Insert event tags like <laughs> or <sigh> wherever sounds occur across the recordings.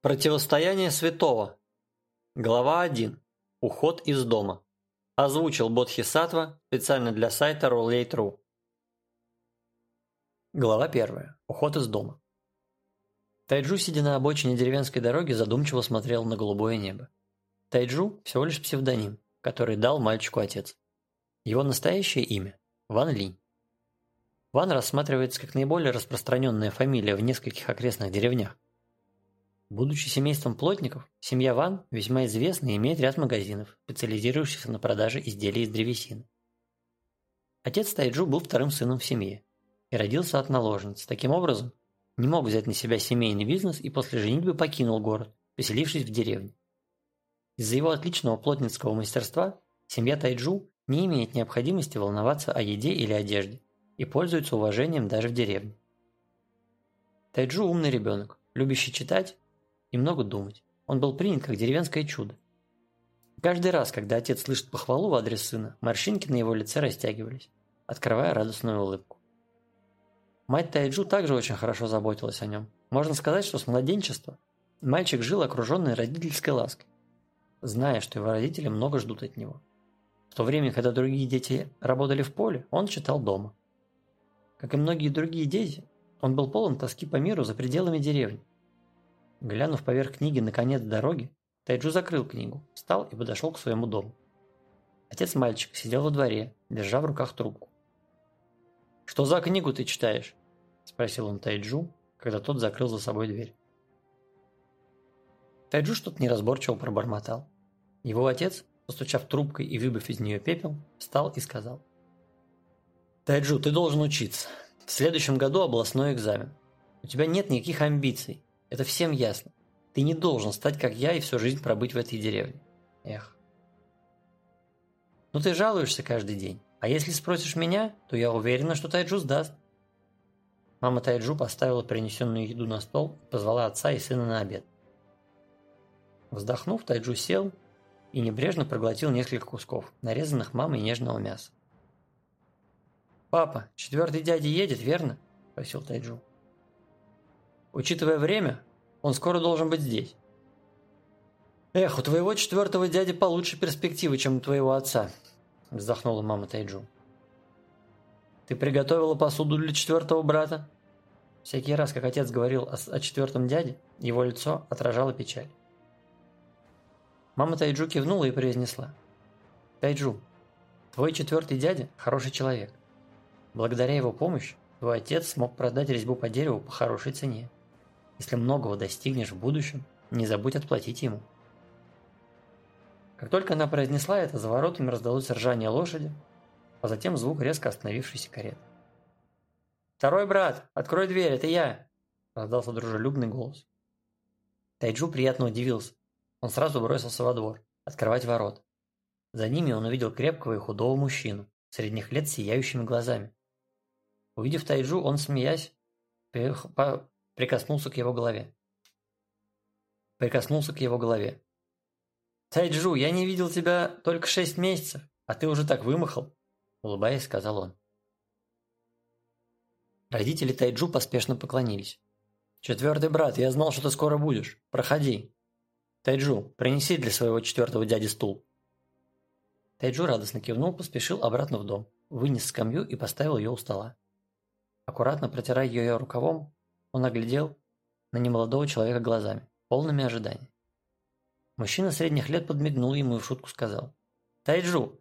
Противостояние святого. Глава 1. Уход из дома. Озвучил Бодхисаттва специально для сайта Rollate.ru. Глава 1. Уход из дома. Тайджу, сидя на обочине деревенской дороги, задумчиво смотрел на голубое небо. Тайджу – всего лишь псевдоним, который дал мальчику отец. Его настоящее имя – Ван Линь. Ван рассматривается как наиболее распространенная фамилия в нескольких окрестных деревнях. Будучи семейством плотников, семья Ван весьма известна и имеет ряд магазинов, специализирующихся на продаже изделий из древесины. Отец Тайджу был вторым сыном в семье и родился от наложницы. Таким образом, не мог взять на себя семейный бизнес и после женитьбы покинул город, поселившись в деревне. Из-за его отличного плотницкого мастерства семья Тайджу не имеет необходимости волноваться о еде или одежде и пользуется уважением даже в деревне. Тайджу умный ребенок, любящий читать и много думать. Он был принят как деревенское чудо. Каждый раз, когда отец слышит похвалу в адрес сына, морщинки на его лице растягивались, открывая радостную улыбку. Мать Тайджу также очень хорошо заботилась о нем. Можно сказать, что с младенчества мальчик жил окруженный родительской лаской, зная, что его родители много ждут от него. В то время, когда другие дети работали в поле, он читал дома. Как и многие другие дети, он был полон тоски по миру за пределами деревни. Глянув поверх книги на конец дороги, Тайджу закрыл книгу, встал и подошел к своему дому. Отец мальчика сидел во дворе, держа в руках трубку. «Что за книгу ты читаешь?» – спросил он Тайджу, когда тот закрыл за собой дверь. Тайджу что-то неразборчиво пробормотал. Его отец, постучав трубкой и выбив из нее пепел, встал и сказал. «Тайджу, ты должен учиться. В следующем году областной экзамен. У тебя нет никаких амбиций. Это всем ясно. Ты не должен стать как я и всю жизнь пробыть в этой деревне. Эх. Ну ты жалуешься каждый день. А если спросишь меня, то я уверена, что Тайджу сдаст. Мама Тайджу поставила принесенную еду на стол и позвала отца и сына на обед. Вздохнув, Тайджу сел и небрежно проглотил несколько кусков, нарезанных мамой нежного мяса. «Папа, четвертый дядя едет, верно?» – спросил Тайджу. Учитывая время, он скоро должен быть здесь. Эх, у твоего четвертого дяди получше перспективы, чем у твоего отца, вздохнула мама Тайджу. Ты приготовила посуду для четвертого брата? Всякий раз, как отец говорил о, о четвертом дяде, его лицо отражало печаль. Мама Тайджу кивнула и произнесла. «Тайджу, твой четвертый дядя – хороший человек. Благодаря его помощи твой отец смог продать резьбу по дереву по хорошей цене. Если многого достигнешь в будущем, не забудь отплатить ему. Как только она произнесла это, за воротами раздалось ржание лошади, а затем звук резко остановившейся кареты. «Второй брат, открой дверь, это я!» – раздался дружелюбный голос. Тайджу приятно удивился. Он сразу бросился во двор, открывать ворот. За ними он увидел крепкого и худого мужчину, средних лет с сияющими глазами. Увидев Тайджу, он, смеясь, Прикоснулся к его голове. Прикоснулся к его голове. «Тайджу, я не видел тебя только шесть месяцев, а ты уже так вымахал», улыбаясь, сказал он. Родители Тайджу поспешно поклонились. «Четвертый брат, я знал, что ты скоро будешь. Проходи. Тайджу, принеси для своего четвертого дяди стул». Тайджу радостно кивнул, поспешил обратно в дом, вынес скамью и поставил ее у стола. Аккуратно протирая ее рукавом, он оглядел на немолодого человека глазами, полными ожиданий. Мужчина средних лет подмигнул ему и в шутку сказал. «Тайджу,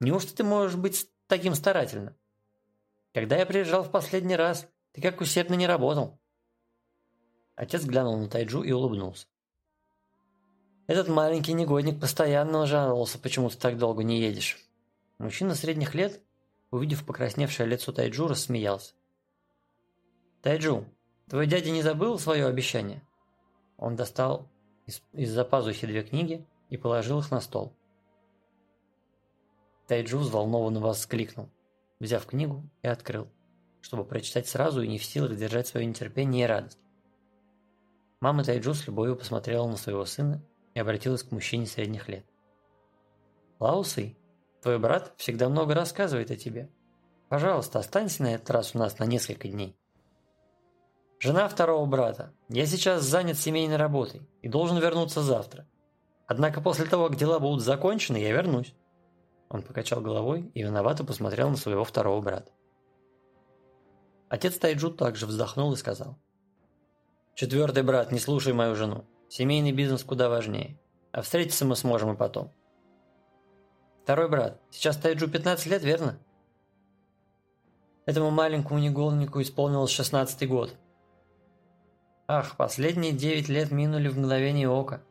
неужто ты можешь быть таким старательным? Когда я приезжал в последний раз, ты как усердно не работал». Отец глянул на Тайджу и улыбнулся. «Этот маленький негодник постоянно жаловался, почему ты так долго не едешь». Мужчина средних лет, увидев покрасневшее лицо Тайджу, рассмеялся. «Тайджу, Твой дядя не забыл свое обещание?» Он достал из- из-за пазухи две книги и положил их на стол. Тайджу взволнованно воскликнул, взяв книгу и открыл, чтобы прочитать сразу и не в силах держать свое нетерпение и радость. Мама Тайджу с любовью посмотрела на своего сына и обратилась к мужчине средних лет. «Лаусы, твой брат всегда много рассказывает о тебе. Пожалуйста, останься на этот раз у нас на несколько дней». Жена второго брата. Я сейчас занят семейной работой и должен вернуться завтра. Однако после того, как дела будут закончены, я вернусь. Он покачал головой и виновато посмотрел на своего второго брата. Отец Тайджу также вздохнул и сказал. «Четвертый брат, не слушай мою жену. Семейный бизнес куда важнее. А встретиться мы сможем и потом». «Второй брат, сейчас Тайджу 15 лет, верно?» Этому маленькому неголнику исполнилось 16 год. Ах, последние девять лет минули в мгновение ока.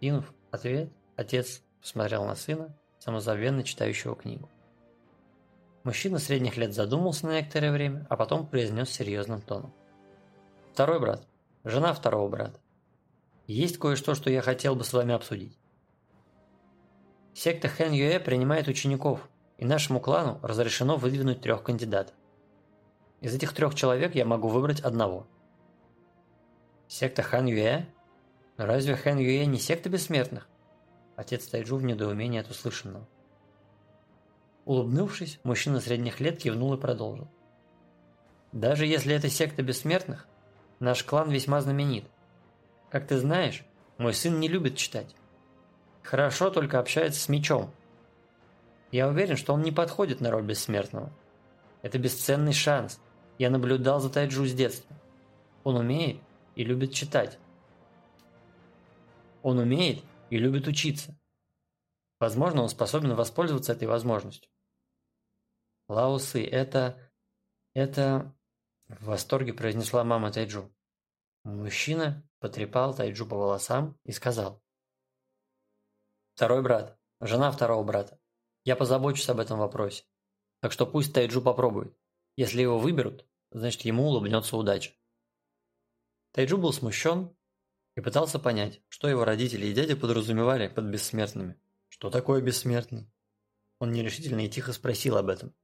Кинув ответ, отец посмотрел на сына, самозабвенно читающего книгу. Мужчина средних лет задумался на некоторое время, а потом произнес серьезным тоном. «Второй брат, жена второго брата. Есть кое-что, что я хотел бы с вами обсудить. Секта Хэн Юэ принимает учеников, и нашему клану разрешено выдвинуть трех кандидатов. Из этих трех человек я могу выбрать одного – Секта Хан Юэ? Но разве Хан Юэ не секта бессмертных? Отец Тайджу в недоумении от услышанного. Улыбнувшись, мужчина средних лет кивнул и продолжил. Даже если это секта бессмертных, наш клан весьма знаменит. Как ты знаешь, мой сын не любит читать. Хорошо только общается с мечом. Я уверен, что он не подходит на роль бессмертного. Это бесценный шанс. Я наблюдал за Тайджу с детства. Он умеет и любит читать. Он умеет и любит учиться. Возможно, он способен воспользоваться этой возможностью. Лаусы, это... это... В восторге произнесла мама Тайджу. Мужчина потрепал Тайджу по волосам и сказал. Второй брат, жена второго брата. Я позабочусь об этом вопросе. Так что пусть Тайджу попробует. Если его выберут, значит ему улыбнется удача. Тайджу был смущен и пытался понять, что его родители и дядя подразумевали под бессмертными. Что такое бессмертный? Он нерешительно и тихо спросил об этом.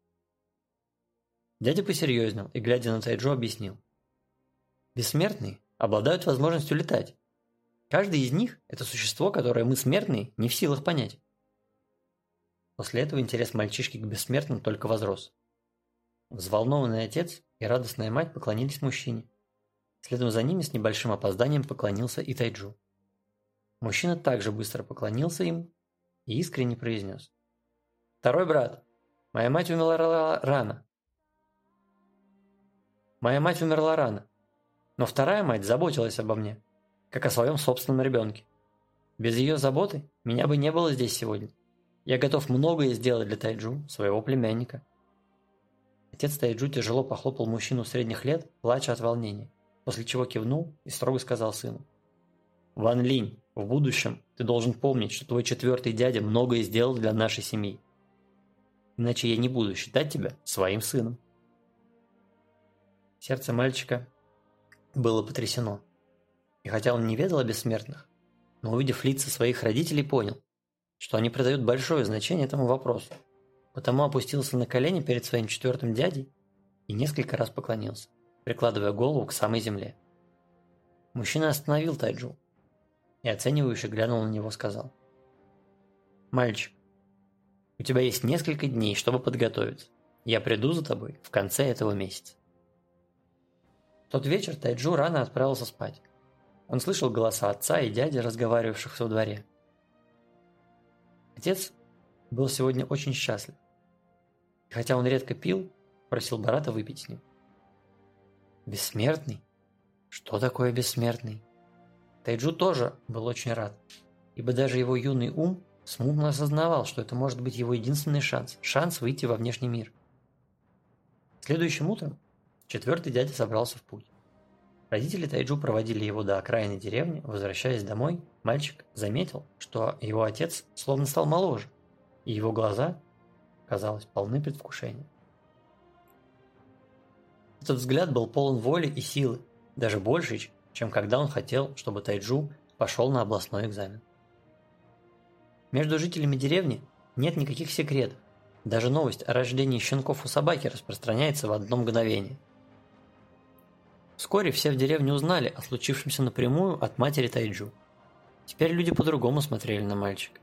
Дядя посерьезнел и, глядя на Тайджу, объяснил. Бессмертные обладают возможностью летать. Каждый из них – это существо, которое мы, смертные, не в силах понять. После этого интерес мальчишки к бессмертным только возрос. Взволнованный отец и радостная мать поклонились мужчине. Следом за ними с небольшим опозданием поклонился и Тайджу. Мужчина также быстро поклонился им и искренне произнес. «Второй брат, моя мать умерла рано. Моя мать умерла рано, но вторая мать заботилась обо мне, как о своем собственном ребенке. Без ее заботы меня бы не было здесь сегодня. Я готов многое сделать для Тайджу, своего племянника». Отец Тайджу тяжело похлопал мужчину средних лет, плача от волнения после чего кивнул и строго сказал сыну. «Ван Линь, в будущем ты должен помнить, что твой четвертый дядя многое сделал для нашей семьи. Иначе я не буду считать тебя своим сыном». Сердце мальчика было потрясено. И хотя он не ведал о бессмертных, но увидев лица своих родителей, понял, что они придают большое значение этому вопросу. Потому опустился на колени перед своим четвертым дядей и несколько раз поклонился прикладывая голову к самой земле. Мужчина остановил Тайджу и оценивающе глянул на него сказал. «Мальчик, у тебя есть несколько дней, чтобы подготовиться. Я приду за тобой в конце этого месяца». В тот вечер Тайджу рано отправился спать. Он слышал голоса отца и дяди, разговаривавших во дворе. Отец был сегодня очень счастлив. И хотя он редко пил, просил Барата выпить с ним. Бессмертный? Что такое бессмертный? Тайджу тоже был очень рад, ибо даже его юный ум смутно осознавал, что это может быть его единственный шанс, шанс выйти во внешний мир. Следующим утром четвертый дядя собрался в путь. Родители Тайджу проводили его до окраины деревни, возвращаясь домой, мальчик заметил, что его отец словно стал моложе, и его глаза, казалось, полны предвкушения. Этот взгляд был полон воли и силы, даже больше, чем когда он хотел, чтобы Тайджу пошел на областной экзамен. Между жителями деревни нет никаких секретов. Даже новость о рождении щенков у собаки распространяется в одно мгновение. Вскоре все в деревне узнали о случившемся напрямую от матери Тайджу. Теперь люди по-другому смотрели на мальчика.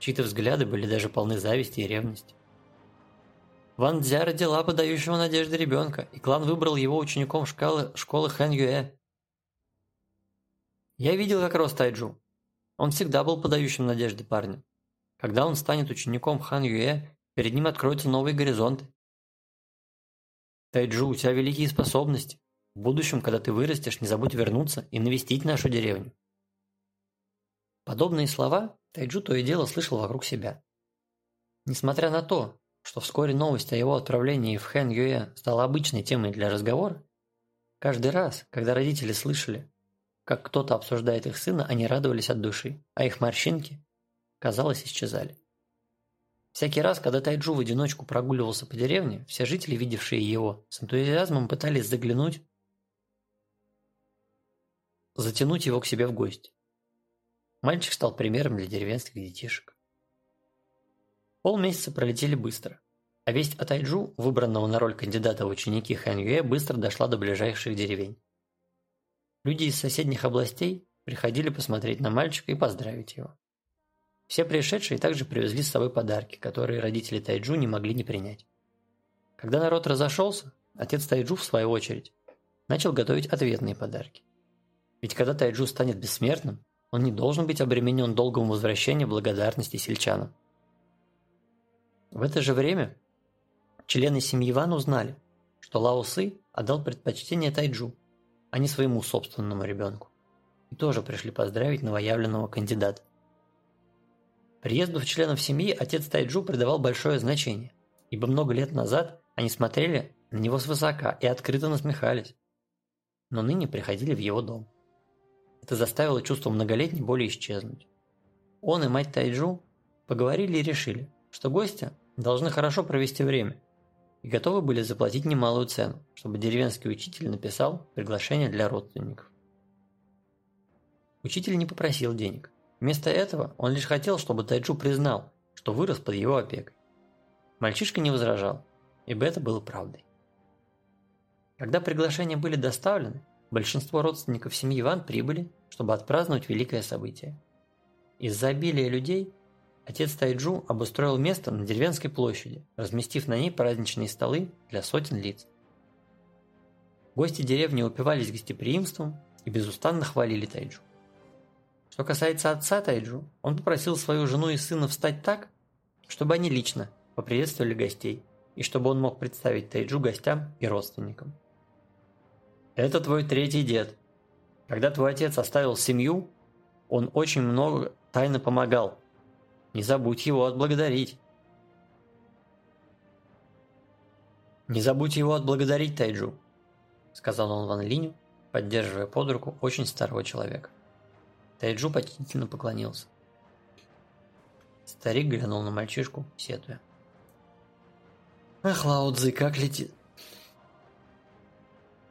Чьи-то взгляды были даже полны зависти и ревности. Ван Дзя родила подающего надежды ребенка, и клан выбрал его учеником школы, школы Хэн Юэ. Я видел, как рос Тайджу. Он всегда был подающим надежды парнем. Когда он станет учеником Хан Юэ, перед ним откроются новые горизонты. Тайджу, у тебя великие способности. В будущем, когда ты вырастешь, не забудь вернуться и навестить нашу деревню. Подобные слова Тайджу то и дело слышал вокруг себя. Несмотря на то, что вскоре новость о его отправлении в Хэн Юэ стала обычной темой для разговора, каждый раз, когда родители слышали, как кто-то обсуждает их сына, они радовались от души, а их морщинки, казалось, исчезали. Всякий раз, когда Тайджу в одиночку прогуливался по деревне, все жители, видевшие его, с энтузиазмом пытались заглянуть затянуть его к себе в гости. Мальчик стал примером для деревенских детишек. Полмесяца пролетели быстро, а весть о Тайджу, выбранного на роль кандидата в ученики Хэн Юэ, быстро дошла до ближайших деревень. Люди из соседних областей приходили посмотреть на мальчика и поздравить его. Все пришедшие также привезли с собой подарки, которые родители Тайджу не могли не принять. Когда народ разошелся, отец Тайджу, в свою очередь, начал готовить ответные подарки. Ведь когда Тайджу станет бессмертным, он не должен быть обременен долгом возвращения благодарности сельчанам. В это же время члены семьи Ван узнали, что Лао Сы отдал предпочтение Тайджу, а не своему собственному ребенку, и тоже пришли поздравить новоявленного кандидата. Приезду в членов семьи отец Тайджу придавал большое значение, ибо много лет назад они смотрели на него свысока и открыто насмехались, но ныне приходили в его дом. Это заставило чувство многолетней боли исчезнуть. Он и мать Тайджу поговорили и решили, что гости должны хорошо провести время и готовы были заплатить немалую цену, чтобы деревенский учитель написал приглашение для родственников. Учитель не попросил денег. Вместо этого он лишь хотел, чтобы Тайджу признал, что вырос под его опекой. Мальчишка не возражал, ибо это было правдой. Когда приглашения были доставлены, большинство родственников семьи Ван прибыли чтобы отпраздновать великое событие. Из-за обилия людей отец Тайджу обустроил место на деревенской площади, разместив на ней праздничные столы для сотен лиц. Гости деревни упивались гостеприимством и безустанно хвалили Тайджу. Что касается отца Тайджу, он попросил свою жену и сына встать так, чтобы они лично поприветствовали гостей и чтобы он мог представить Тайджу гостям и родственникам. «Это твой третий дед», когда твой отец оставил семью, он очень много тайно помогал. Не забудь его отблагодарить. «Не забудь его отблагодарить, Тайджу», — сказал он Ван Линю, поддерживая под руку очень старого человека. Тайджу почтительно поклонился. Старик глянул на мальчишку, сетуя. «Эх, Лао Цзи, как летит...»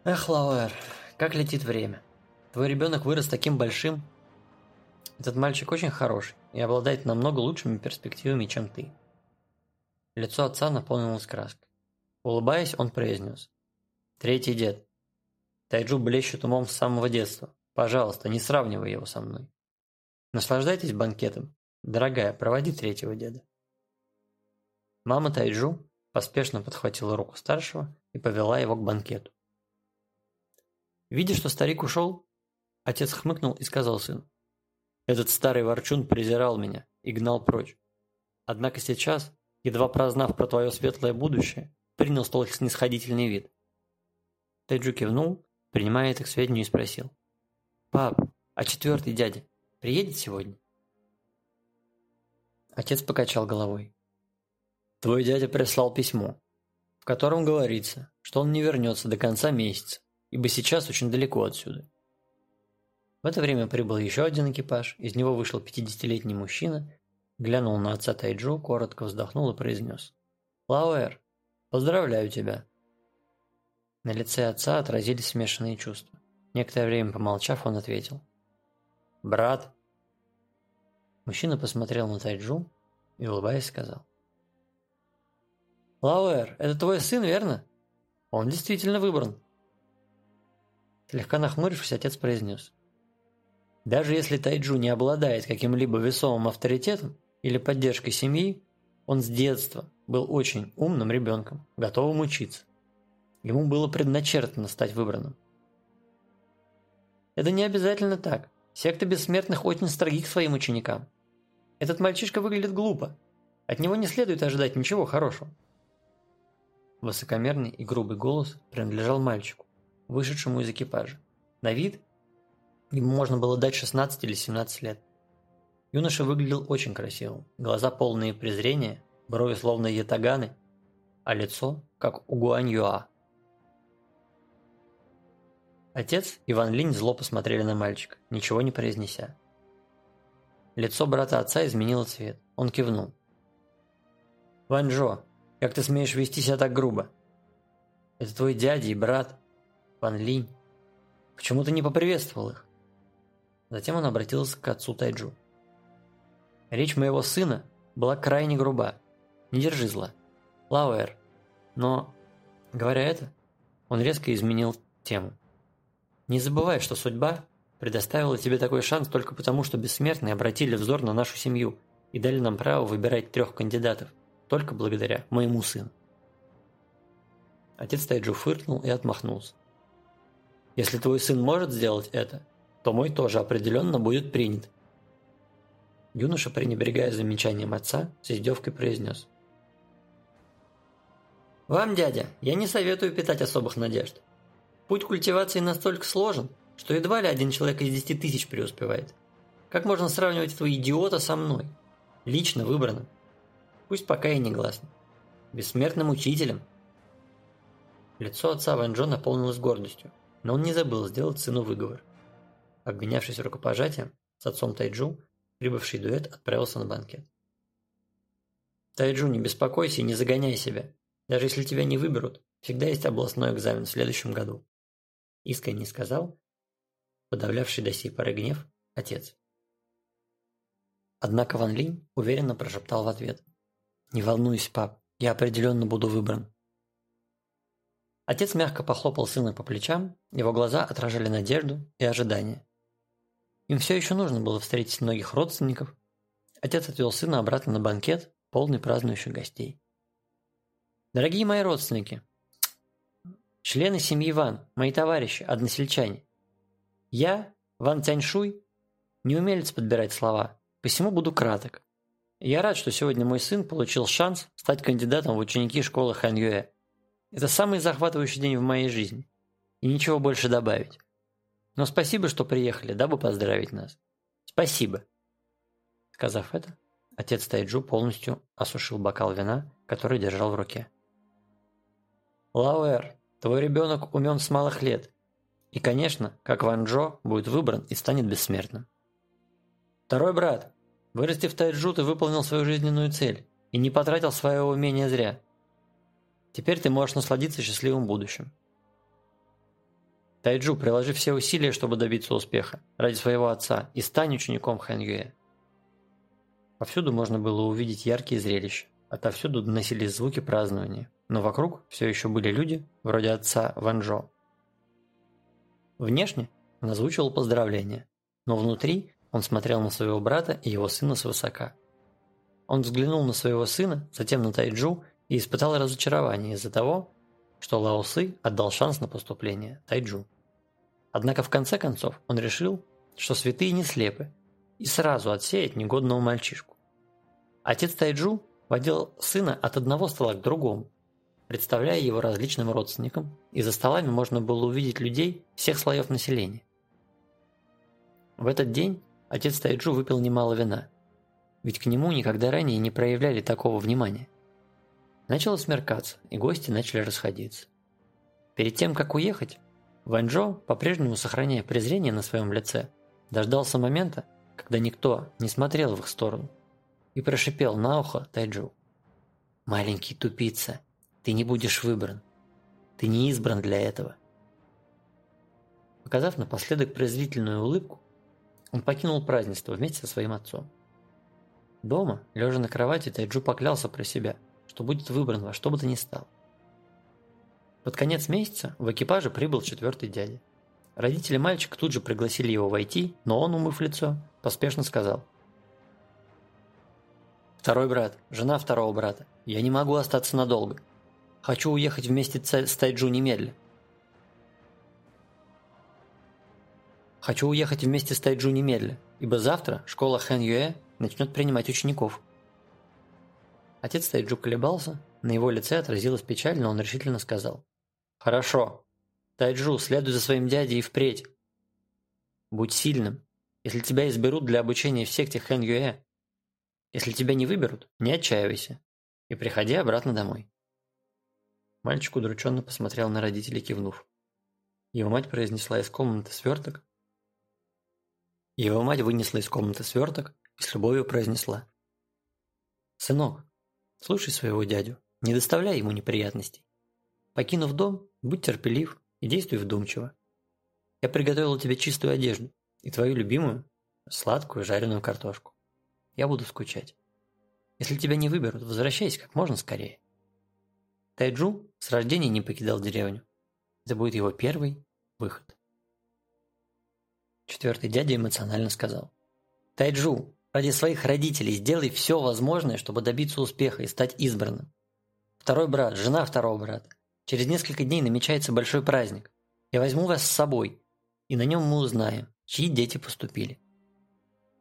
«Эх, Лауэр, как летит время!» Твой ребенок вырос таким большим. Этот мальчик очень хороший и обладает намного лучшими перспективами, чем ты. Лицо отца наполнилось краской. Улыбаясь, он произнес. Третий дед. Тайджу блещет умом с самого детства. Пожалуйста, не сравнивай его со мной. Наслаждайтесь банкетом. Дорогая, проводи третьего деда. Мама Тайджу поспешно подхватила руку старшего и повела его к банкету. Видя, что старик ушел, Отец хмыкнул и сказал сыну. Этот старый ворчун презирал меня и гнал прочь. Однако сейчас, едва прознав про твое светлое будущее, принял столь снисходительный вид. Тэджу кивнул, принимая это к сведению, и спросил. «Пап, а четвертый дядя приедет сегодня?» Отец покачал головой. «Твой дядя прислал письмо, в котором говорится, что он не вернется до конца месяца, ибо сейчас очень далеко отсюда. В это время прибыл еще один экипаж, из него вышел 50-летний мужчина, глянул на отца Тайджу, коротко вздохнул и произнес. «Лауэр, поздравляю тебя!» На лице отца отразились смешанные чувства. Некоторое время помолчав, он ответил. «Брат!» Мужчина посмотрел на Тайджу и, улыбаясь, сказал. «Лауэр, это твой сын, верно? Он действительно выбран!» Слегка нахмурившись, отец произнес. Даже если Тайджу не обладает каким-либо весомым авторитетом или поддержкой семьи, он с детства был очень умным ребенком, готовым учиться. Ему было предначертано стать выбранным. Это не обязательно так. Секта бессмертных очень строги к своим ученикам. Этот мальчишка выглядит глупо. От него не следует ожидать ничего хорошего. Высокомерный и грубый голос принадлежал мальчику, вышедшему из экипажа. На вид ему можно было дать 16 или 17 лет. Юноша выглядел очень красивым. Глаза полные презрения, брови словно ятаганы, а лицо как у Гуаньюа. Отец и Ван Линь зло посмотрели на мальчика, ничего не произнеся. Лицо брата отца изменило цвет. Он кивнул. «Ван Джо, как ты смеешь вести себя так грубо? Это твой дядя и брат, Ван Линь. Почему ты не поприветствовал их?» Затем он обратился к отцу Тайджу. «Речь моего сына была крайне груба. Не держи зла. Лауэр. Но, говоря это, он резко изменил тему. Не забывай, что судьба предоставила тебе такой шанс только потому, что бессмертные обратили взор на нашу семью и дали нам право выбирать трех кандидатов, только благодаря моему сыну. Отец Тайджу фыркнул и отмахнулся. Если твой сын может сделать это, то мой тоже определенно будет принят. Юноша, пренебрегая замечанием отца, с издевкой произнес. «Вам, дядя, я не советую питать особых надежд. Путь культивации настолько сложен, что едва ли один человек из десяти тысяч преуспевает. Как можно сравнивать этого идиота со мной? Лично выбранным. Пусть пока и негласно. Бессмертным учителем. Лицо отца Ван Джо наполнилось гордостью, но он не забыл сделать сыну выговор. Обменявшись рукопожатием с отцом Тайджу, прибывший дуэт отправился на банкет. Тайджу, не беспокойся и не загоняй себя. Даже если тебя не выберут, всегда есть областной экзамен в следующем году искренне сказал, подавлявший до сей поры гнев, отец. Однако Ван Линь уверенно прошептал в ответ. «Не волнуйся, пап, я определенно буду выбран». Отец мягко похлопал сына по плечам, его глаза отражали надежду и ожидание. Им все еще нужно было встретить многих родственников. Отец отвел сына обратно на банкет, полный празднующих гостей. «Дорогие мои родственники, Члены семьи Ван, мои товарищи, односельчане. Я, Ван Тяньшуй, не умелец подбирать слова, посему буду краток. Я рад, что сегодня мой сын получил шанс стать кандидатом в ученики школы Хан Юэ. Это самый захватывающий день в моей жизни. И ничего больше добавить. Но спасибо, что приехали, дабы поздравить нас. Спасибо. Сказав это, отец Тайджу полностью осушил бокал вина, который держал в руке. Лауэр, Твой ребенок умен с малых лет. И, конечно, как Ван Джо, будет выбран и станет бессмертным. Второй брат. Вырастив Тайджу, ты выполнил свою жизненную цель и не потратил своего умения зря. Теперь ты можешь насладиться счастливым будущим. Тайджу, приложи все усилия, чтобы добиться успеха, ради своего отца, и стань учеником Хэн Юэ. Повсюду можно было увидеть яркие зрелища. Отовсюду доносились звуки празднования но вокруг все еще были люди, вроде отца Ванжо. Внешне он озвучивал поздравления, но внутри он смотрел на своего брата и его сына свысока. Он взглянул на своего сына, затем на Тайджу и испытал разочарование из-за того, что Лао Сы отдал шанс на поступление Тайджу. Однако в конце концов он решил, что святые не слепы, и сразу отсеять негодного мальчишку. Отец Тайджу водил сына от одного стола к другому, представляя его различным родственникам, и за столами можно было увидеть людей всех слоев населения. В этот день отец Тайджу выпил немало вина, ведь к нему никогда ранее не проявляли такого внимания. Начало смеркаться, и гости начали расходиться. Перед тем, как уехать, Ванчжо, по-прежнему сохраняя презрение на своем лице, дождался момента, когда никто не смотрел в их сторону, и прошипел на ухо Тайджу. «Маленький тупица, ты не будешь выбран. Ты не избран для этого. Показав напоследок презрительную улыбку, он покинул празднество вместе со своим отцом. Дома, лежа на кровати, Тайджу поклялся про себя, что будет выбран во что бы то ни стало. Под конец месяца в экипаже прибыл четвертый дядя. Родители мальчика тут же пригласили его войти, но он, умыв лицо, поспешно сказал. Второй брат, жена второго брата. Я не могу остаться надолго. Хочу уехать вместе с Тайджу немедля. Хочу уехать вместе с Тайджу немедля, ибо завтра школа Хэн Юэ начнет принимать учеников. Отец Тайджу колебался, на его лице отразилась печаль, но он решительно сказал. «Хорошо. Тайджу, следуй за своим дядей и впредь. Будь сильным. Если тебя изберут для обучения в секте Хэн Юэ, если тебя не выберут, не отчаивайся и приходи обратно домой». Мальчик удрученно посмотрел на родителей, кивнув. Его мать произнесла из комнаты сверток. Его мать вынесла из комнаты сверток и с любовью произнесла. «Сынок, слушай своего дядю, не доставляй ему неприятностей. Покинув дом, будь терпелив и действуй вдумчиво. Я приготовила тебе чистую одежду и твою любимую, сладкую жареную картошку. Я буду скучать. Если тебя не выберут, возвращайся как можно скорее. Тайджу с рождения не покидал деревню. Это будет его первый выход. Четвертый дядя эмоционально сказал. Тайджу, ради своих родителей сделай все возможное, чтобы добиться успеха и стать избранным. Второй брат, жена второго брата. Через несколько дней намечается большой праздник. Я возьму вас с собой, и на нем мы узнаем, чьи дети поступили.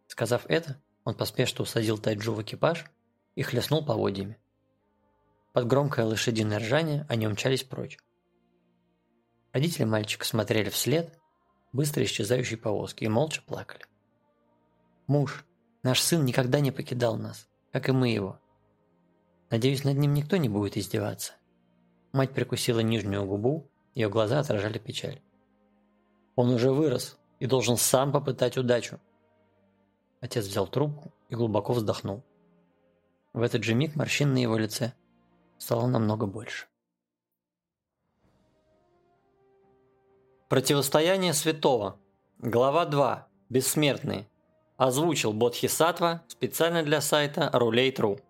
Сказав это, он поспешно усадил Тайджу в экипаж и хлестнул поводьями. Под громкое лошадиное ржание они умчались прочь. Родители мальчика смотрели вслед быстро исчезающей повозки и молча плакали. «Муж, наш сын никогда не покидал нас, как и мы его. Надеюсь, над ним никто не будет издеваться». Мать прикусила нижнюю губу, ее глаза отражали печаль. «Он уже вырос и должен сам попытать удачу», Отец взял трубку и глубоко вздохнул. В этот же миг морщин на его лице стало намного больше. Противостояние святого. Глава 2. Бессмертные. Озвучил Бодхисаттва специально для сайта Рулей.тру.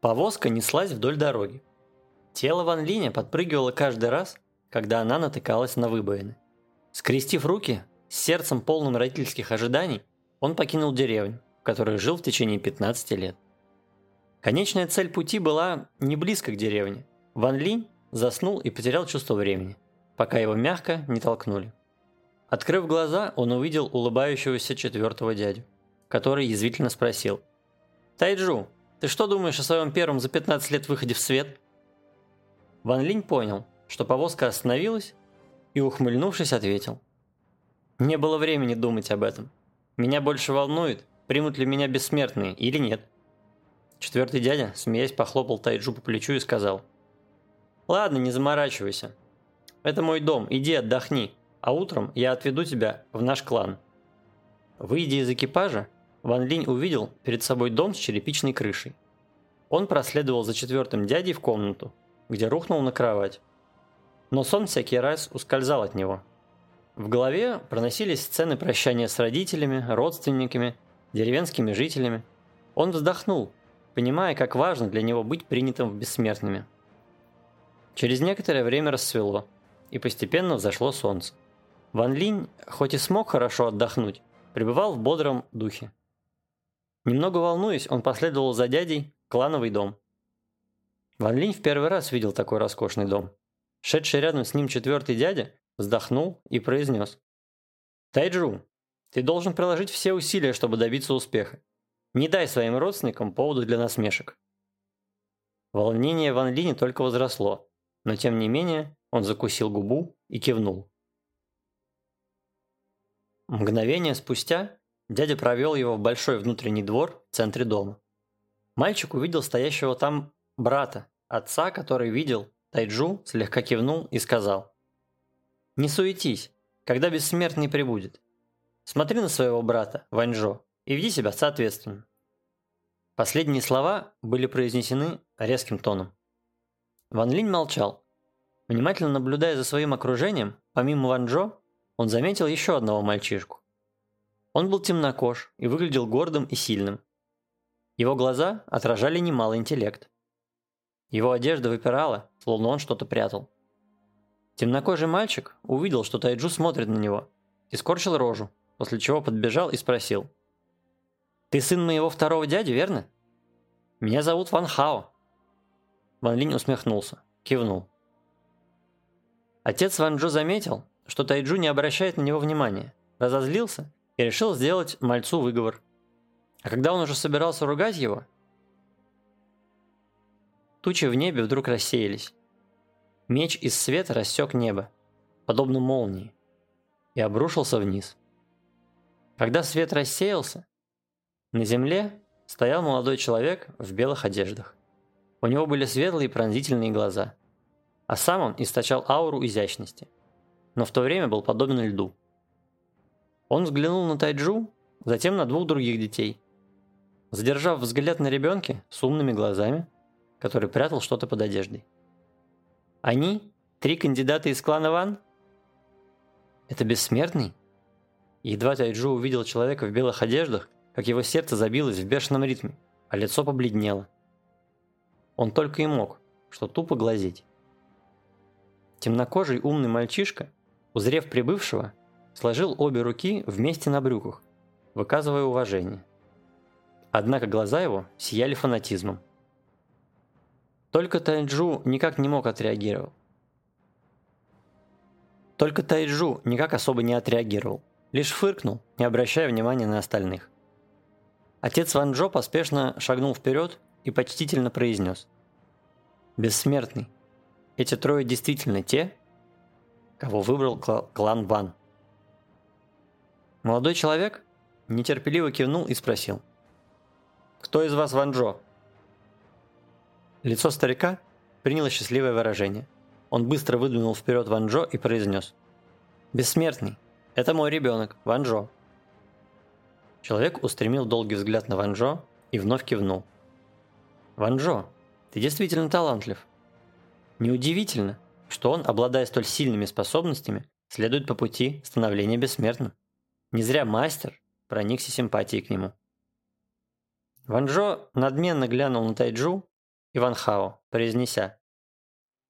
Повозка неслась вдоль дороги. Тело Ван Линя подпрыгивало каждый раз, когда она натыкалась на выбоины. Скрестив руки, с сердцем полным родительских ожиданий, он покинул деревню, в которой жил в течение 15 лет. Конечная цель пути была не близко к деревне. Ван Линь заснул и потерял чувство времени, пока его мягко не толкнули. Открыв глаза, он увидел улыбающегося четвертого дядю, который язвительно спросил. «Тайджу, ты что думаешь о своем первом за 15 лет выходе в свет?» Ван Линь понял, что повозка остановилась и, ухмыльнувшись, ответил. Не было времени думать об этом. Меня больше волнует, примут ли меня бессмертные или нет. Четвертый дядя, смеясь, похлопал Тайджу по плечу и сказал. Ладно, не заморачивайся. Это мой дом, иди отдохни, а утром я отведу тебя в наш клан. Выйдя из экипажа, Ван Линь увидел перед собой дом с черепичной крышей. Он проследовал за четвертым дядей в комнату, где рухнул на кровать. Но сон всякий раз ускользал от него – в голове проносились сцены прощания с родителями, родственниками, деревенскими жителями. Он вздохнул, понимая, как важно для него быть принятым в бессмертными. Через некоторое время рассвело, и постепенно взошло солнце. Ван Линь, хоть и смог хорошо отдохнуть, пребывал в бодром духе. Немного волнуясь, он последовал за дядей в клановый дом. Ван Линь в первый раз видел такой роскошный дом. Шедший рядом с ним четвертый дядя вздохнул и произнес. «Тайджу, ты должен приложить все усилия, чтобы добиться успеха. Не дай своим родственникам поводу для насмешек». Волнение Ван Лини только возросло, но тем не менее он закусил губу и кивнул. Мгновение спустя дядя провел его в большой внутренний двор в центре дома. Мальчик увидел стоящего там брата, отца, который видел, Тайджу слегка кивнул и сказал – не суетись, когда бессмертный прибудет. Смотри на своего брата, Ваньжо, и веди себя соответственно. Последние слова были произнесены резким тоном. Ван Линь молчал. Внимательно наблюдая за своим окружением, помимо Ванжо, он заметил еще одного мальчишку. Он был темнокож и выглядел гордым и сильным. Его глаза отражали немалый интеллект. Его одежда выпирала, словно он что-то прятал. Темнокожий мальчик увидел, что Тайджу смотрит на него, и скорчил рожу, после чего подбежал и спросил. Ты сын моего второго дяди, верно? Меня зовут Ван Хао. Ван Линь усмехнулся, кивнул. Отец Ван Джо заметил, что Тайджу не обращает на него внимания, разозлился и решил сделать мальцу выговор. А когда он уже собирался ругать его, тучи в небе вдруг рассеялись. Меч из света рассек небо, подобно молнии, и обрушился вниз. Когда свет рассеялся, на земле стоял молодой человек в белых одеждах. У него были светлые пронзительные глаза, а сам он источал ауру изящности, но в то время был подобен льду. Он взглянул на Тайджу, затем на двух других детей. Задержав взгляд на ребенке с умными глазами, который прятал что-то под одеждой. Они – три кандидата из клана Ван? Это бессмертный? Едва Тайджу увидел человека в белых одеждах, как его сердце забилось в бешеном ритме, а лицо побледнело. Он только и мог, что тупо глазеть. Темнокожий умный мальчишка, узрев прибывшего, сложил обе руки вместе на брюках, выказывая уважение. Однако глаза его сияли фанатизмом. Только Тайджу никак не мог отреагировать. Только Тайджу никак особо не отреагировал, лишь фыркнул, не обращая внимания на остальных. Отец Ван Джо поспешно шагнул вперед и почтительно произнес. «Бессмертный, эти трое действительно те, кого выбрал клан Ван». Молодой человек нетерпеливо кивнул и спросил. «Кто из вас Ван Джо?» Лицо старика приняло счастливое выражение. Он быстро выдвинул вперед Ван Джо и произнес. «Бессмертный, это мой ребенок, Ван Джо». Человек устремил долгий взгляд на Ван Джо и вновь кивнул. «Ван Джо, ты действительно талантлив. Неудивительно, что он, обладая столь сильными способностями, следует по пути становления бессмертным. Не зря мастер проникся симпатией к нему». Ван Джо надменно глянул на Тайджу и Ван Хао, произнеся.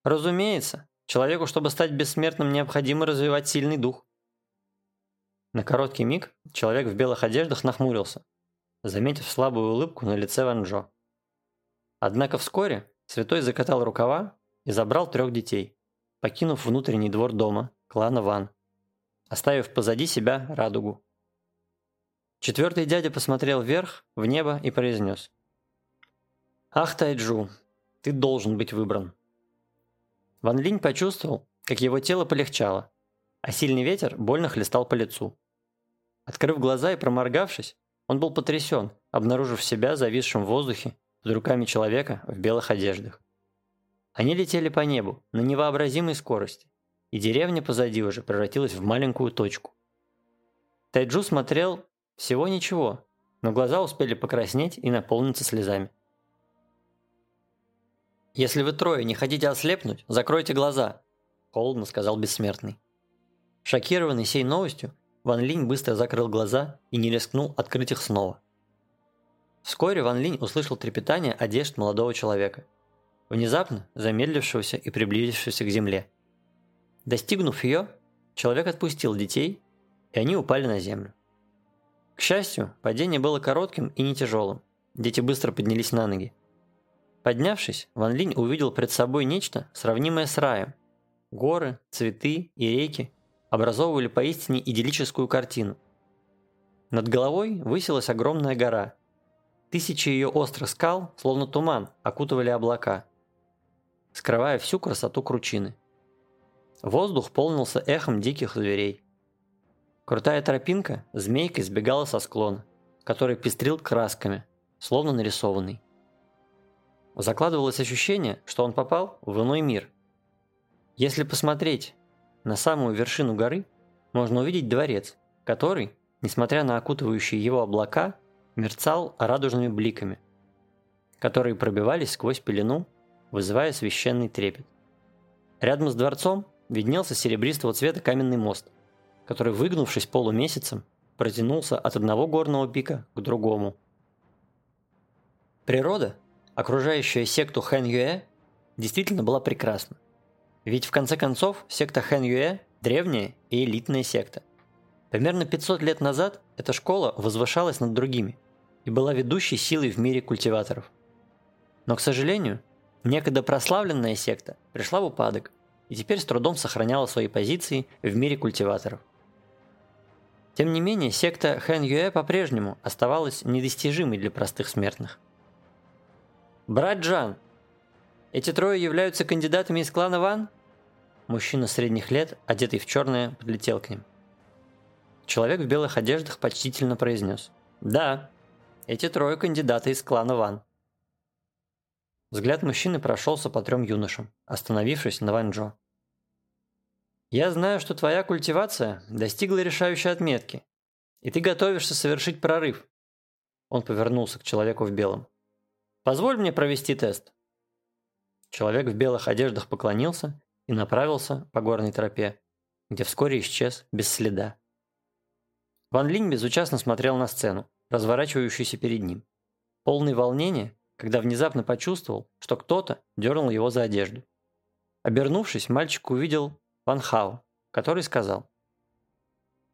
«Разумеется, человеку, чтобы стать бессмертным, необходимо развивать сильный дух. На короткий миг человек в белых одеждах нахмурился, заметив слабую улыбку на лице Ван Джо. Однако вскоре святой закатал рукава и забрал трех детей, покинув внутренний двор дома, клана Ван, оставив позади себя радугу. Четвертый дядя посмотрел вверх, в небо и произнес. «Ах, Тайджу, ты должен быть выбран». Ван Линь почувствовал, как его тело полегчало, а сильный ветер больно хлестал по лицу. Открыв глаза и проморгавшись, он был потрясен, обнаружив себя зависшим в воздухе под руками человека в белых одеждах. Они летели по небу на невообразимой скорости, и деревня позади уже превратилась в маленькую точку. Тайджу смотрел всего ничего, но глаза успели покраснеть и наполниться слезами. «Если вы трое не хотите ослепнуть, закройте глаза», – холодно сказал бессмертный. Шокированный сей новостью, Ван Линь быстро закрыл глаза и не рискнул открыть их снова. Вскоре Ван Линь услышал трепетание одежд молодого человека, внезапно замедлившегося и приблизившегося к земле. Достигнув ее, человек отпустил детей, и они упали на землю. К счастью, падение было коротким и не тяжелым. Дети быстро поднялись на ноги. Поднявшись, Ван Линь увидел пред собой нечто, сравнимое с раем. Горы, цветы и реки образовывали поистине идиллическую картину. Над головой высилась огромная гора. Тысячи ее острых скал, словно туман, окутывали облака, скрывая всю красоту кручины. Воздух полнился эхом диких зверей. Крутая тропинка змейкой сбегала со склона, который пестрил красками, словно нарисованный. Закладывалось ощущение, что он попал в иной мир. Если посмотреть на самую вершину горы можно увидеть дворец, который, несмотря на окутывающие его облака, мерцал радужными бликами, которые пробивались сквозь пелену, вызывая священный трепет. Рядом с дворцом виднелся серебристого цвета каменный мост, который, выгнувшись полумесяцем, протянулся от одного горного пика к другому. Природа, окружающая секту Хэн Юэ, действительно была прекрасна. Ведь в конце концов секта Хэн Юэ – древняя и элитная секта. Примерно 500 лет назад эта школа возвышалась над другими и была ведущей силой в мире культиваторов. Но, к сожалению, некогда прославленная секта пришла в упадок и теперь с трудом сохраняла свои позиции в мире культиваторов. Тем не менее, секта Хэн Юэ по-прежнему оставалась недостижимой для простых смертных. «Брат Джан, эти трое являются кандидатами из клана Ван?» Мужчина средних лет, одетый в черное, подлетел к ним. Человек в белых одеждах почтительно произнес. «Да, эти трое кандидаты из клана Ван». Взгляд мужчины прошелся по трем юношам, остановившись на Ван Джо. «Я знаю, что твоя культивация достигла решающей отметки, и ты готовишься совершить прорыв». Он повернулся к человеку в белом. «Позволь мне провести тест». Человек в белых одеждах поклонился и направился по горной тропе, где вскоре исчез без следа. Ван Линь безучастно смотрел на сцену, разворачивающуюся перед ним. Полный волнения, когда внезапно почувствовал, что кто-то дернул его за одежду. Обернувшись, мальчик увидел Ван Хао, который сказал,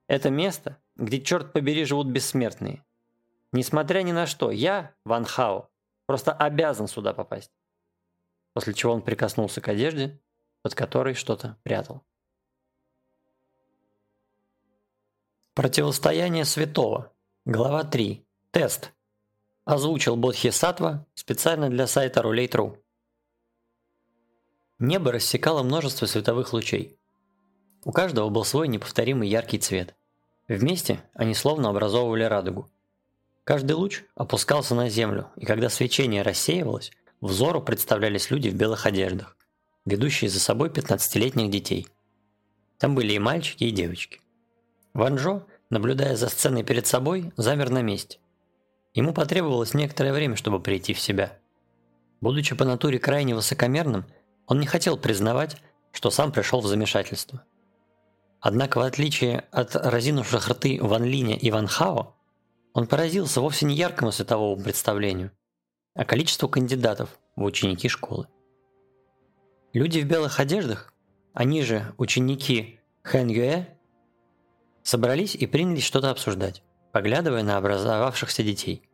«Это место, где, черт побери, живут бессмертные. Несмотря ни на что, я, Ван Хао, просто обязан сюда попасть». После чего он прикоснулся к одежде, под которой что-то прятал. Противостояние святого. Глава 3. Тест. Озвучил Бодхи Сатва специально для сайта Roulette.ru. Небо рассекало множество световых лучей. У каждого был свой неповторимый яркий цвет. Вместе они словно образовывали радугу. Каждый луч опускался на землю, и когда свечение рассеивалось, взору представлялись люди в белых одеждах, ведущие за собой 15-летних детей. Там были и мальчики, и девочки. Ванжо, наблюдая за сценой перед собой, замер на месте. Ему потребовалось некоторое время, чтобы прийти в себя. Будучи по натуре крайне высокомерным, он не хотел признавать, что сам пришел в замешательство. Однако, в отличие от разинувших рты Ван Линя и Ван Хао, он поразился вовсе не яркому световому представлению, а количеству кандидатов в ученики школы. Люди в белых одеждах, они же ученики Хэн Юэ, собрались и принялись что-то обсуждать поглядывая на образовавшихся детей.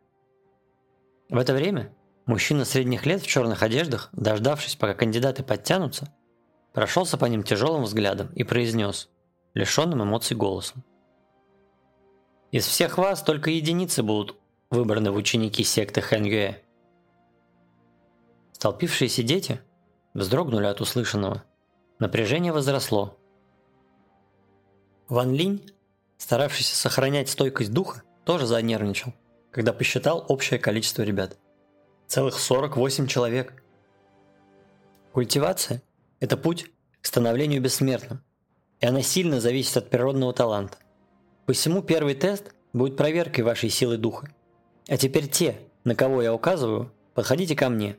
В это время мужчина средних лет в черных одеждах, дождавшись, пока кандидаты подтянутся, прошелся по ним тяжелым взглядом и произнес, лишенным эмоций голосом. «Из всех вас только единицы будут выбраны в ученики секты Хэнгюэ». Столпившиеся дети вздрогнули от услышанного. Напряжение возросло. Ван Линь старавшийся сохранять стойкость духа, тоже занервничал, когда посчитал общее количество ребят. Целых 48 человек. Культивация – это путь к становлению бессмертным, и она сильно зависит от природного таланта. Посему первый тест будет проверкой вашей силы духа. А теперь те, на кого я указываю, подходите ко мне.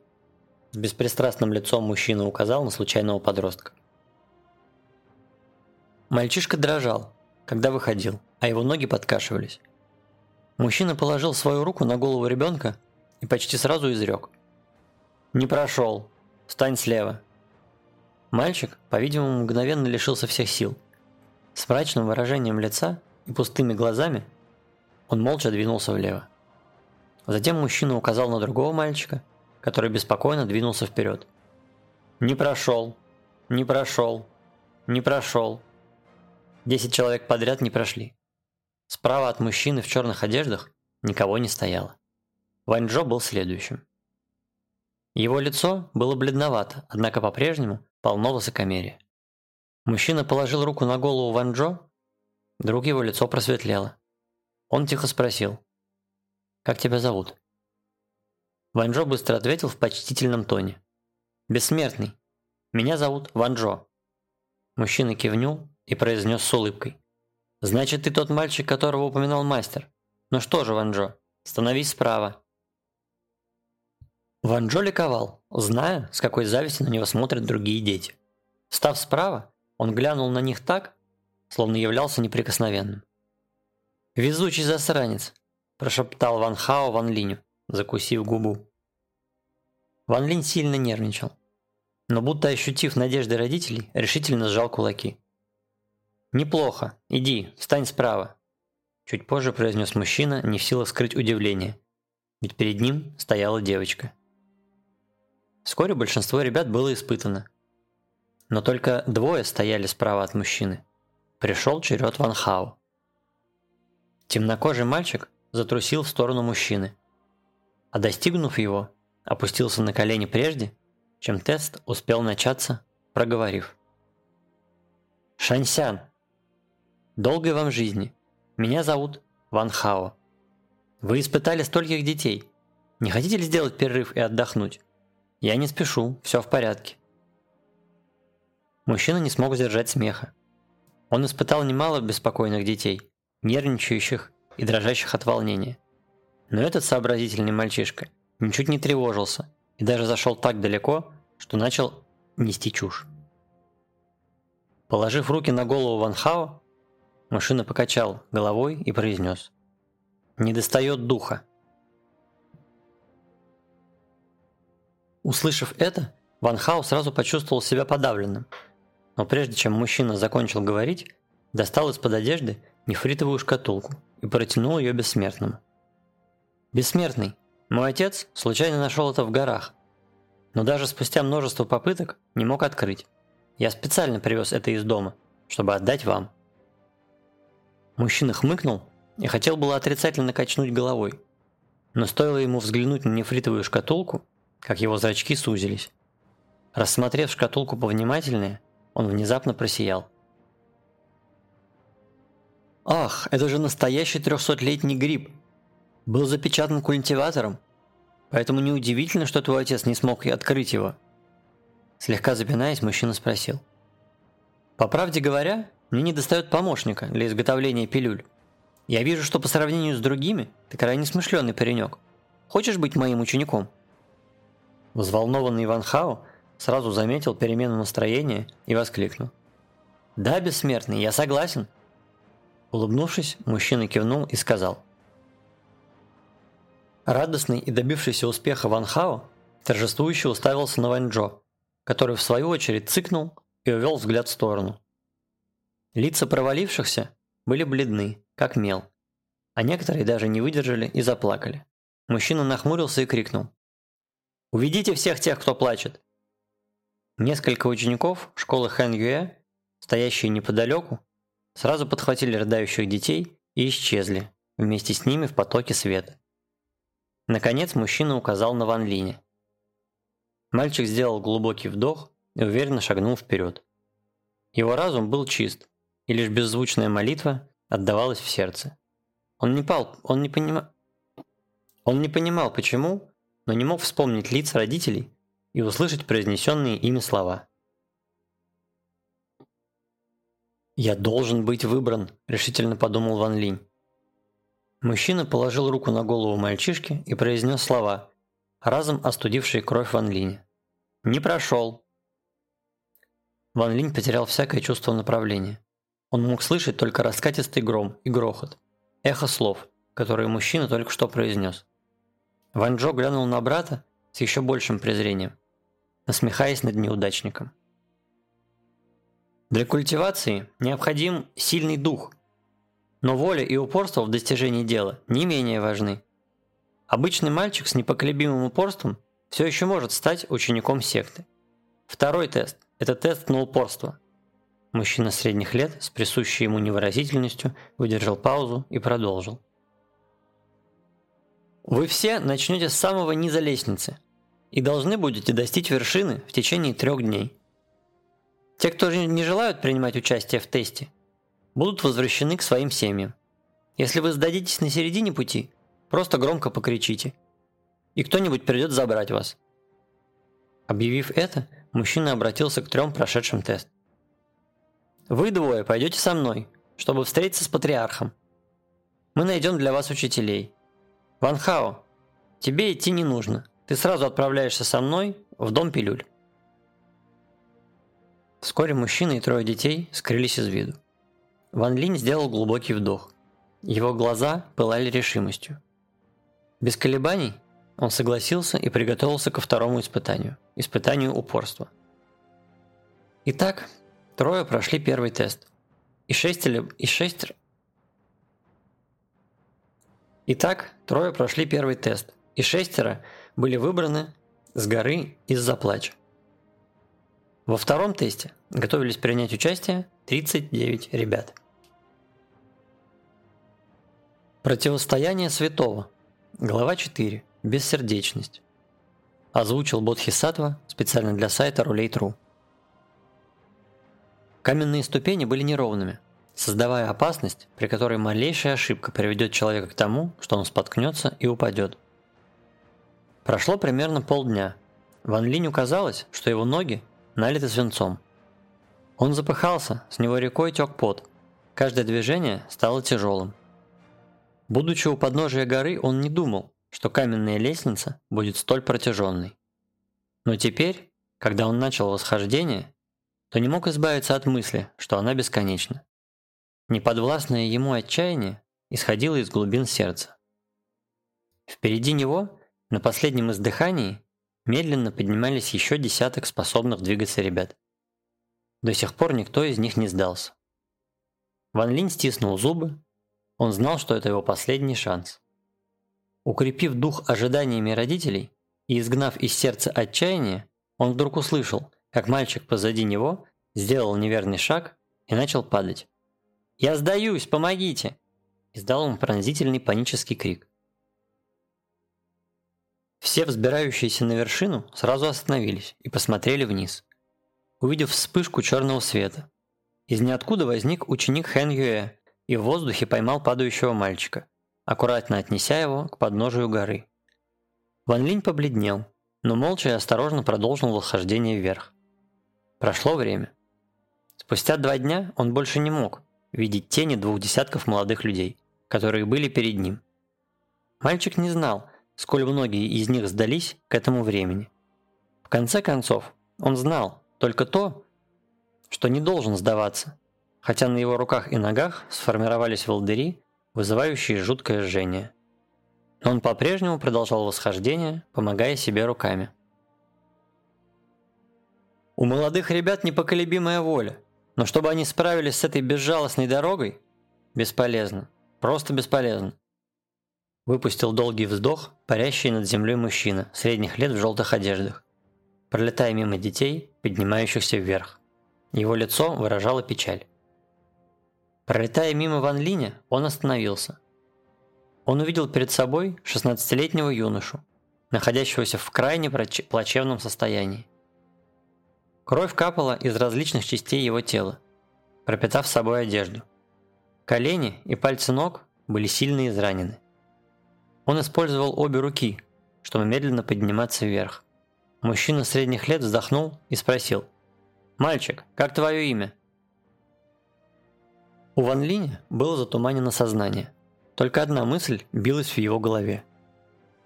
С беспристрастным лицом мужчина указал на случайного подростка. Мальчишка дрожал, когда выходил, а его ноги подкашивались. Мужчина положил свою руку на голову ребенка и почти сразу изрек. «Не прошел. Встань слева». Мальчик, по-видимому, мгновенно лишился всех сил. С мрачным выражением лица и пустыми глазами он молча двинулся влево. Затем мужчина указал на другого мальчика, который беспокойно двинулся вперед. «Не прошел! Не прошел! Не прошел!» Десять человек подряд не прошли. Справа от мужчины в черных одеждах никого не стояло. Ваньчжо был следующим. Его лицо было бледновато, однако по-прежнему полно высокомерия. Мужчина положил руку на голову Ваньчжо, вдруг его лицо просветлело. Он тихо спросил, «Как тебя зовут?» Ваньчжо быстро ответил в почтительном тоне. «Бессмертный. Меня зовут Ваньчжо». Мужчина кивнул и произнес с улыбкой. «Значит, ты тот мальчик, которого упоминал мастер. Ну что же, Ванжо, становись справа». Ванжо ликовал, зная, с какой завистью на него смотрят другие дети. Став справа, он глянул на них так, словно являлся неприкосновенным. «Везучий засранец», – прошептал Ван Хао Ван Линю, закусив губу. Ван Линь сильно нервничал, но будто ощутив надежды родителей, решительно сжал кулаки. «Неплохо. Иди, встань справа», – чуть позже произнес мужчина, не в силах скрыть удивление. ведь перед ним стояла девочка. Вскоре большинство ребят было испытано. Но только двое стояли справа от мужчины. Пришел черед Ван Хау. Темнокожий мальчик затрусил в сторону мужчины, а достигнув его, опустился на колени прежде, чем тест успел начаться, проговорив. «Шаньсян, долгой вам жизни. Меня зовут Ван Хао. Вы испытали стольких детей. Не хотите ли сделать перерыв и отдохнуть? Я не спешу, все в порядке». Мужчина не смог сдержать смеха. Он испытал немало беспокойных детей, нервничающих и дрожащих от волнения. Но этот сообразительный мальчишка ничуть не тревожился и даже зашел так далеко, что начал нести чушь. Положив руки на голову Ван Хао, мужчина покачал головой и произнес «Не достает духа». Услышав это, Ван Хао сразу почувствовал себя подавленным – но прежде чем мужчина закончил говорить, достал из-под одежды нефритовую шкатулку и протянул ее бессмертному. «Бессмертный, мой отец случайно нашел это в горах, но даже спустя множество попыток не мог открыть. Я специально привез это из дома, чтобы отдать вам». Мужчина хмыкнул и хотел было отрицательно качнуть головой, но стоило ему взглянуть на нефритовую шкатулку, как его зрачки сузились. Рассмотрев шкатулку повнимательнее, он внезапно просиял. «Ах, это же настоящий трехсотлетний гриб! Был запечатан культиватором, поэтому неудивительно, что твой отец не смог открыть его». Слегка запинаясь, мужчина спросил. «По правде говоря, мне не достает помощника для изготовления пилюль. Я вижу, что по сравнению с другими ты крайне смышленый паренек. Хочешь быть моим учеником?» Взволнованный Иван Хао сразу заметил перемену настроения и воскликнул. «Да, бессмертный, я согласен!» Улыбнувшись, мужчина кивнул и сказал. Радостный и добившийся успеха Ван Хао торжествующе уставился на Ван Джо, который в свою очередь цыкнул и увел взгляд в сторону. Лица провалившихся были бледны, как мел, а некоторые даже не выдержали и заплакали. Мужчина нахмурился и крикнул. «Уведите всех тех, кто плачет! Несколько учеников школы Хэн Юэ, стоящие неподалеку, сразу подхватили рыдающих детей и исчезли, вместе с ними в потоке света. Наконец мужчина указал на Ван Линя. Мальчик сделал глубокий вдох и уверенно шагнул вперед. Его разум был чист, и лишь беззвучная молитва отдавалась в сердце. Он не пал, он не понимал... Он не понимал, почему, но не мог вспомнить лиц родителей, и услышать произнесенные ими слова. «Я должен быть выбран», – решительно подумал Ван Линь. Мужчина положил руку на голову мальчишки и произнес слова, разом остудившие кровь Ван Линя. «Не прошел». Ван Линь потерял всякое чувство направления. Он мог слышать только раскатистый гром и грохот, эхо слов, которые мужчина только что произнес. Ван Джо глянул на брата с еще большим презрением насмехаясь над неудачником. Для культивации необходим сильный дух, но воля и упорство в достижении дела не менее важны. Обычный мальчик с непоколебимым упорством все еще может стать учеником секты. Второй тест – это тест на упорство. Мужчина средних лет с присущей ему невыразительностью выдержал паузу и продолжил. Вы все начнете с самого низа лестницы – и должны будете достичь вершины в течение трех дней. Те, кто не желают принимать участие в тесте, будут возвращены к своим семьям. Если вы сдадитесь на середине пути, просто громко покричите, и кто-нибудь придет забрать вас. Объявив это, мужчина обратился к трем прошедшим тест. Вы двое пойдете со мной, чтобы встретиться с патриархом. Мы найдем для вас учителей. Ван Хао, тебе идти не нужно. Ты сразу отправляешься со мной в дом пилюль. Вскоре мужчина и трое детей скрылись из виду. Ван Линь сделал глубокий вдох. Его глаза пылали решимостью. Без колебаний он согласился и приготовился ко второму испытанию – испытанию упорства. Итак, трое прошли первый тест. И шестеро, и шестеро... Итак, трое прошли первый тест – и шестеро были выбраны с горы из-за плача. Во втором тесте готовились принять участие 39 ребят. Противостояние святого. Глава 4. Бессердечность. Озвучил Бодхисаттва специально для сайта Рулей.тру. Каменные ступени были неровными, создавая опасность, при которой малейшая ошибка приведет человека к тому, что он споткнется и упадет. Прошло примерно полдня. Ван Линю казалось, что его ноги налиты свинцом. Он запыхался, с него рекой тек пот. Каждое движение стало тяжелым. Будучи у подножия горы, он не думал, что каменная лестница будет столь протяженной. Но теперь, когда он начал восхождение, то не мог избавиться от мысли, что она бесконечна. Неподвластное ему отчаяние исходило из глубин сердца. Впереди него, на последнем издыхании, медленно поднимались еще десяток способных двигаться ребят. До сих пор никто из них не сдался. Ван Линь стиснул зубы, он знал, что это его последний шанс. Укрепив дух ожиданиями родителей и изгнав из сердца отчаяние, он вдруг услышал, как мальчик позади него сделал неверный шаг и начал падать. «Я сдаюсь, помогите!» Издал он пронзительный панический крик. Все взбирающиеся на вершину сразу остановились и посмотрели вниз, увидев вспышку черного света. Из ниоткуда возник ученик Хэн Юэ и в воздухе поймал падающего мальчика, аккуратно отнеся его к подножию горы. Ван Линь побледнел, но молча и осторожно продолжил восхождение вверх. Прошло время. Спустя два дня он больше не мог видеть тени двух десятков молодых людей, которые были перед ним. Мальчик не знал, сколь многие из них сдались к этому времени. В конце концов, он знал только то, что не должен сдаваться, хотя на его руках и ногах сформировались волдыри, вызывающие жуткое жжение. Но он по-прежнему продолжал восхождение, помогая себе руками. У молодых ребят непоколебимая воля, но чтобы они справились с этой безжалостной дорогой, бесполезно, просто бесполезно. Выпустил долгий вздох, парящий над землей мужчина, средних лет в желтых одеждах, пролетая мимо детей, поднимающихся вверх. Его лицо выражало печаль. Пролетая мимо Ван Линя, он остановился. Он увидел перед собой 16-летнего юношу, находящегося в крайне плачевном состоянии. Кровь капала из различных частей его тела, пропитав собой одежду. Колени и пальцы ног были сильно изранены. Он использовал обе руки, чтобы медленно подниматься вверх. Мужчина средних лет вздохнул и спросил. «Мальчик, как твое имя?» У Ван Линя было затуманено сознание. Только одна мысль билась в его голове.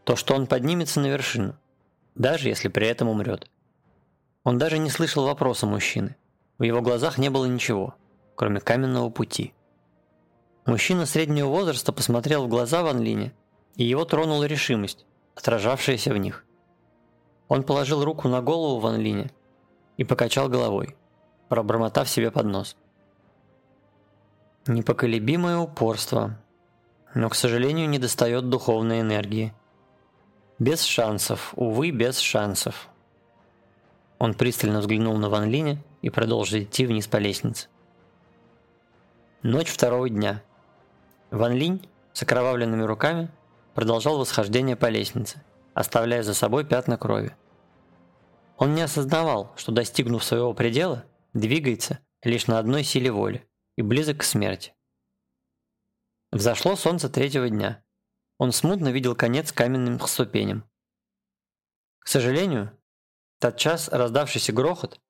То, что он поднимется на вершину, даже если при этом умрет. Он даже не слышал вопроса мужчины. В его глазах не было ничего, кроме каменного пути. Мужчина среднего возраста посмотрел в глаза Ван Линя, и его тронула решимость, отражавшаяся в них. Он положил руку на голову Ван Линя и покачал головой, пробормотав себе под нос. Непоколебимое упорство, но, к сожалению, не достает духовной энергии. Без шансов, увы, без шансов. Он пристально взглянул на Ван Линя и продолжил идти вниз по лестнице. Ночь второго дня. Ван Линь с окровавленными руками продолжал восхождение по лестнице, оставляя за собой пятна крови. Он не осознавал, что достигнув своего предела, двигается лишь на одной силе воли и близок к смерти. Взошло солнце третьего дня. Он смутно видел конец каменным ступеням. К сожалению, Тотчас раздавшийся грохот.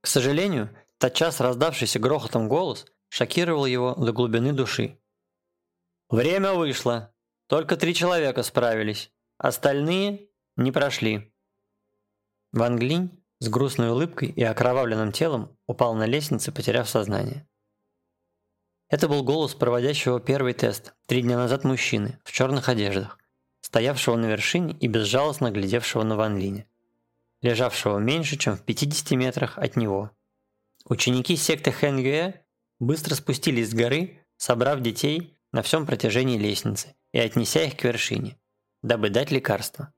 К сожалению, тотчас раздавшийся грохотом голос шокировал его до глубины души. Время вышло. Только три человека справились. Остальные не прошли. Ван Глинь с грустной улыбкой и окровавленным телом упал на лестнице, потеряв сознание. Это был голос проводящего первый тест три дня назад мужчины в черных одеждах стоявшего на вершине и безжалостно глядевшего на Ван Линя, лежавшего меньше, чем в 50 метрах от него. Ученики секты Хэн быстро спустились с горы, собрав детей на всем протяжении лестницы и отнеся их к вершине, дабы дать лекарство.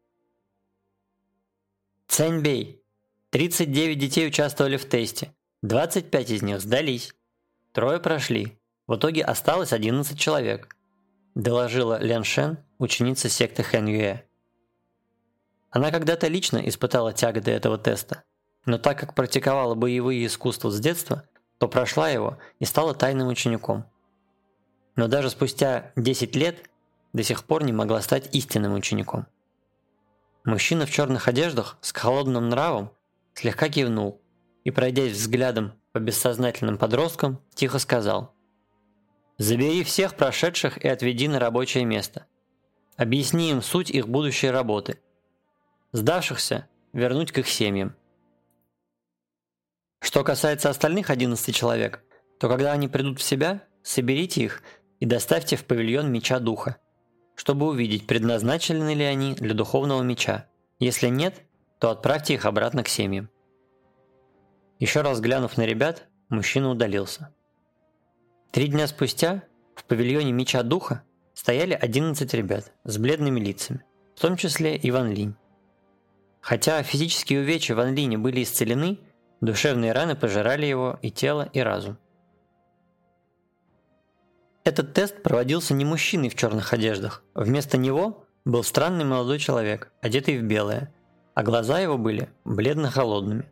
Цэньбэй. 39 детей участвовали в тесте. 25 из них сдались. Трое прошли. В итоге осталось 11 человек. Доложила Лян Шен, ученица секты Хэн Юэ. Она когда-то лично испытала тяготы этого теста, но так как практиковала боевые искусства с детства, то прошла его и стала тайным учеником. Но даже спустя 10 лет до сих пор не могла стать истинным учеником. Мужчина в черных одеждах с холодным нравом слегка кивнул и, пройдясь взглядом по бессознательным подросткам, тихо сказал «Забери всех прошедших и отведи на рабочее место. Объясни им суть их будущей работы. Сдавшихся вернуть к их семьям». Что касается остальных 11 человек, то когда они придут в себя, соберите их и доставьте в павильон Меча Духа чтобы увидеть, предназначены ли они для духовного меча. Если нет, то отправьте их обратно к семьям. Еще раз глянув на ребят, мужчина удалился. Три дня спустя в павильоне Меча Духа стояли 11 ребят с бледными лицами, в том числе и Ван Линь. Хотя физические увечья Ван Линя были исцелены, душевные раны пожирали его и тело, и разум. Этот тест проводился не мужчиной в черных одеждах. Вместо него был странный молодой человек, одетый в белое, а глаза его были бледно-холодными.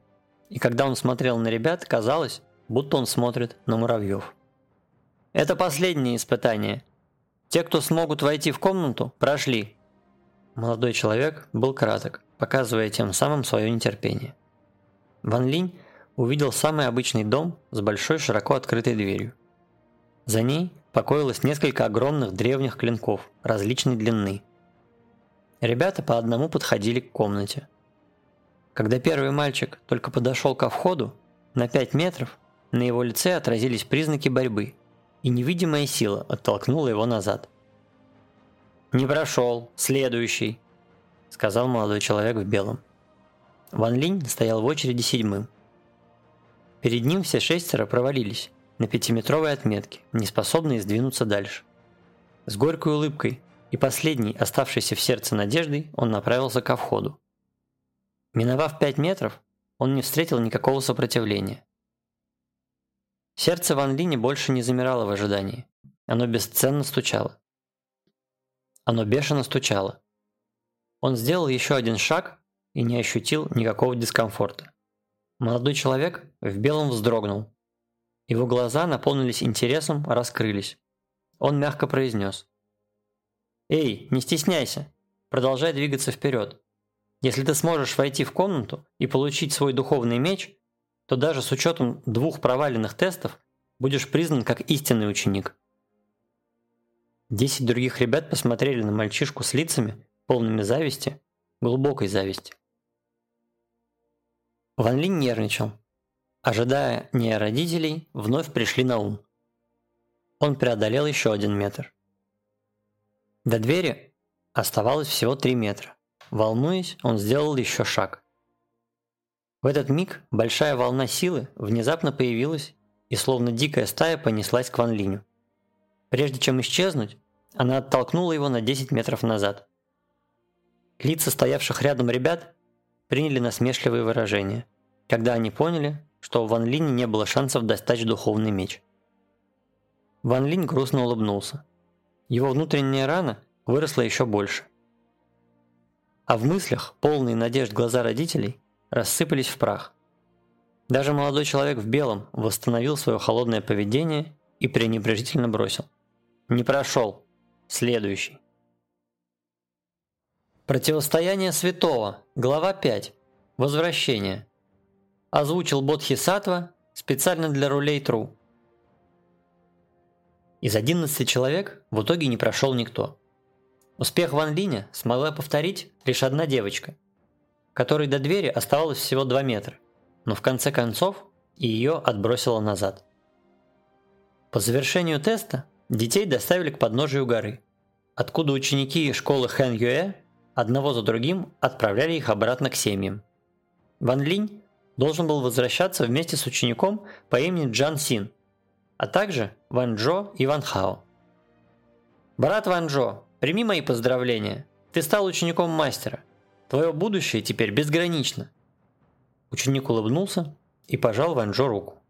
И когда он смотрел на ребят, казалось, будто он смотрит на муравьев. Это последнее испытание. Те, кто смогут войти в комнату, прошли. Молодой человек был краток, показывая тем самым свое нетерпение. Ван Линь увидел самый обычный дом с большой широко открытой дверью. За ней покоилось несколько огромных древних клинков различной длины. Ребята по одному подходили к комнате. Когда первый мальчик только подошел ко входу, на 5 метров на его лице отразились признаки борьбы, и невидимая сила оттолкнула его назад. «Не прошел, следующий», — сказал молодой человек в белом. Ван Линь стоял в очереди седьмым. Перед ним все шестеро провалились, на пятиметровой отметке, не способные сдвинуться дальше. С горькой улыбкой и последней, оставшейся в сердце надеждой, он направился ко входу. Миновав пять метров, он не встретил никакого сопротивления. Сердце Ван Лини больше не замирало в ожидании. Оно бесценно стучало. Оно бешено стучало. Он сделал еще один шаг и не ощутил никакого дискомфорта. Молодой человек в белом вздрогнул, его глаза наполнились интересом, раскрылись. Он мягко произнес. «Эй, не стесняйся. Продолжай двигаться вперед. Если ты сможешь войти в комнату и получить свой духовный меч, то даже с учетом двух проваленных тестов будешь признан как истинный ученик». Десять других ребят посмотрели на мальчишку с лицами, полными зависти, глубокой зависти. Ван Линь нервничал. Ожидая не родителей, вновь пришли на ум. Он преодолел еще один метр. До двери оставалось всего три метра. Волнуясь, он сделал еще шаг. В этот миг большая волна силы внезапно появилась и словно дикая стая понеслась к Ван Линю. Прежде чем исчезнуть, она оттолкнула его на 10 метров назад. Лица стоявших рядом ребят приняли насмешливые выражения, когда они поняли, что у Ван Линя не было шансов достать духовный меч. Ван Линь грустно улыбнулся. Его внутренняя рана выросла еще больше. А в мыслях, полные надежд глаза родителей, рассыпались в прах. Даже молодой человек в белом восстановил свое холодное поведение и пренебрежительно бросил. «Не прошел. Следующий». Противостояние святого. Глава 5. Возвращение озвучил Бодхисаттва специально для рулей Тру. Из 11 человек в итоге не прошел никто. Успех Ван Линя смогла повторить лишь одна девочка, которой до двери оставалось всего 2 метра, но в конце концов ее отбросило назад. По завершению теста детей доставили к подножию горы, откуда ученики школы Хэн Юэ одного за другим отправляли их обратно к семьям. Ван Линь должен был возвращаться вместе с учеником по имени Джан Син, а также Ван Джо и Ван Хао. «Брат Ван Джо, прими мои поздравления. Ты стал учеником мастера. Твое будущее теперь безгранично». Ученик улыбнулся и пожал Ванжо руку.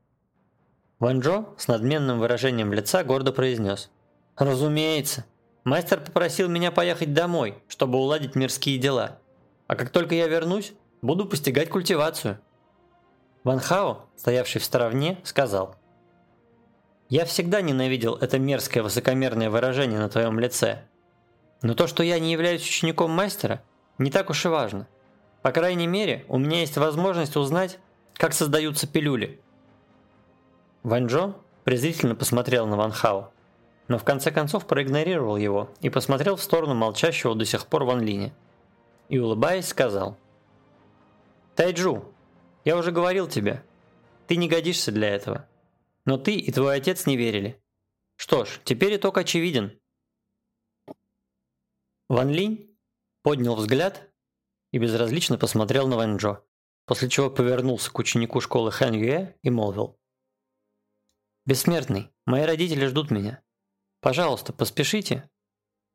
Ванжо с надменным выражением лица гордо произнес. «Разумеется. Мастер попросил меня поехать домой, чтобы уладить мирские дела. А как только я вернусь, буду постигать культивацию». Ван Хао, стоявший в стороне, сказал. «Я всегда ненавидел это мерзкое высокомерное выражение на твоем лице. Но то, что я не являюсь учеником мастера, не так уж и важно. По крайней мере, у меня есть возможность узнать, как создаются пилюли». Ван Джо презрительно посмотрел на Ван Хао, но в конце концов проигнорировал его и посмотрел в сторону молчащего до сих пор Ван Линя. И улыбаясь, сказал. «Тайджу, я уже говорил тебе, ты не годишься для этого. Но ты и твой отец не верили. Что ж, теперь итог очевиден». Ван Линь поднял взгляд и безразлично посмотрел на Ван Джо, после чего повернулся к ученику школы Хэн Юэ и молвил. «Бессмертный, мои родители ждут меня. Пожалуйста, поспешите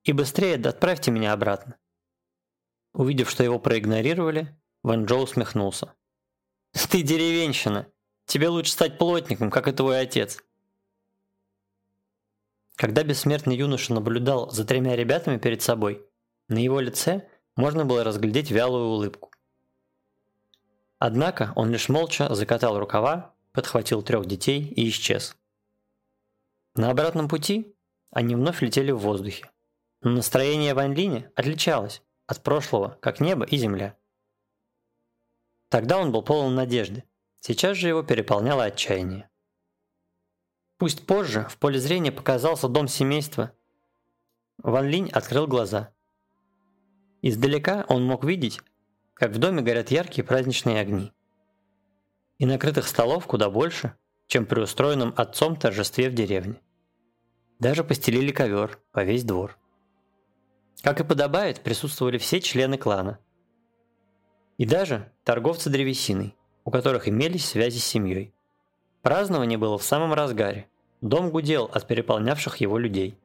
и быстрее отправьте меня обратно». Увидев, что его проигнорировали, Ван Джо усмехнулся. «Ты деревенщина! Тебе лучше стать плотником, как и твой отец!» Когда бессмертный юноша наблюдал за тремя ребятами перед собой, на его лице можно было разглядеть вялую улыбку. Однако он лишь молча закатал рукава, подхватил трех детей и исчез. На обратном пути они вновь летели в воздухе. Но настроение Ван Линя отличалось от прошлого, как небо и земля. Тогда он был полон надежды, сейчас же его переполняло отчаяние. Пусть позже в поле зрения показался дом семейства, Ван Линь открыл глаза – Издалека он мог видеть, как в доме горят яркие праздничные огни. И накрытых столов куда больше, чем при устроенном отцом торжестве в деревне. Даже постелили ковер по весь двор. Как и подобает, присутствовали все члены клана. И даже торговцы древесиной, у которых имелись связи с семьей. Празднование было в самом разгаре. Дом гудел от переполнявших его людей.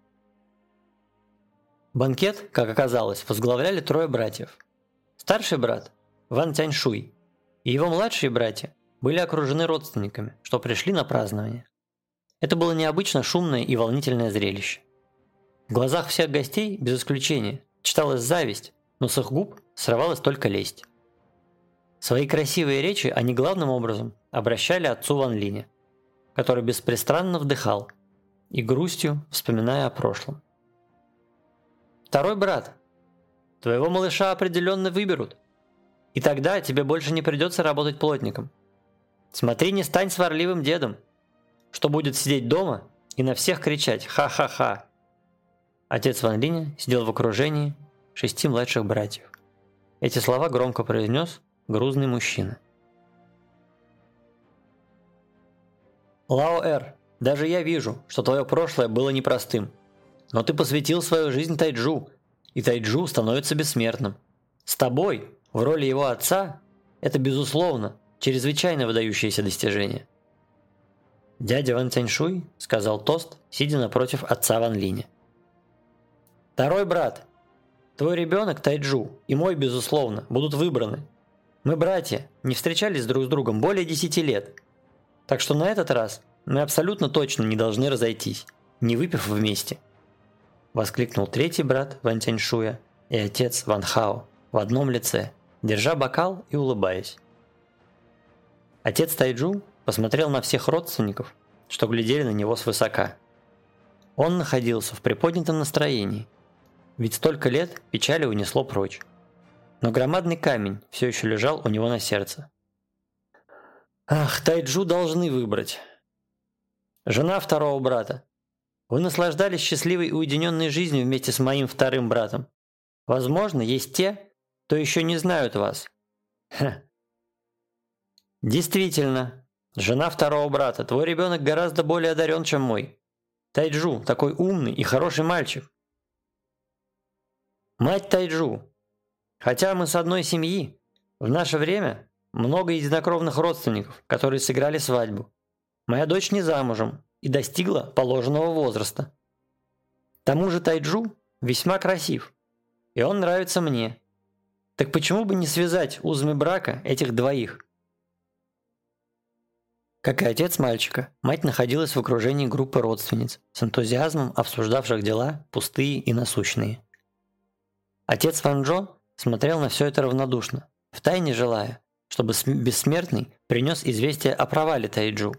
Банкет, как оказалось, возглавляли трое братьев. Старший брат – Ван Тяньшуй, и его младшие братья были окружены родственниками, что пришли на празднование. Это было необычно шумное и волнительное зрелище. В глазах всех гостей, без исключения, читалась зависть, но с их губ срывалась только лесть. Свои красивые речи они главным образом обращали отцу Ван Лине, который беспрестанно вдыхал и грустью вспоминая о прошлом. Второй брат. Твоего малыша определенно выберут. И тогда тебе больше не придется работать плотником. Смотри, не стань сварливым дедом, что будет сидеть дома и на всех кричать «Ха-ха-ха!». Отец Ван Линя сидел в окружении шести младших братьев. Эти слова громко произнес грузный мужчина. Лао Эр, даже я вижу, что твое прошлое было непростым. Но ты посвятил свою жизнь Тайджу, и Тайджу становится бессмертным. С тобой, в роли его отца, это, безусловно, чрезвычайно выдающееся достижение. Дядя Ван Цяньшуй сказал тост, сидя напротив отца Ван Линя. Второй брат, твой ребенок Тайджу и мой, безусловно, будут выбраны. Мы братья, не встречались друг с другом более десяти лет. Так что на этот раз мы абсолютно точно не должны разойтись, не выпив вместе. Воскликнул третий брат Ван Тяньшуя и отец Ван Хао в одном лице, держа бокал и улыбаясь. Отец Тайджу посмотрел на всех родственников, что глядели на него свысока. Он находился в приподнятом настроении, ведь столько лет печали унесло прочь. Но громадный камень все еще лежал у него на сердце. Ах, Тайджу должны выбрать. Жена второго брата, вы наслаждались счастливой и уединенной жизнью вместе с моим вторым братом. Возможно, есть те, кто еще не знают вас. Ха. Действительно, жена второго брата, твой ребенок гораздо более одарен, чем мой. Тайджу такой умный и хороший мальчик. Мать Тайджу. Хотя мы с одной семьи, в наше время много единокровных родственников, которые сыграли свадьбу. Моя дочь не замужем, и достигла положенного возраста. К тому же Тайджу весьма красив, и он нравится мне. Так почему бы не связать узами брака этих двоих? Как и отец мальчика, мать находилась в окружении группы родственниц, с энтузиазмом обсуждавших дела, пустые и насущные. Отец Ван Джо смотрел на все это равнодушно, втайне желая, чтобы бессмертный принес известие о провале Тайджу,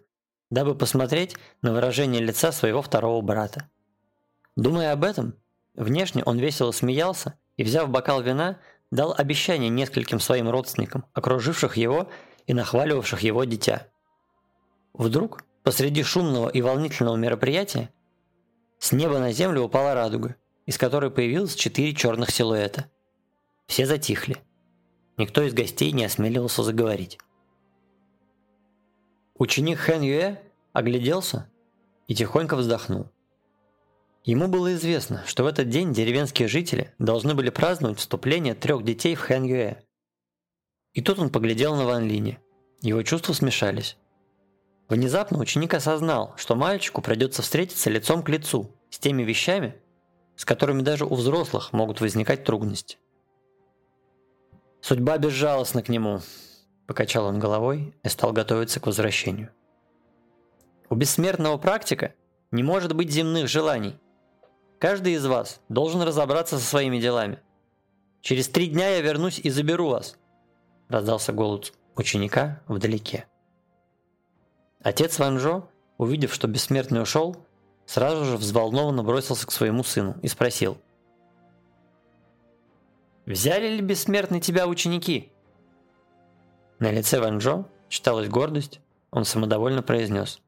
дабы посмотреть на выражение лица своего второго брата. Думая об этом, внешне он весело смеялся и, взяв бокал вина, дал обещание нескольким своим родственникам, окруживших его и нахваливавших его дитя. Вдруг, посреди шумного и волнительного мероприятия, с неба на землю упала радуга, из которой появилось четыре черных силуэта. Все затихли. Никто из гостей не осмеливался заговорить. Ученик Хэн Юэ огляделся и тихонько вздохнул. Ему было известно, что в этот день деревенские жители должны были праздновать вступление трех детей в Хэн Юэ. И тут он поглядел на Ван Линя. Его чувства смешались. Внезапно ученик осознал, что мальчику придется встретиться лицом к лицу с теми вещами, с которыми даже у взрослых могут возникать трудности. «Судьба безжалостна к нему», – покачал он головой и стал готовиться к возвращению. «У бессмертного практика не может быть земных желаний. Каждый из вас должен разобраться со своими делами. Через три дня я вернусь и заберу вас», – раздался голос ученика вдалеке. Отец Ванжо, увидев, что бессмертный ушел, сразу же взволнованно бросился к своему сыну и спросил. «Взяли ли бессмертный тебя ученики?» На лице Ванжо читалась гордость, он самодовольно произнес.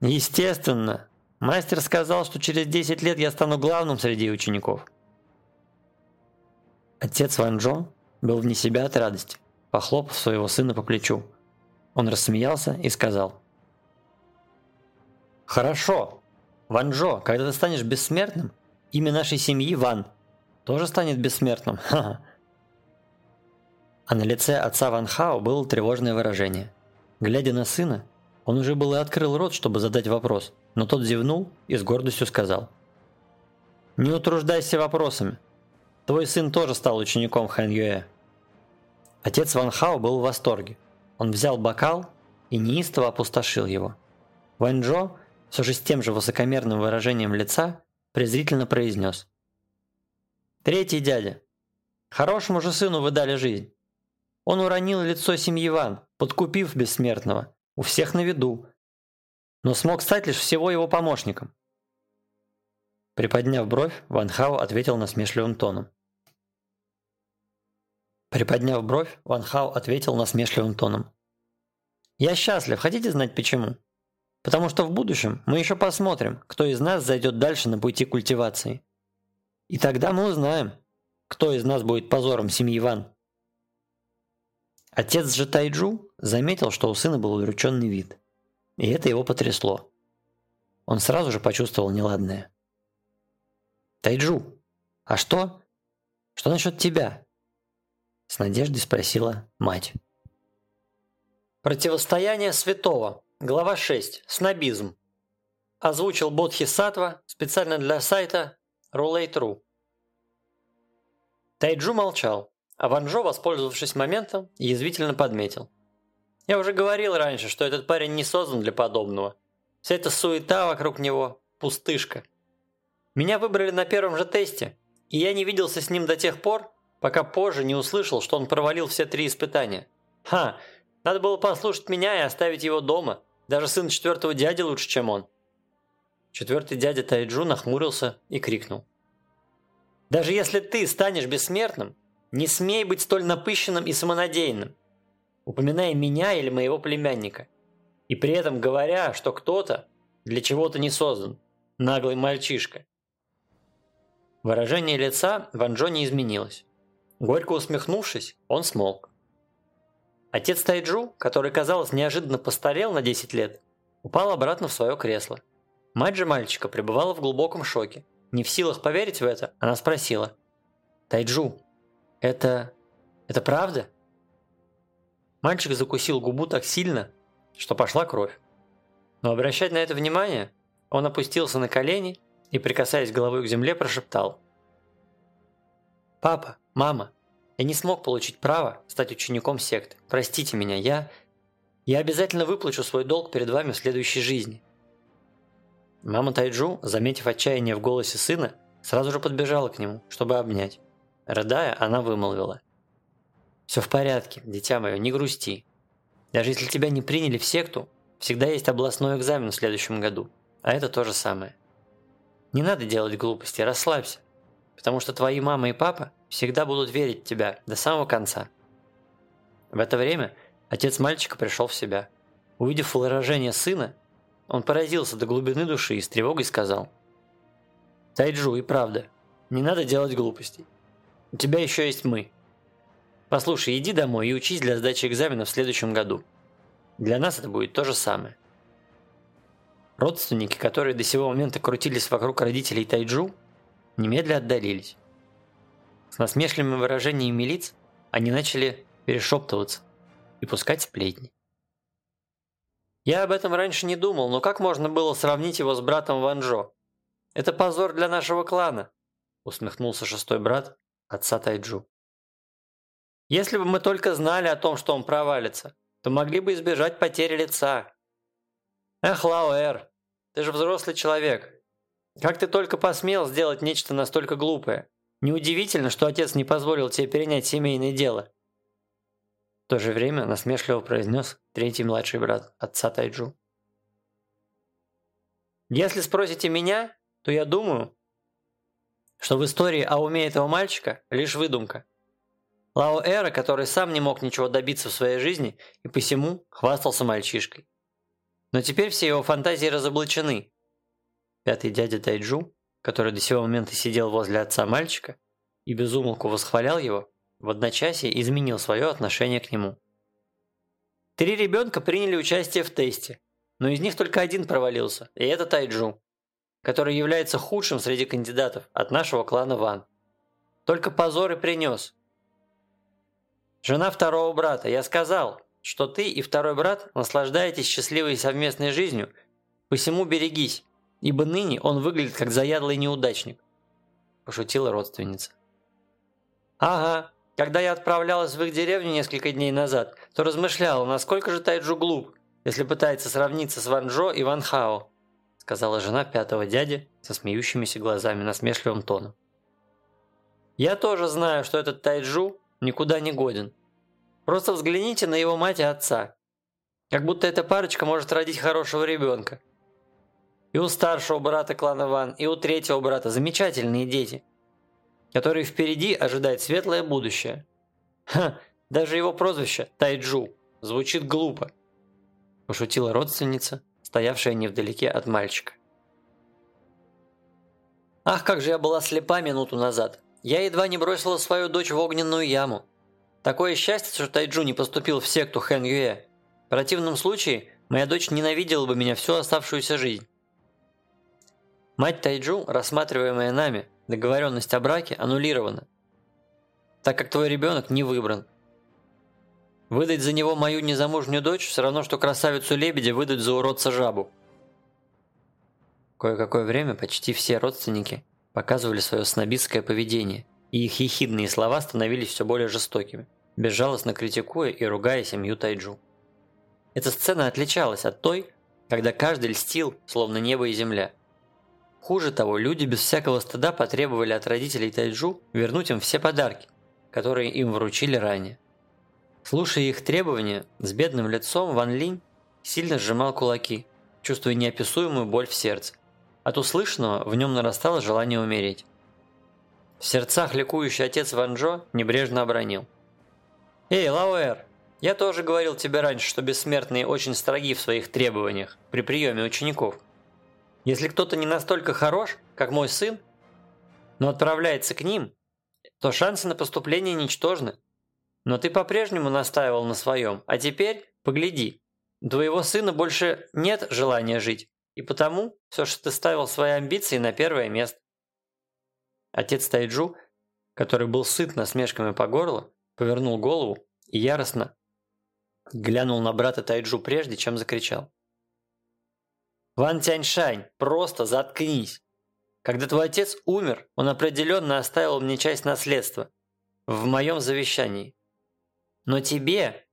«Естественно, Мастер сказал, что через 10 лет я стану главным среди учеников. Отец Ван Джо был вне себя от радости, похлопав своего сына по плечу. Он рассмеялся и сказал. «Хорошо, Ван Джо, когда ты станешь бессмертным, имя нашей семьи Ван тоже станет бессмертным. <laughs> Ха -ха. А на лице отца Ван Хао было тревожное выражение. Глядя на сына, он уже было открыл рот, чтобы задать вопрос, но тот зевнул и с гордостью сказал. «Не утруждайся вопросами. Твой сын тоже стал учеником Хэн Юэ». Отец Ван Хао был в восторге. Он взял бокал и неистово опустошил его. Ван Джо, все же с тем же высокомерным выражением лица, презрительно произнес. «Третий дядя. Хорошему же сыну вы дали жизнь. Он уронил лицо семьи Ван, подкупив бессмертного, у всех на виду, но смог стать лишь всего его помощником. Приподняв бровь, Ван Хао ответил насмешливым тоном. Приподняв бровь, Ван Хао ответил насмешливым тоном. «Я счастлив, хотите знать почему? Потому что в будущем мы еще посмотрим, кто из нас зайдет дальше на пути культивации. И тогда мы узнаем, кто из нас будет позором семьи Ван». Отец же Тайджу заметил, что у сына был удрученный вид. И это его потрясло. Он сразу же почувствовал неладное. «Тайджу, а что? Что насчет тебя?» С надеждой спросила мать. Противостояние святого. Глава 6. Снобизм. Озвучил Бодхи Сатва специально для сайта Roulette.ru. Тайджу молчал. А Ванжо, воспользовавшись моментом, язвительно подметил. «Я уже говорил раньше, что этот парень не создан для подобного. Вся эта суета вокруг него – пустышка. Меня выбрали на первом же тесте, и я не виделся с ним до тех пор, пока позже не услышал, что он провалил все три испытания. Ха, надо было послушать меня и оставить его дома. Даже сын четвертого дяди лучше, чем он». Четвертый дядя Тайджу нахмурился и крикнул. «Даже если ты станешь бессмертным, не смей быть столь напыщенным и самонадеянным, упоминая меня или моего племянника, и при этом говоря, что кто-то для чего-то не создан, наглый мальчишка. Выражение лица Ван Джо не изменилось. Горько усмехнувшись, он смолк. Отец Тайджу, который, казалось, неожиданно постарел на 10 лет, упал обратно в свое кресло. Мать же мальчика пребывала в глубоком шоке. Не в силах поверить в это, она спросила. «Тайджу, это... это правда? Мальчик закусил губу так сильно, что пошла кровь. Но обращать на это внимание, он опустился на колени и, прикасаясь головой к земле, прошептал. «Папа, мама, я не смог получить право стать учеником секты. Простите меня, я... Я обязательно выплачу свой долг перед вами в следующей жизни». Мама Тайджу, заметив отчаяние в голосе сына, сразу же подбежала к нему, чтобы обнять. Рыдая, она вымолвила. «Все в порядке, дитя мое, не грусти. Даже если тебя не приняли в секту, всегда есть областной экзамен в следующем году, а это то же самое. Не надо делать глупости, расслабься, потому что твои мама и папа всегда будут верить в тебя до самого конца». В это время отец мальчика пришел в себя. Увидев выражение сына, он поразился до глубины души и с тревогой сказал. «Тайджу, и правда, не надо делать глупостей. У тебя еще есть мы. Послушай, иди домой и учись для сдачи экзамена в следующем году. Для нас это будет то же самое». Родственники, которые до сего момента крутились вокруг родителей Тайджу, немедля отдалились. С насмешливыми выражениями лиц они начали перешептываться и пускать сплетни. Я об этом раньше не думал, но как можно было сравнить его с братом Ванжо? Это позор для нашего клана, усмехнулся шестой брат отца Тайджу. Если бы мы только знали о том, что он провалится, то могли бы избежать потери лица. Эх, Лауэр, ты же взрослый человек. Как ты только посмел сделать нечто настолько глупое? Неудивительно, что отец не позволил тебе перенять семейное дело то же время насмешливо произнес третий младший брат отца Тайджу. Если спросите меня, то я думаю, что в истории о уме этого мальчика лишь выдумка. Лао Эра, который сам не мог ничего добиться в своей жизни и посему хвастался мальчишкой. Но теперь все его фантазии разоблачены. Пятый дядя Тайджу, который до сего момента сидел возле отца мальчика и безумолку восхвалял его, в одночасье изменил свое отношение к нему. Три ребенка приняли участие в тесте, но из них только один провалился, и это Тайджу, который является худшим среди кандидатов от нашего клана Ван. Только позор и принес. Жена второго брата, я сказал, что ты и второй брат наслаждаетесь счастливой совместной жизнью, посему берегись, ибо ныне он выглядит как заядлый неудачник», – пошутила родственница. «Ага, когда я отправлялась в их деревню несколько дней назад, то размышляла, насколько же Тайджу глуп, если пытается сравниться с Ванжо и Ван Хао, сказала жена пятого дяди со смеющимися глазами насмешливым тоном. Я тоже знаю, что этот Тайджу никуда не годен. Просто взгляните на его мать и отца. Как будто эта парочка может родить хорошего ребенка. И у старшего брата клана Ван, и у третьего брата замечательные дети – который впереди ожидает светлое будущее. Ха, даже его прозвище Тайджу звучит глупо, пошутила родственница, стоявшая невдалеке от мальчика. Ах, как же я была слепа минуту назад. Я едва не бросила свою дочь в огненную яму. Такое счастье, что Тайджу не поступил в секту Хэн Юэ. В противном случае моя дочь ненавидела бы меня всю оставшуюся жизнь. Мать Тайджу, рассматриваемая нами, Договоренность о браке аннулирована, так как твой ребенок не выбран. Выдать за него мою незамужнюю дочь все равно, что красавицу лебедя выдать за уродца жабу. Кое-какое время почти все родственники показывали свое снобистское поведение, и их ехидные слова становились все более жестокими, безжалостно критикуя и ругая семью Тайджу. Эта сцена отличалась от той, когда каждый льстил, словно небо и земля – Хуже того, люди без всякого стыда потребовали от родителей Тайджу вернуть им все подарки, которые им вручили ранее. Слушая их требования, с бедным лицом Ван Линь сильно сжимал кулаки, чувствуя неописуемую боль в сердце. От услышанного в нем нарастало желание умереть. В сердцах ликующий отец Ван Джо небрежно обронил. «Эй, Лауэр, я тоже говорил тебе раньше, что бессмертные очень строги в своих требованиях при приеме учеников». Если кто-то не настолько хорош, как мой сын, но отправляется к ним, то шансы на поступление ничтожны. Но ты по-прежнему настаивал на своем, а теперь погляди, твоего сына больше нет желания жить, и потому все, что ты ставил свои амбиции на первое место. Отец Тайджу, который был сыт насмешками по горло, повернул голову и яростно глянул на брата Тайджу прежде, чем закричал. Ван Тяньшань, просто заткнись. Когда твой отец умер, он определенно оставил мне часть наследства. В моем завещании. Но тебе...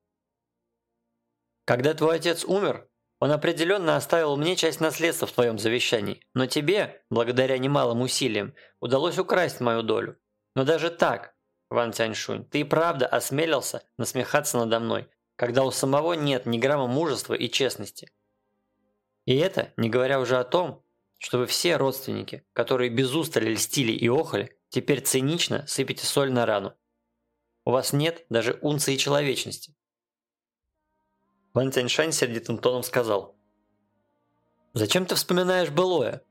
Когда твой отец умер, он определенно оставил мне часть наследства в твоем завещании. Но тебе, благодаря немалым усилиям, удалось украсть мою долю. Но даже так, Ван Тяньшунь, ты и правда осмелился насмехаться надо мной, когда у самого нет ни грамма мужества и честности. И это не говоря уже о том, что вы все родственники, которые без устали льстили и охали, теперь цинично сыпете соль на рану. У вас нет даже унции человечности. Ван Тяньшань сердитым тоном сказал. «Зачем ты вспоминаешь былое?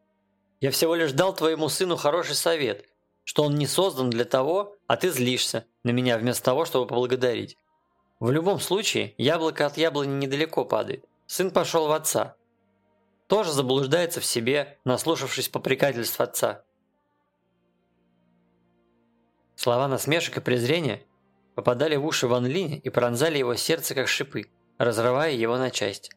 Я всего лишь дал твоему сыну хороший совет, что он не создан для того, а ты злишься на меня вместо того, чтобы поблагодарить. В любом случае, яблоко от яблони недалеко падает. Сын пошел в отца, тоже заблуждается в себе, наслушавшись попрекательств отца. Слова насмешек и презрения попадали в уши Ван Линя и пронзали его сердце как шипы, разрывая его на части.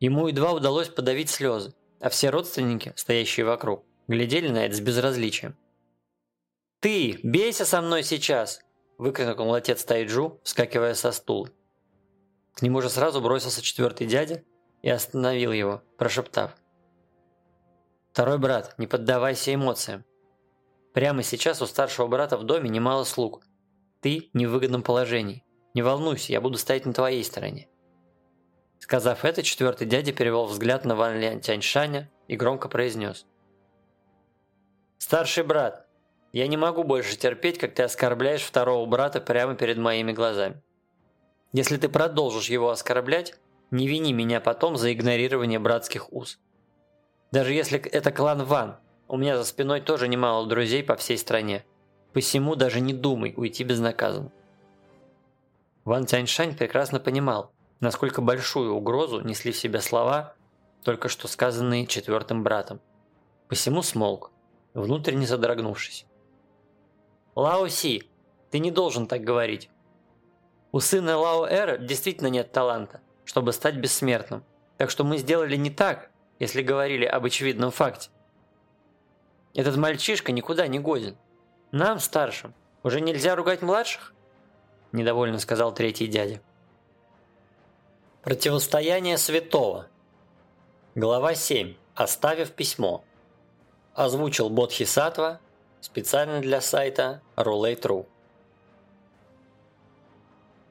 Ему едва удалось подавить слезы, а все родственники, стоящие вокруг, глядели на это с безразличием. «Ты, бейся со мной сейчас!» – выкрикнул отец Тайджу, вскакивая со стула. К нему же сразу бросился четвертый дядя и остановил его, прошептав. «Второй брат, не поддавайся эмоциям. Прямо сейчас у старшего брата в доме немало слуг. Ты не в выгодном положении. Не волнуйся, я буду стоять на твоей стороне». Сказав это, четвертый дядя перевел взгляд на Ван Лян Тяньшаня и громко произнес. «Старший брат, я не могу больше терпеть, как ты оскорбляешь второго брата прямо перед моими глазами. Если ты продолжишь его оскорблять, не вини меня потом за игнорирование братских уз. Даже если это клан Ван, у меня за спиной тоже немало друзей по всей стране. Посему даже не думай уйти безнаказанно. Ван Тяньшань прекрасно понимал, насколько большую угрозу несли в себя слова, только что сказанные четвертым братом. Посему смолк, внутренне задрогнувшись. «Лао Си, ты не должен так говорить. У сына Лао Эра действительно нет таланта чтобы стать бессмертным. Так что мы сделали не так, если говорили об очевидном факте. Этот мальчишка никуда не годен. Нам, старшим, уже нельзя ругать младших? Недовольно сказал третий дядя. Противостояние святого. Глава 7. Оставив письмо. Озвучил Бодхисаттва специально для сайта Roulette.ru.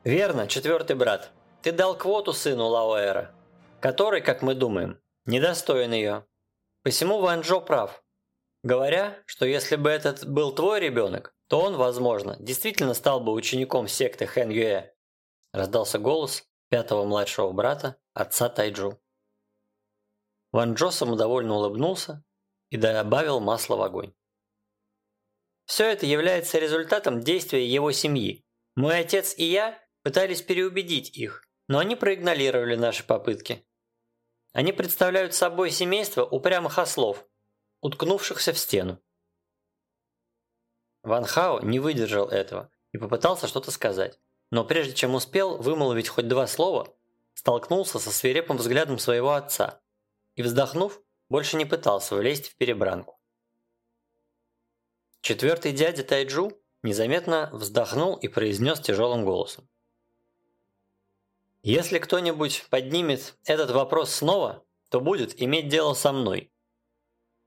Верно, четвертый брат. Ты дал квоту сыну Лауэра, который, как мы думаем, недостоин ее. Посему Ван Джо прав, говоря, что если бы этот был твой ребенок, то он, возможно, действительно стал бы учеником секты Хэн Юэ. Раздался голос пятого младшего брата, отца Тайджу. Ван Джо самодовольно улыбнулся и добавил масло в огонь. Все это является результатом действия его семьи. Мой отец и я пытались переубедить их, но они проигнорировали наши попытки. Они представляют собой семейство упрямых ослов, уткнувшихся в стену. Ван Хао не выдержал этого и попытался что-то сказать, но прежде чем успел вымолвить хоть два слова, столкнулся со свирепым взглядом своего отца и, вздохнув, больше не пытался влезть в перебранку. Четвертый дядя Тайджу незаметно вздохнул и произнес тяжелым голосом. Если кто-нибудь поднимет этот вопрос снова, то будет иметь дело со мной.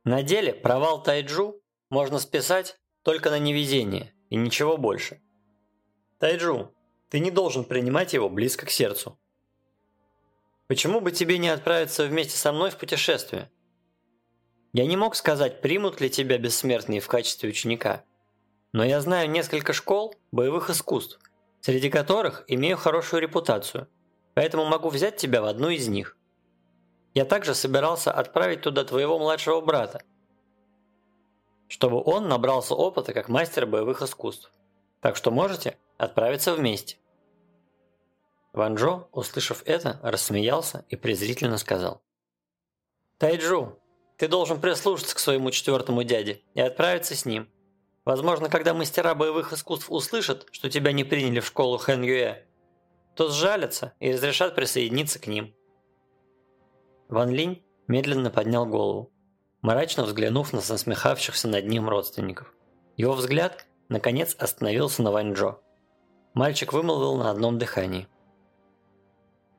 На деле провал Тайджу можно списать только на невезение и ничего больше. Тайджу, ты не должен принимать его близко к сердцу. Почему бы тебе не отправиться вместе со мной в путешествие? Я не мог сказать, примут ли тебя бессмертные в качестве ученика, но я знаю несколько школ боевых искусств, среди которых имею хорошую репутацию – поэтому могу взять тебя в одну из них. Я также собирался отправить туда твоего младшего брата, чтобы он набрался опыта как мастер боевых искусств. Так что можете отправиться вместе. Ван Джо, услышав это, рассмеялся и презрительно сказал. «Тайджу, ты должен прислушаться к своему четвертому дяде и отправиться с ним. Возможно, когда мастера боевых искусств услышат, что тебя не приняли в школу Хэн Юэ, то сжалятся и разрешат присоединиться к ним. Ван Линь медленно поднял голову. мрачно взглянув на насмехавшихся над ним родственников. Его взгляд, наконец, остановился на Ваньчжо. Мальчик вымолвил на одном дыхании.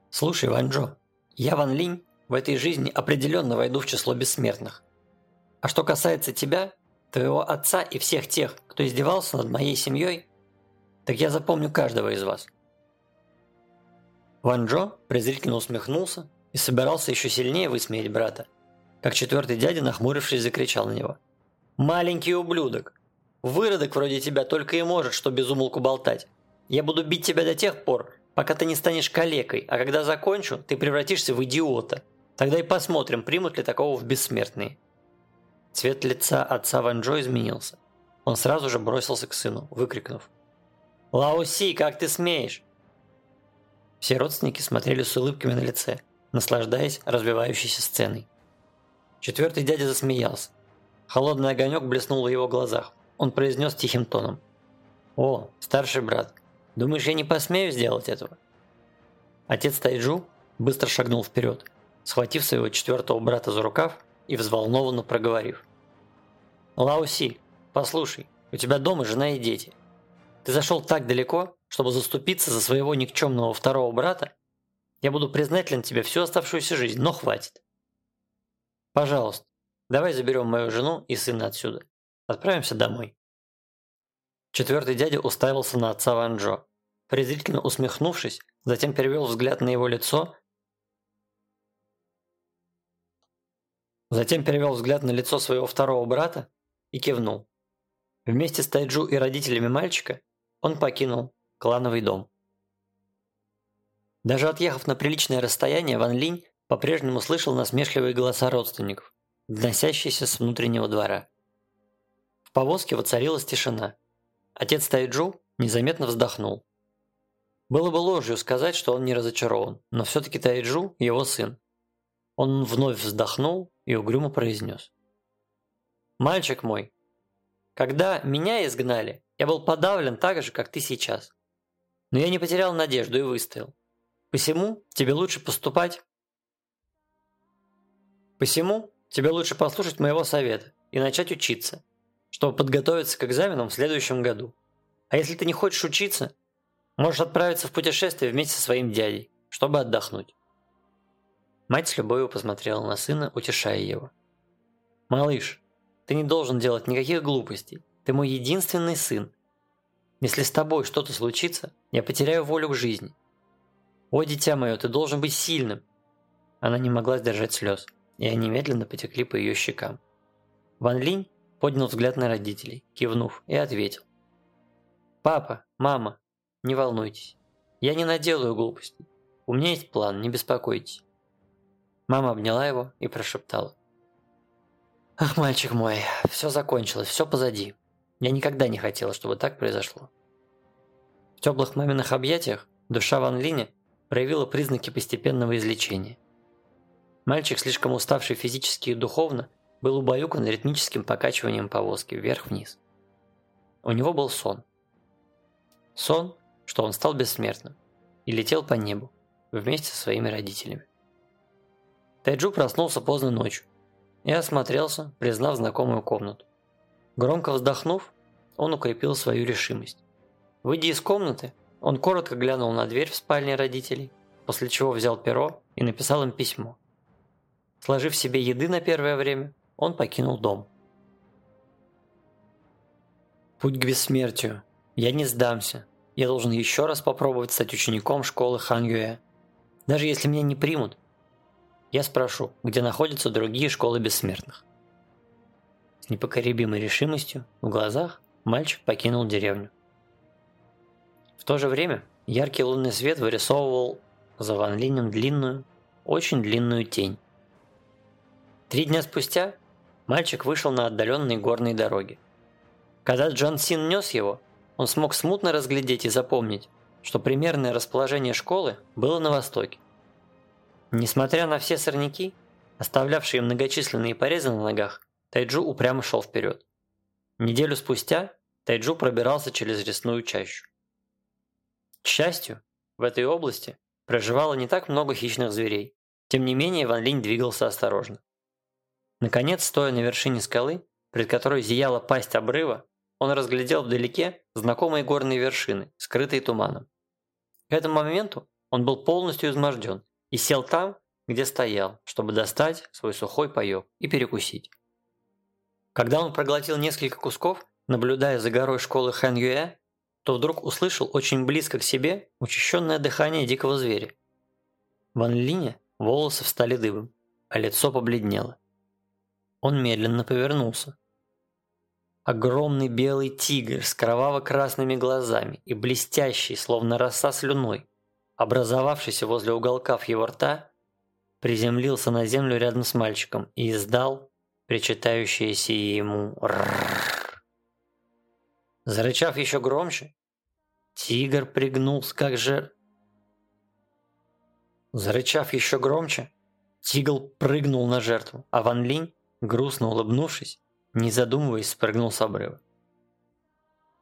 «Слушай, Ваньчжо, я Ван Линь в этой жизни определенно войду в число бессмертных. А что касается тебя, твоего отца и всех тех, кто издевался над моей семьей, так я запомню каждого из вас». Ван Джо презрительно усмехнулся и собирался еще сильнее высмеять брата, как четвертый дядя, нахмурившись, закричал на него. «Маленький ублюдок! Выродок вроде тебя только и может, что безумолку болтать. Я буду бить тебя до тех пор, пока ты не станешь калекой, а когда закончу, ты превратишься в идиота. Тогда и посмотрим, примут ли такого в бессмертные». Цвет лица отца Ван Джо изменился. Он сразу же бросился к сыну, выкрикнув. «Лао Си, как ты смеешь?» Все родственники смотрели с улыбками на лице, наслаждаясь развивающейся сценой. Четвертый дядя засмеялся. Холодный огонек блеснул в его глазах. Он произнес тихим тоном. «О, старший брат, думаешь, я не посмею сделать этого?» Отец Тайджу быстро шагнул вперед, схватив своего четвертого брата за рукав и взволнованно проговорив. «Лауси, послушай, у тебя дома жена и дети. Ты зашел так далеко, чтобы заступиться за своего никчемного второго брата? Я буду признателен тебе всю оставшуюся жизнь, но хватит. Пожалуйста, давай заберем мою жену и сына отсюда. Отправимся домой». Четвертый дядя уставился на отца Ванжо, презрительно усмехнувшись, затем перевел взгляд на его лицо Затем перевел взгляд на лицо своего второго брата и кивнул. Вместе с Тайджу и родителями мальчика он покинул клановый дом. Даже отъехав на приличное расстояние, Ван Линь по-прежнему слышал насмешливые голоса родственников, доносящиеся с внутреннего двора. В повозке воцарилась тишина. Отец Тайджу незаметно вздохнул. Было бы ложью сказать, что он не разочарован, но все-таки Тайджу – его сын. Он вновь вздохнул и угрюмо произнес. «Мальчик мой, когда меня изгнали, я был подавлен так же, как ты сейчас. Но я не потерял надежду и выстоял. Посему тебе лучше поступать... Посему тебе лучше послушать моего совета и начать учиться, чтобы подготовиться к экзаменам в следующем году. А если ты не хочешь учиться, можешь отправиться в путешествие вместе со своим дядей, чтобы отдохнуть. Мать с любовью посмотрела на сына, утешая его. «Малыш, ты не должен делать никаких глупостей. Ты мой единственный сын. Если с тобой что-то случится, я потеряю волю к жизни. О, дитя мое, ты должен быть сильным!» Она не могла сдержать слез, и они медленно потекли по ее щекам. Ван Линь поднял взгляд на родителей, кивнув, и ответил. «Папа, мама, не волнуйтесь. Я не наделаю глупостей. У меня есть план, не беспокойтесь. Мама обняла его и прошептала. «Ах, мальчик мой, все закончилось, все позади. Я никогда не хотела, чтобы так произошло». В теплых маминых объятиях душа Ван Линя проявила признаки постепенного излечения. Мальчик, слишком уставший физически и духовно, был убаюкан ритмическим покачиванием повозки вверх-вниз. У него был сон. Сон, что он стал бессмертным и летел по небу вместе со своими родителями. Тайджу проснулся поздно ночью и осмотрелся, признав знакомую комнату. Громко вздохнув, он укрепил свою решимость. Выйдя из комнаты, он коротко глянул на дверь в спальне родителей, после чего взял перо и написал им письмо. Сложив себе еды на первое время, он покинул дом. Путь к бессмертию. Я не сдамся. Я должен еще раз попробовать стать учеником школы Хангюэ. Даже если меня не примут, я спрошу, где находятся другие школы бессмертных. С непокоребимой решимостью в глазах мальчик покинул деревню. В то же время яркий лунный свет вырисовывал за Ван Линем длинную, очень длинную тень. Три дня спустя мальчик вышел на отдаленные горные дороги. Когда Джон Син нес его, он смог смутно разглядеть и запомнить, что примерное расположение школы было на востоке. Несмотря на все сорняки, оставлявшие многочисленные порезы на ногах, Тайджу упрямо шел вперед. Неделю спустя Тайджу пробирался через лесную чащу. К счастью, в этой области проживало не так много хищных зверей. Тем не менее, Ван Линь двигался осторожно. Наконец, стоя на вершине скалы, пред которой зияла пасть обрыва, он разглядел вдалеке знакомые горные вершины, скрытые туманом. К этому моменту он был полностью изможден и сел там, где стоял, чтобы достать свой сухой паёк и перекусить. Когда он проглотил несколько кусков, наблюдая за горой школы Хэн Юэ, то вдруг услышал очень близко к себе учащенное дыхание дикого зверя. Ван Лине волосы встали дыбом, а лицо побледнело. Он медленно повернулся. Огромный белый тигр с кроваво-красными глазами и блестящий, словно роса слюной, образовавшийся возле уголков его рта, приземлился на землю рядом с мальчиком и издал причитающееся ему «ррррр». Зарычав еще громче, тигр пригнулся как же... Зарычав еще громче, тигл прыгнул на жертву, а Ван Линь, грустно улыбнувшись, не задумываясь, спрыгнул с обрыва.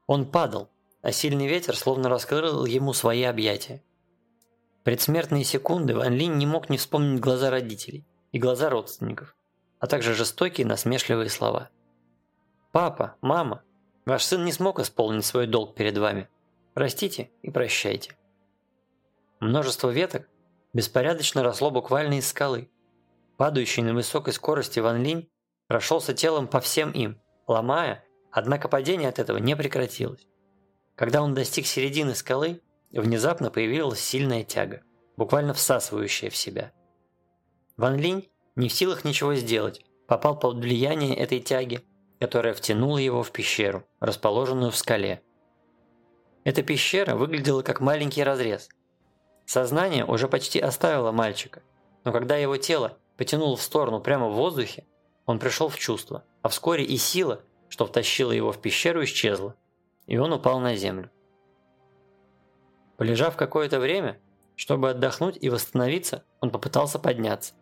Он падал, а сильный ветер словно раскрыл ему свои объятия. Предсмертные секунды Ван Линь не мог не вспомнить глаза родителей и глаза родственников, а также жестокие насмешливые слова. «Папа, мама, ваш сын не смог исполнить свой долг перед вами. Простите и прощайте». Множество веток беспорядочно росло буквально из скалы. Падающий на высокой скорости Ван Линь прошелся телом по всем им, ломая, однако падение от этого не прекратилось. Когда он достиг середины скалы, внезапно появилась сильная тяга, буквально всасывающая в себя. Ван Линь, не в силах ничего сделать, попал под влияние этой тяги, которая втянула его в пещеру, расположенную в скале. Эта пещера выглядела как маленький разрез. Сознание уже почти оставило мальчика, но когда его тело потянуло в сторону прямо в воздухе, он пришел в чувство, а вскоре и сила, что втащила его в пещеру, исчезла, и он упал на землю. Полежав какое-то время, чтобы отдохнуть и восстановиться, он попытался подняться.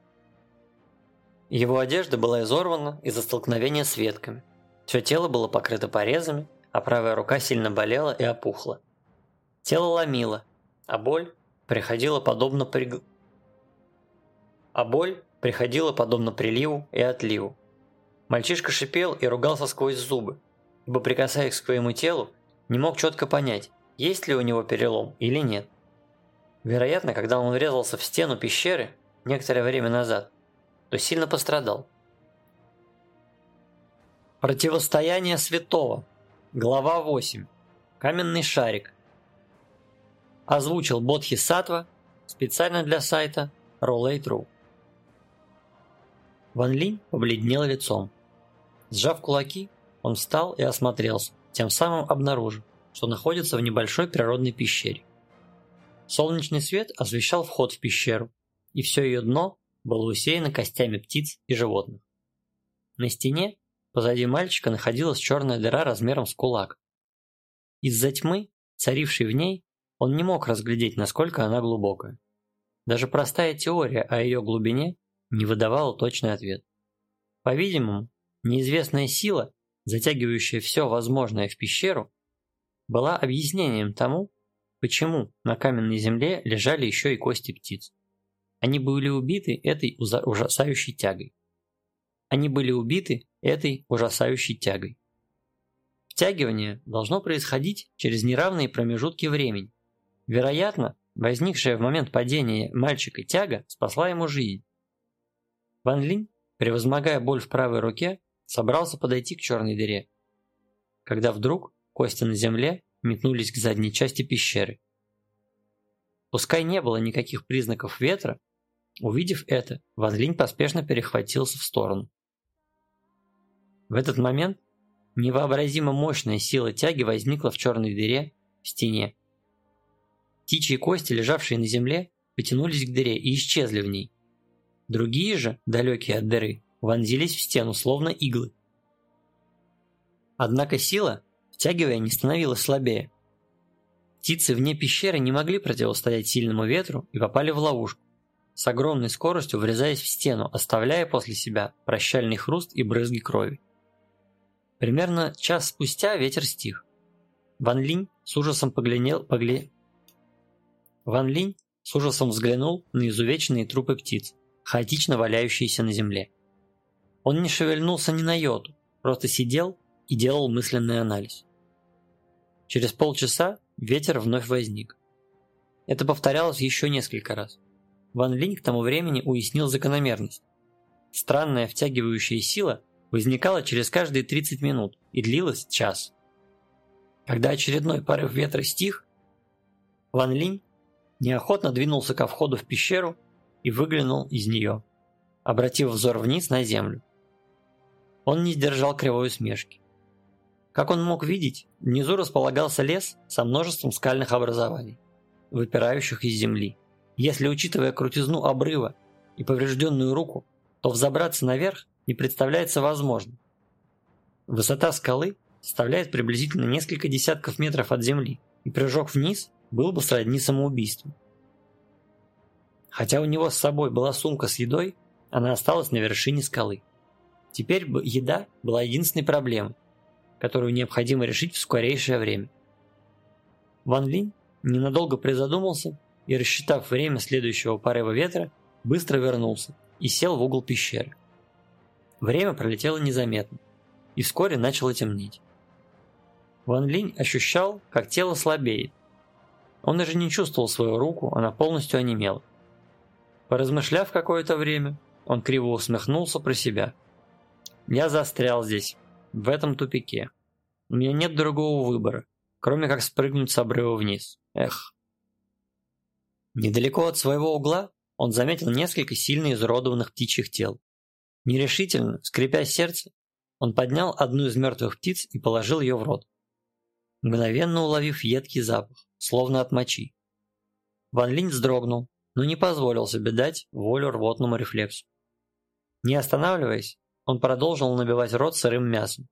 Его одежда была изорвана из-за столкновения с ветками. Все тело было покрыто порезами, а правая рука сильно болела и опухла. Тело ломило, а боль приходила подобно приг... а боль приходила подобно приливу и отливу. Мальчишка шипел и ругался сквозь зубы, ибо прикасаясь к своему телу, не мог четко понять, есть ли у него перелом или нет. Вероятно, когда он врезался в стену пещеры некоторое время назад, то сильно пострадал. Противостояние святого. Глава 8. Каменный шарик. Озвучил Бодхи Сатва специально для сайта Rollay.ru. Ван Линь побледнел лицом. Сжав кулаки, он встал и осмотрелся, тем самым обнаружив, что находится в небольшой природной пещере. Солнечный свет освещал вход в пещеру, и все ее дно было усеяно костями птиц и животных. На стене, позади мальчика, находилась черная дыра размером с кулак. Из-за тьмы, царившей в ней, он не мог разглядеть, насколько она глубокая. Даже простая теория о ее глубине не выдавала точный ответ. По-видимому, неизвестная сила, затягивающая все возможное в пещеру, была объяснением тому, почему на каменной земле лежали еще и кости птиц. Они были убиты этой ужасающей тягой. Они были убиты этой ужасающей тягой. Втягивание должно происходить через неравные промежутки времени. Вероятно, возникшая в момент падения мальчика тяга спасла ему жизнь. Ван Линь, превозмогая боль в правой руке, собрался подойти к черной дыре. Когда вдруг Кости на земле метнулись к задней части пещеры. Пускай не было никаких признаков ветра, увидев это, Ван Линь поспешно перехватился в сторону. В этот момент невообразимо мощная сила тяги возникла в черной дыре в стене. Птичьи кости, лежавшие на земле, потянулись к дыре и исчезли в ней. Другие же, далекие от дыры, вонзились в стену, словно иглы. Однако сила, Втягивая, не становилось слабее. Птицы вне пещеры не могли противостоять сильному ветру и попали в ловушку, с огромной скоростью врезаясь в стену, оставляя после себя прощальный хруст и брызги крови. Примерно час спустя ветер стих. Ван Линь с ужасом поглянел, погле... Ван Линь с ужасом взглянул на изувеченные трупы птиц, хаотично валяющиеся на земле. Он не шевельнулся ни на йоту, просто сидел и делал мысленный анализ. Через полчаса ветер вновь возник. Это повторялось еще несколько раз. Ван Линь к тому времени уяснил закономерность. Странная втягивающая сила возникала через каждые 30 минут и длилась час. Когда очередной порыв ветра стих, Ван Линь неохотно двинулся ко входу в пещеру и выглянул из нее, обратив взор вниз на землю. Он не сдержал кривой усмешки. Как он мог видеть, внизу располагался лес со множеством скальных образований, выпирающих из земли. Если, учитывая крутизну обрыва и поврежденную руку, то взобраться наверх не представляется возможным. Высота скалы составляет приблизительно несколько десятков метров от земли, и прыжок вниз был бы сродни самоубийству. Хотя у него с собой была сумка с едой, она осталась на вершине скалы. Теперь еда была единственной проблемой, которую необходимо решить в скорейшее время. Ван Линь ненадолго призадумался и, рассчитав время следующего порыва ветра, быстро вернулся и сел в угол пещеры. Время пролетело незаметно, и вскоре начало темнеть. Ван Линь ощущал, как тело слабеет. Он даже не чувствовал свою руку, она полностью онемела. Поразмышляв какое-то время, он криво усмехнулся про себя. «Я застрял здесь, в этом тупике. У меня нет другого выбора, кроме как спрыгнуть с обрыва вниз. Эх». Недалеко от своего угла он заметил несколько сильно изуродованных птичьих тел. Нерешительно, скрипя сердце, он поднял одну из мертвых птиц и положил ее в рот, мгновенно уловив едкий запах, словно от мочи. Ван Линь вздрогнул, но не позволил себе дать волю рвотному рефлексу. Не останавливаясь, он продолжил набивать рот сырым мясом,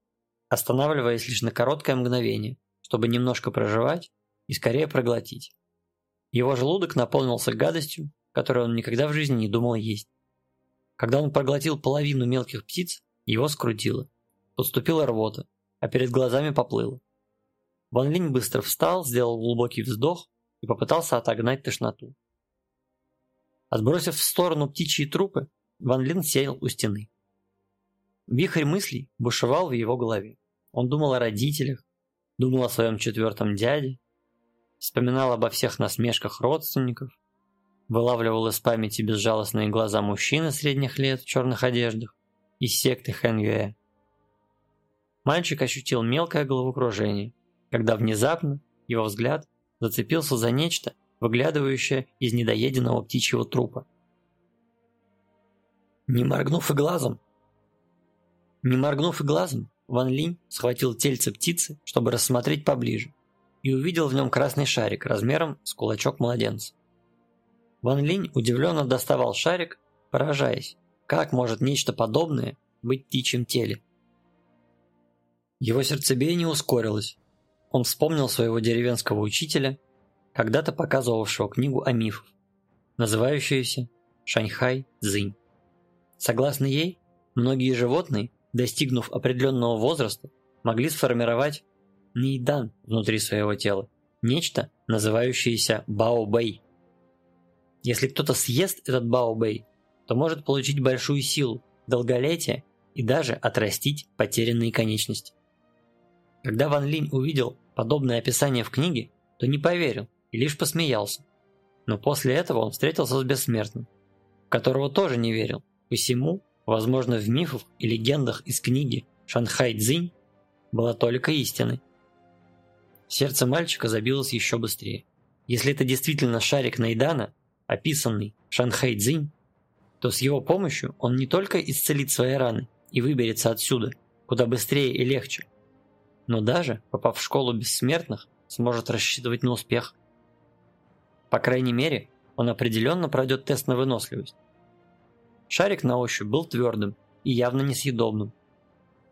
останавливаясь лишь на короткое мгновение, чтобы немножко проживать и скорее проглотить. Его желудок наполнился гадостью, которую он никогда в жизни не думал есть. Когда он проглотил половину мелких птиц, его скрутило. Подступила рвота, а перед глазами поплыло. Ван Линь быстро встал, сделал глубокий вздох и попытался отогнать тошноту. Отбросив в сторону птичьи трупы, Ван Лин сел у стены. Вихрь мыслей бушевал в его голове. Он думал о родителях, думал о своем четвертом дяде, вспоминал обо всех насмешках родственников, вылавливал из памяти безжалостные глаза мужчины средних лет в черных одеждах из секты Хэн Юэ. Мальчик ощутил мелкое головокружение, когда внезапно его взгляд зацепился за нечто, выглядывающее из недоеденного птичьего трупа. Не моргнув и глазом, не моргнув и глазом, Ван Линь схватил тельце птицы, чтобы рассмотреть поближе, и увидел в нем красный шарик размером с кулачок младенца. Ван Линь удивленно доставал шарик, поражаясь, как может нечто подобное быть в птичьем теле. Его сердцебиение ускорилось. Он вспомнил своего деревенского учителя, когда-то показывавшего книгу о мифах, называющуюся «Шаньхай Цзинь». Согласно ей, многие животные, достигнув определенного возраста, могли сформировать нейдан внутри своего тела, нечто, называющееся бао-бэй. Если кто-то съест этот бао-бэй, то может получить большую силу, долголетие и даже отрастить потерянные конечности. Когда Ван Линь увидел подобное описание в книге, то не поверил и лишь посмеялся. Но после этого он встретился с бессмертным, которого тоже не верил. Посему, возможно, в мифах и легендах из книги Шанхай Цзинь была только истиной. Сердце мальчика забилось еще быстрее. Если это действительно шарик Найдана, описанный Шанхай Цзинь, то с его помощью он не только исцелит свои раны и выберется отсюда куда быстрее и легче, но даже, попав в школу бессмертных, сможет рассчитывать на успех. По крайней мере, он определенно пройдет тест на выносливость. Шарик на ощупь был твердым и явно несъедобным.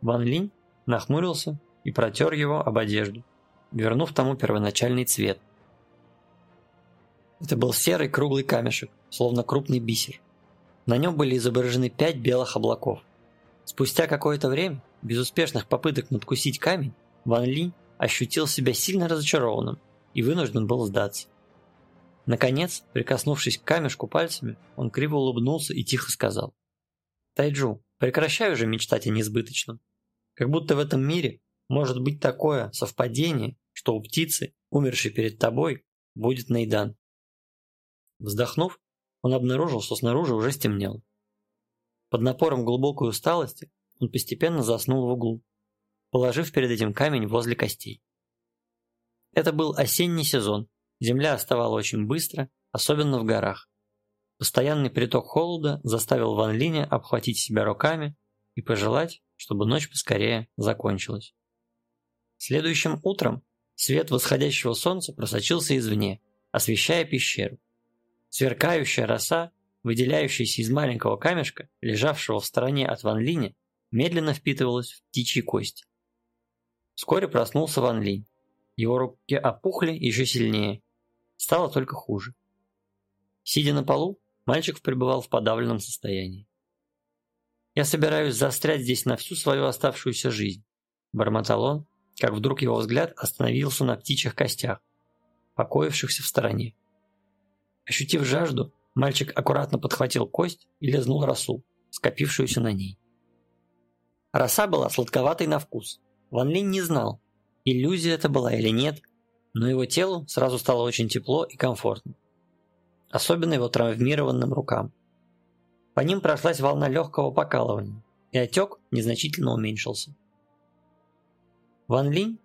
Ван Линь нахмурился и протер его об одежду, вернув тому первоначальный цвет. Это был серый круглый камешек, словно крупный бисер. На нем были изображены пять белых облаков. Спустя какое-то время, безуспешных попыток надкусить камень, Ван Ли ощутил себя сильно разочарованным и вынужден был сдаться. Наконец, прикоснувшись к камешку пальцами, он криво улыбнулся и тихо сказал. «Тайджу, Прекращай уже мечтать о несбыточном. Как будто в этом мире может быть такое совпадение, что у птицы, умершей перед тобой, будет Нейдан. Вздохнув, он обнаружил, что снаружи уже стемнело. Под напором глубокой усталости он постепенно заснул в углу, положив перед этим камень возле костей. Это был осенний сезон, земля оставала очень быстро, особенно в горах. Постоянный приток холода заставил Ван Линя обхватить себя руками и пожелать, чтобы ночь поскорее закончилась. Следующим утром свет восходящего солнца просочился извне, освещая пещеру. Сверкающая роса, выделяющаяся из маленького камешка, лежавшего в стороне от Ван Линя, медленно впитывалась в птичьи кости. Вскоре проснулся Ван Линь. Его руки опухли еще сильнее. Стало только хуже. Сидя на полу, мальчик пребывал в подавленном состоянии. «Я собираюсь застрять здесь на всю свою оставшуюся жизнь», – бормотал он, как вдруг его взгляд остановился на птичьих костях, покоившихся в стороне. Ощутив жажду, мальчик аккуратно подхватил кость и лизнул росу, скопившуюся на ней. Роса была сладковатой на вкус. Ван Линь не знал, иллюзия это была или нет, но его телу сразу стало очень тепло и комфортно. Особенно его травмированным рукам. По ним прошлась волна легкого покалывания, и отек незначительно уменьшился. Ван Линь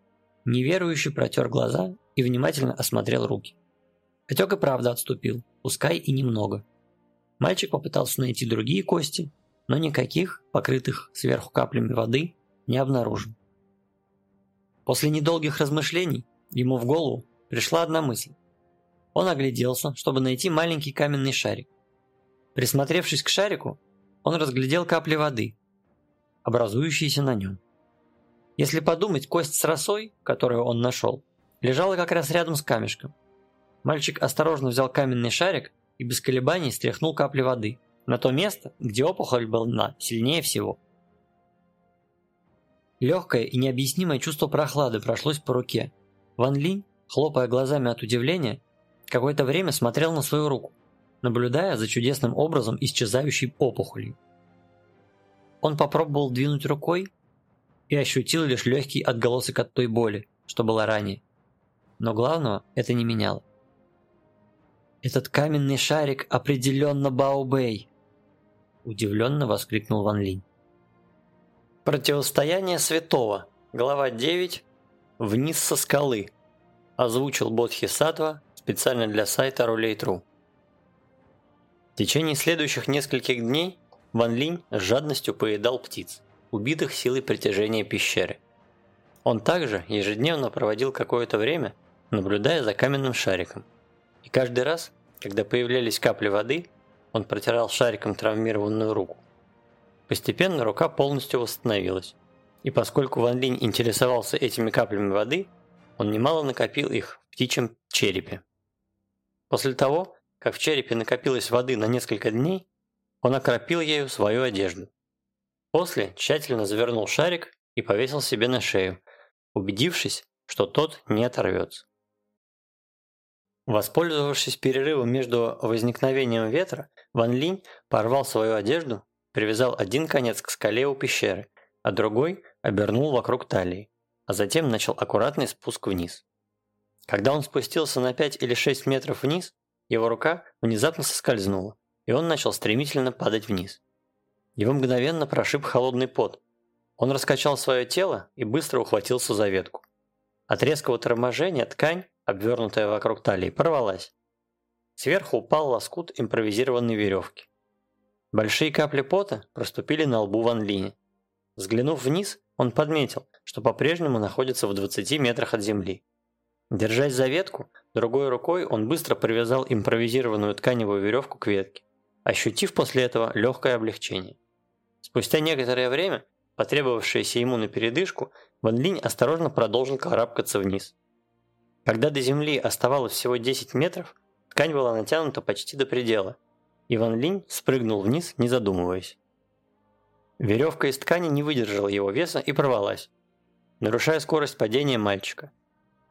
неверующий протер глаза и внимательно осмотрел руки. Отек и правда отступил, пускай и немного. Мальчик попытался найти другие кости, но никаких, покрытых сверху каплями воды, не обнаружил. После недолгих размышлений ему в голову пришла одна мысль. Он огляделся, чтобы найти маленький каменный шарик. Присмотревшись к шарику, он разглядел капли воды, образующиеся на нем. Если подумать, кость с росой, которую он нашел, лежала как раз рядом с камешком. Мальчик осторожно взял каменный шарик и без колебаний стряхнул капли воды – на то место, где опухоль была сильнее всего. Легкое и необъяснимое чувство прохлады прошлось по руке. Ван Линь, хлопая глазами от удивления, какое-то время смотрел на свою руку, наблюдая за чудесным образом исчезающей опухолью. Он попробовал двинуть рукой и ощутил лишь легкий отголосок от той боли, что была ранее. Но главного это не меняло. Этот каменный шарик определенно Баобэй. Удивленно воскликнул Ван Линь. Противостояние святого. Глава 9. Вниз со скалы. Озвучил Бодхи Сатва специально для сайта Рулей.тру. В течение следующих нескольких дней Ван Линь с жадностью поедал птиц, убитых силой притяжения пещеры. Он также ежедневно проводил какое-то время, наблюдая за каменным шариком. И каждый раз, когда появлялись капли воды, он протирал шариком травмированную руку. Постепенно рука полностью восстановилась. И поскольку Ван Линь интересовался этими каплями воды, он немало накопил их в птичьем черепе. После того, как в черепе накопилось воды на несколько дней, он окропил ею свою одежду. После тщательно завернул шарик и повесил себе на шею, убедившись, что тот не оторвется. Воспользовавшись перерывом между возникновением ветра, Ван Линь порвал свою одежду, привязал один конец к скале у пещеры, а другой обернул вокруг талии, а затем начал аккуратный спуск вниз. Когда он спустился на 5 или 6 метров вниз, его рука внезапно соскользнула, и он начал стремительно падать вниз. Его мгновенно прошиб холодный пот. Он раскачал свое тело и быстро ухватился за ветку. От резкого торможения ткань обвернутая вокруг талии, порвалась. Сверху упал лоскут импровизированной веревки. Большие капли пота проступили на лбу Ван Линя. Взглянув вниз, он подметил, что по-прежнему находится в 20 метрах от земли. Держась за ветку, другой рукой он быстро привязал импровизированную тканевую веревку к ветке, ощутив после этого легкое облегчение. Спустя некоторое время, потребовавшееся ему на передышку, Ван Линь осторожно продолжил карабкаться вниз. Когда до земли оставалось всего 10 метров, ткань была натянута почти до предела. Иван Линь спрыгнул вниз, не задумываясь. Веревка из ткани не выдержала его веса и порвалась, нарушая скорость падения мальчика.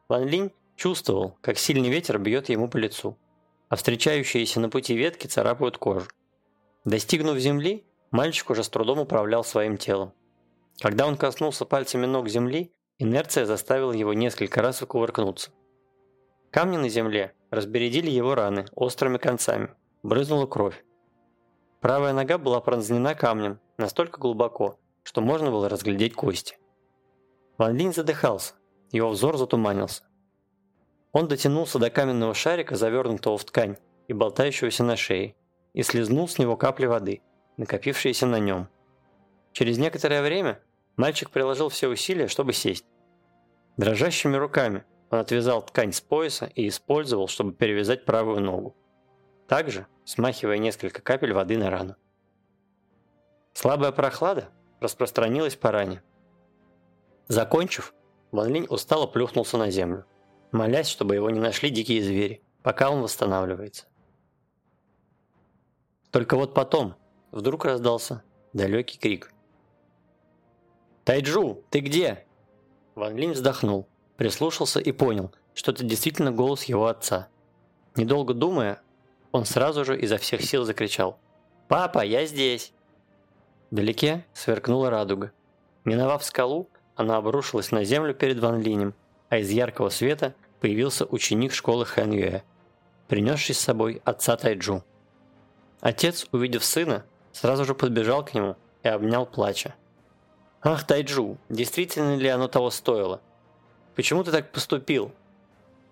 Ван Линь чувствовал, как сильный ветер бьет ему по лицу, а встречающиеся на пути ветки царапают кожу. Достигнув земли, мальчик уже с трудом управлял своим телом. Когда он коснулся пальцами ног земли, инерция заставила его несколько раз выкувыркнуться. Камни на земле разбередили его раны острыми концами, брызнула кровь. Правая нога была пронзена камнем настолько глубоко, что можно было разглядеть кости. Ван Линь задыхался, его взор затуманился. Он дотянулся до каменного шарика, завернутого в ткань и болтающегося на шее, и слезнул с него капли воды, накопившиеся на нем. Через некоторое время мальчик приложил все усилия, чтобы сесть. Дрожащими руками он отвязал ткань с пояса и использовал, чтобы перевязать правую ногу. Также смахивая несколько капель воды на рану. Слабая прохлада распространилась по ране. Закончив, Ван Линь устало плюхнулся на землю, молясь, чтобы его не нашли дикие звери, пока он восстанавливается. Только вот потом вдруг раздался далекий крик. «Тайджу, ты где?» Ван Линь вздохнул, прислушался и понял, что это действительно голос его отца. Недолго думая, он сразу же изо всех сил закричал «Папа, я здесь!». Вдалеке сверкнула радуга. Миновав скалу, она обрушилась на землю перед Ван Линем, а из яркого света появился ученик школы Хэн Юэ, принесший с собой отца Тайджу. Отец, увидев сына, сразу же подбежал к нему и обнял плача. «Ах, Тайджу, действительно ли оно того стоило? Почему ты так поступил?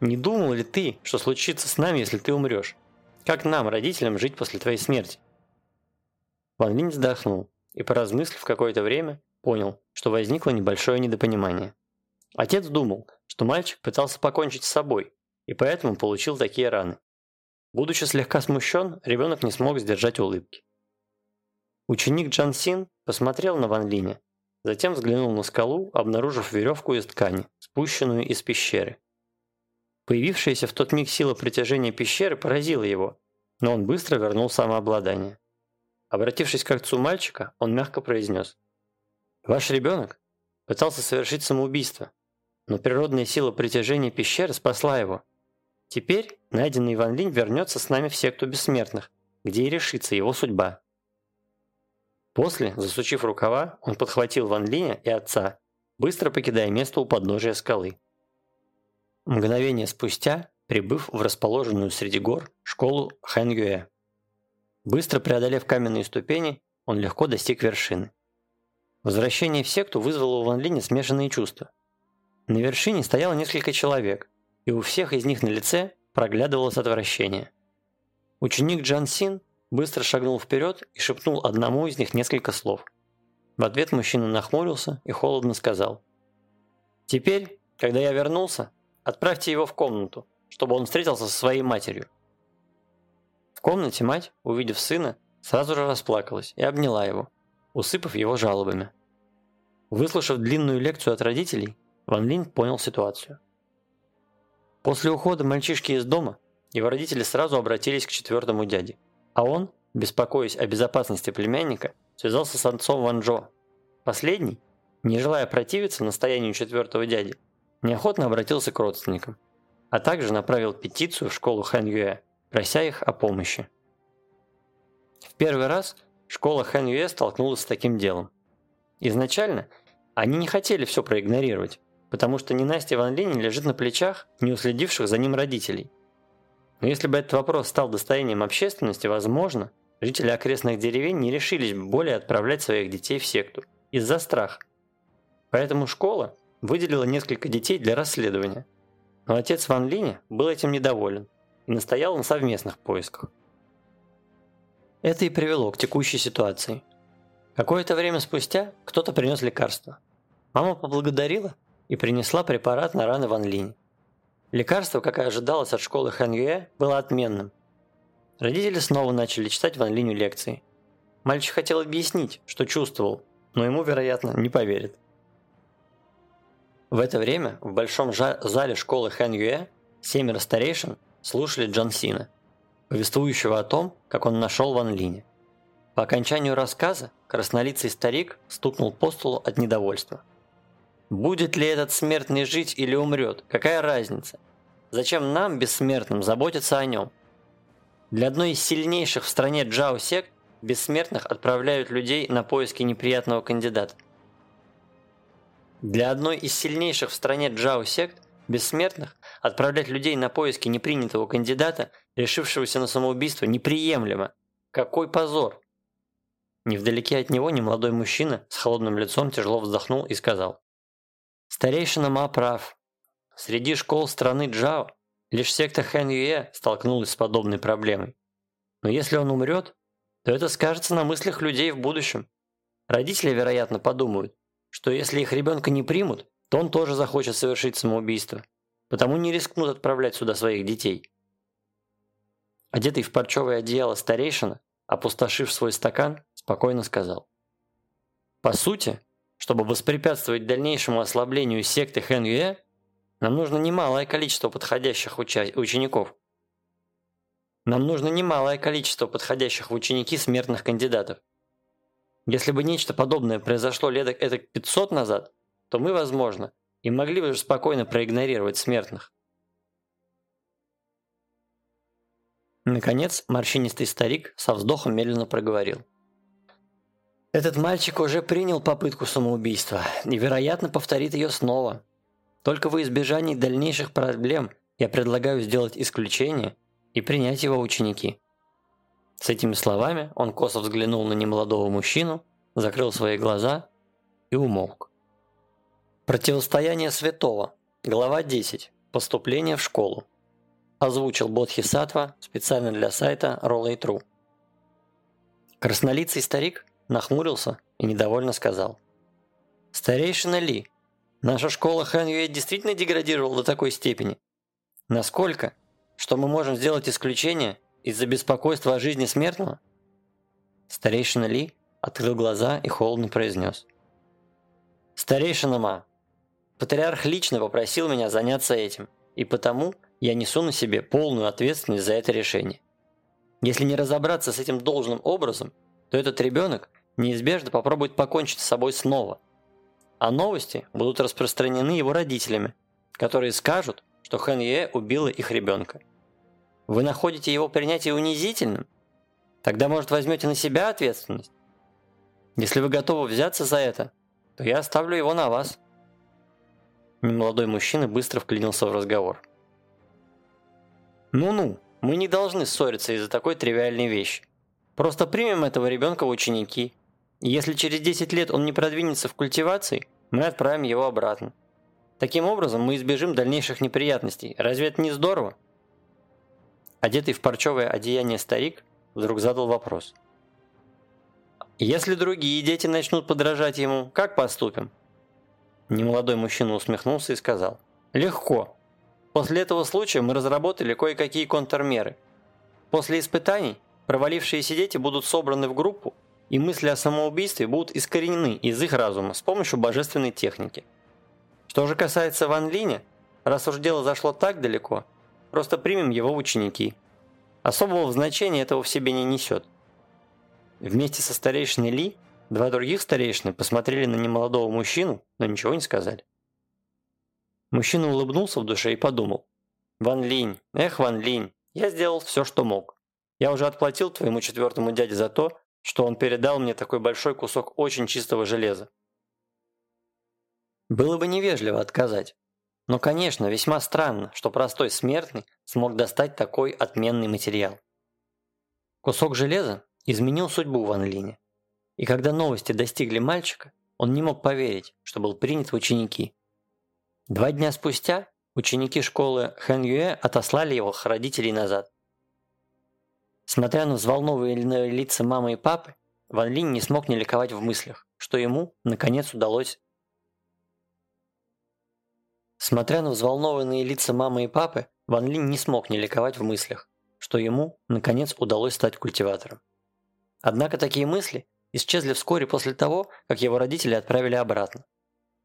Не думал ли ты, что случится с нами, если ты умрешь? Как нам, родителям, жить после твоей смерти?» Ван Линь вздохнул и, поразмыслив какое-то время, понял, что возникло небольшое недопонимание. Отец думал, что мальчик пытался покончить с собой, и поэтому получил такие раны. Будучи слегка смущен, ребенок не смог сдержать улыбки. Ученик Джан Син посмотрел на Ван Линя, затем взглянул на скалу, обнаружив веревку из ткани, спущенную из пещеры. Появившаяся в тот миг сила притяжения пещеры поразила его, но он быстро вернул самообладание. Обратившись к отцу мальчика, он мягко произнес. «Ваш ребенок пытался совершить самоубийство, но природная сила притяжения пещеры спасла его. Теперь найденный Иван Линь вернется с нами в секту бессмертных, где и решится его судьба». После, засучив рукава, он подхватил Ван Линя и отца, быстро покидая место у подножия скалы. Мгновение спустя, прибыв в расположенную среди гор школу Хэнгюэ. Быстро преодолев каменные ступени, он легко достиг вершины. Возвращение в секту вызвало у Ван Линя смешанные чувства. На вершине стояло несколько человек, и у всех из них на лице проглядывалось отвращение. Ученик Джан Син быстро шагнул вперед и шепнул одному из них несколько слов. В ответ мужчина нахмурился и холодно сказал. «Теперь, когда я вернулся, отправьте его в комнату, чтобы он встретился со своей матерью. В комнате мать, увидев сына, сразу же расплакалась и обняла его, усыпав его жалобами. Выслушав длинную лекцию от родителей, Ван Линь понял ситуацию. После ухода мальчишки из дома, его родители сразу обратились к четвертому дяде, а он, беспокоясь о безопасности племянника, связался с отцом Ван Джо. Последний, не желая противиться настоянию четвертого дяди, неохотно обратился к родственникам, а также направил петицию в школу Хэн Юэ прося их о помощи. В первый раз школа Хэн Юэ столкнулась с таким делом. Изначально они не хотели все проигнорировать, потому что ненастье Ван Линь лежит на плечах не уследивших за ним родителей. Но если бы этот вопрос стал достоянием общественности, возможно, жители окрестных деревень не решились более отправлять своих детей в секту из-за страха. Поэтому школа выделила несколько детей для расследования. Но отец Ван Линя был этим недоволен и настоял на совместных поисках. Это и привело к текущей ситуации. Какое-то время спустя кто-то принес лекарство. Мама поблагодарила и принесла препарат на раны Ван Линь. Лекарство, как и ожидалось от школы Хэн Юэ, было отменным. Родители снова начали читать Ван Линю лекции. Мальчик хотел объяснить, что чувствовал, но ему, вероятно, не поверят. В это время в большом зале школы Хэн Юэ семеро старейшин слушали Джон Сина, повествующего о том, как он нашел Ван Линя. По окончанию рассказа краснолицый старик стукнул по столу от недовольства. «Будет ли этот смертный жить или умрет? Какая разница? Зачем нам, бессмертным, заботиться о нем? Для одной из сильнейших в стране Джао Сек бессмертных отправляют людей на поиски неприятного кандидата. Для одной из сильнейших в стране Джао сект бессмертных отправлять людей на поиски непринятого кандидата, решившегося на самоубийство, неприемлемо. Какой позор! Невдалеке от него немолодой мужчина с холодным лицом тяжело вздохнул и сказал. Старейшина Ма прав. Среди школ страны Джао лишь секта Хэн Юэ столкнулась с подобной проблемой. Но если он умрет, то это скажется на мыслях людей в будущем. Родители, вероятно, подумают, что если их ребенка не примут, то он тоже захочет совершить самоубийство, потому не рискнут отправлять сюда своих детей. Одетый в парчевое одеяло старейшина, опустошив свой стакан, спокойно сказал. По сути, чтобы воспрепятствовать дальнейшему ослаблению секты Хэн Юэ, нам нужно немалое количество подходящих уча учеников. Нам нужно немалое количество подходящих в ученики смертных кандидатов. Если бы нечто подобное произошло лет это 500 назад, то мы, возможно, и могли бы спокойно проигнорировать смертных. Наконец, морщинистый старик со вздохом медленно проговорил. Этот мальчик уже принял попытку самоубийства и, вероятно, повторит ее снова. Только во избежание дальнейших проблем я предлагаю сделать исключение и принять его ученики. С этими словами он косо взглянул на немолодого мужчину, закрыл свои глаза и умолк. Противостояние святого. Глава 10. Поступление в школу. Озвучил Бодхисаттва специально для сайта Rollay.ru. Краснолицый старик нахмурился и недовольно сказал. «Старейшина Ли, наша школа Хэн Юэ действительно деградировала до такой степени? Насколько? Что мы можем сделать исключение из-за беспокойства о жизни смертного?» Старейшина Ли открыл глаза и холодно произнес. «Старейшина Ма, патриарх лично попросил меня заняться этим, и потому я несу на себе полную ответственность за это решение. Если не разобраться с этим должным образом, то этот ребенок неизбежно попробует покончить с собой снова. А новости будут распространены его родителями, которые скажут, что Хэн Юэ убила их ребенка. Вы находите его принятие унизительным? Тогда, может, возьмете на себя ответственность? Если вы готовы взяться за это, то я оставлю его на вас. Немолодой мужчина быстро вклинился в разговор. Ну-ну, мы не должны ссориться из-за такой тривиальной вещи. Просто примем этого ребенка в ученики если через 10 лет он не продвинется в культивации, мы отправим его обратно. Таким образом, мы избежим дальнейших неприятностей. Разве это не здорово? Одетый в парчевое одеяние старик вдруг задал вопрос. «Если другие дети начнут подражать ему, как поступим?» Немолодой мужчина усмехнулся и сказал. «Легко. После этого случая мы разработали кое-какие контрмеры. После испытаний провалившиеся дети будут собраны в группу и мысли о самоубийстве будут искоренены из их разума с помощью божественной техники. Что же касается Ван Линя, раз уж дело зашло так далеко, просто примем его ученики. Особого значения этого в себе не несет. Вместе со старейшиной Ли, два других старейшины посмотрели на немолодого мужчину, но ничего не сказали. Мужчина улыбнулся в душе и подумал. «Ван Линь, эх, Ван Линь, я сделал все, что мог. Я уже отплатил твоему четвертому дяде за то, что он передал мне такой большой кусок очень чистого железа. Было бы невежливо отказать. Но, конечно, весьма странно, что простой смертный смог достать такой отменный материал. Кусок железа изменил судьбу Ван Линя. И когда новости достигли мальчика, он не мог поверить, что был принят в ученики. Два дня спустя ученики школы Хэн Юэ отослали его родителей назад. Смотря на взволнованные лица мамы и папы, Ван Линь не смог не ликовать в мыслях, что ему, наконец, удалось... Смотря на взволнованные лица мамы и папы, Ван Линь не смог не ликовать в мыслях, что ему, наконец, удалось стать культиватором. Однако такие мысли исчезли вскоре после того, как его родители отправили обратно.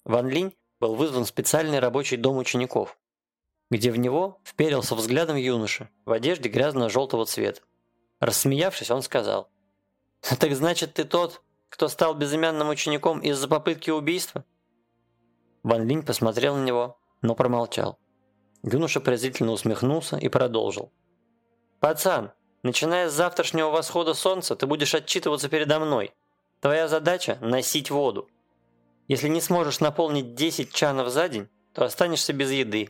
Ван Линь был вызван в специальный рабочий дом учеников, где в него вперился взглядом юноша в одежде грязно-желтого цвета. Рассмеявшись, он сказал. «Так значит, ты тот, кто стал безымянным учеником из-за попытки убийства?» Ван Линь посмотрел на него, но промолчал. Юноша презрительно усмехнулся и продолжил. «Пацан, начиная с завтрашнего восхода солнца, ты будешь отчитываться передо мной. Твоя задача – носить воду. Если не сможешь наполнить 10 чанов за день, то останешься без еды.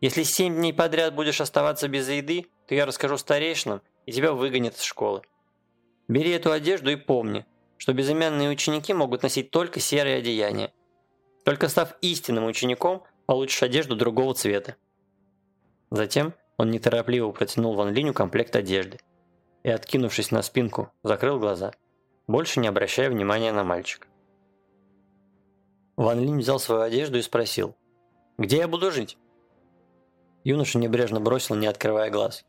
Если 7 дней подряд будешь оставаться без еды, то я расскажу старейшинам, и тебя выгонят из школы. Бери эту одежду и помни, что безымянные ученики могут носить только серые одеяния. Только став истинным учеником, получишь одежду другого цвета. Затем он неторопливо протянул Ван Линю комплект одежды и, откинувшись на спинку, закрыл глаза, больше не обращая внимания на мальчика. Ван Линь взял свою одежду и спросил, «Где я буду жить?» Юноша небрежно бросил, не открывая глаз.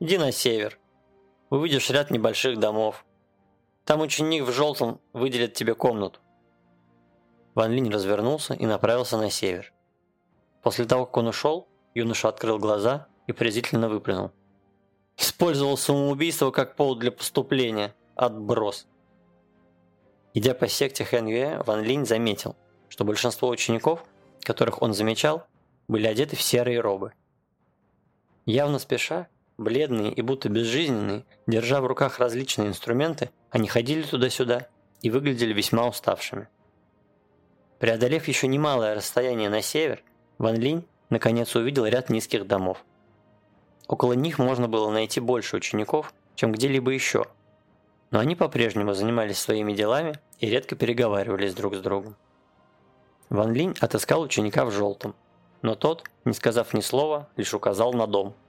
«Иди на север, увидишь ряд небольших домов. Там ученик в желтом выделит тебе комнату. Ван Линь развернулся и направился на север. После того, как он ушел, юноша открыл глаза и презрительно выплюнул. Использовал самоубийство как повод для поступления. Отброс. Идя по секте Хэн Юэ, Ван Линь заметил, что большинство учеников, которых он замечал, были одеты в серые робы. Явно спеша, Бледные и будто безжизненные, держа в руках различные инструменты, они ходили туда-сюда и выглядели весьма уставшими. Преодолев еще немалое расстояние на север, Ван Линь наконец увидел ряд низких домов. Около них можно было найти больше учеников, чем где-либо еще, но они по-прежнему занимались своими делами и редко переговаривались друг с другом. Ван Линь отыскал ученика в желтом, но тот, не сказав ни слова, лишь указал на дом –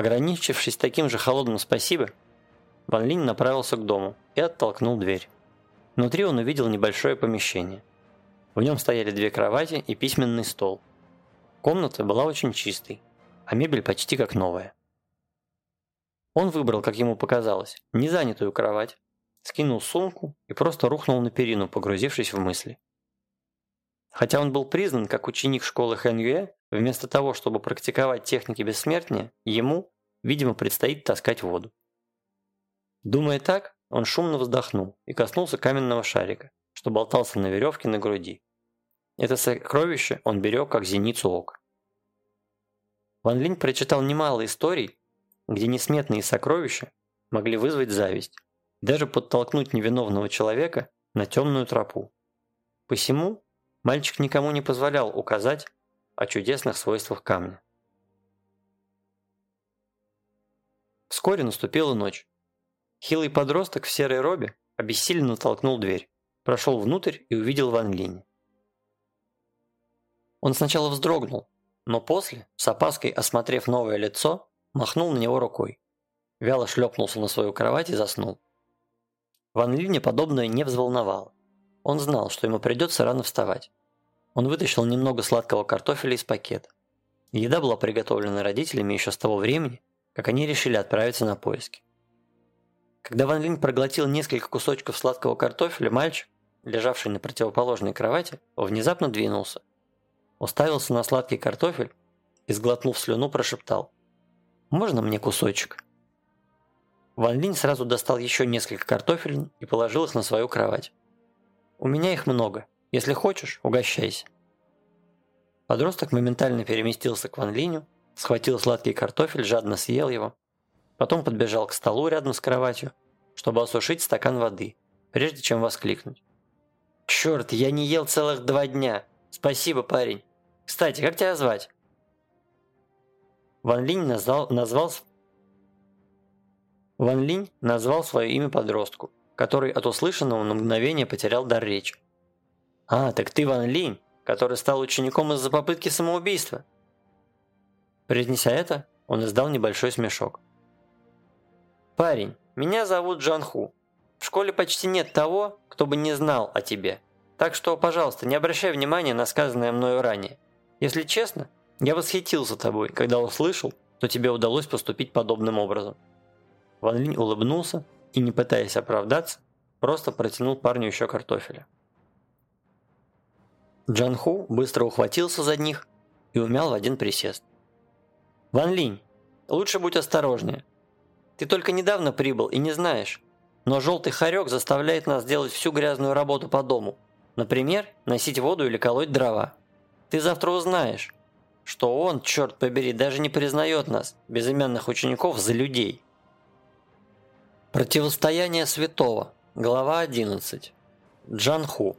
Ограничившись таким же холодным «спасибо», Ван Линь направился к дому и оттолкнул дверь. Внутри он увидел небольшое помещение. В нем стояли две кровати и письменный стол. Комната была очень чистой, а мебель почти как новая. Он выбрал, как ему показалось, незанятую кровать, скинул сумку и просто рухнул на перину, погрузившись в мысли. Хотя он был признан как ученик школы Хэн вместо того, чтобы практиковать техники бессмертия, ему, видимо, предстоит таскать воду. Думая так, он шумно вздохнул и коснулся каменного шарика, что болтался на веревке на груди. Это сокровище он берег как зеницу ока. Ван Линь прочитал немало историй, где несметные сокровища могли вызвать зависть, даже подтолкнуть невиновного человека на темную тропу. Посему Мальчик никому не позволял указать о чудесных свойствах камня. Вскоре наступила ночь. Хилый подросток в серой робе обессиленно толкнул дверь, прошел внутрь и увидел Ван Линь. Он сначала вздрогнул, но после, с опаской осмотрев новое лицо, махнул на него рукой. Вяло шлепнулся на свою кровать и заснул. Ван Линя подобное не взволновало. Он знал, что ему придется рано вставать. Он вытащил немного сладкого картофеля из пакета. Еда была приготовлена родителями еще с того времени, как они решили отправиться на поиски. Когда Ван Линь проглотил несколько кусочков сладкого картофеля, мальчик, лежавший на противоположной кровати, внезапно двинулся. Уставился на сладкий картофель и, сглотнув слюну, прошептал «Можно мне кусочек?» Ван Линь сразу достал еще несколько картофелин и положил их на свою кровать. «У меня их много. Если хочешь, угощайся». Подросток моментально переместился к Ван Линю, схватил сладкий картофель, жадно съел его, потом подбежал к столу рядом с кроватью, чтобы осушить стакан воды, прежде чем воскликнуть. «Черт, я не ел целых два дня! Спасибо, парень! Кстати, как тебя звать?» Ван Линь назвал, назвал, Ван Линь назвал свое имя подростку, который от услышанного на мгновение потерял дар речи. «А, так ты Ван Линь, который стал учеником из-за попытки самоубийства». Произнеся это, он издал небольшой смешок. «Парень, меня зовут Джан Ху. В школе почти нет того, кто бы не знал о тебе. Так что, пожалуйста, не обращай внимания на сказанное мною ранее. Если честно, я восхитился тобой, когда услышал, что тебе удалось поступить подобным образом». Ван Линь улыбнулся и, не пытаясь оправдаться, просто протянул парню еще картофеля. Джан Ху быстро ухватился за них и умял в один присест. «Ван Линь, лучше будь осторожнее. Ты только недавно прибыл и не знаешь, но желтый хорек заставляет нас делать всю грязную работу по дому. Например, носить воду или колоть дрова. Ты завтра узнаешь, что он, черт побери, даже не признает нас, безымянных учеников, за людей. Противостояние святого. Глава 11. Джанху.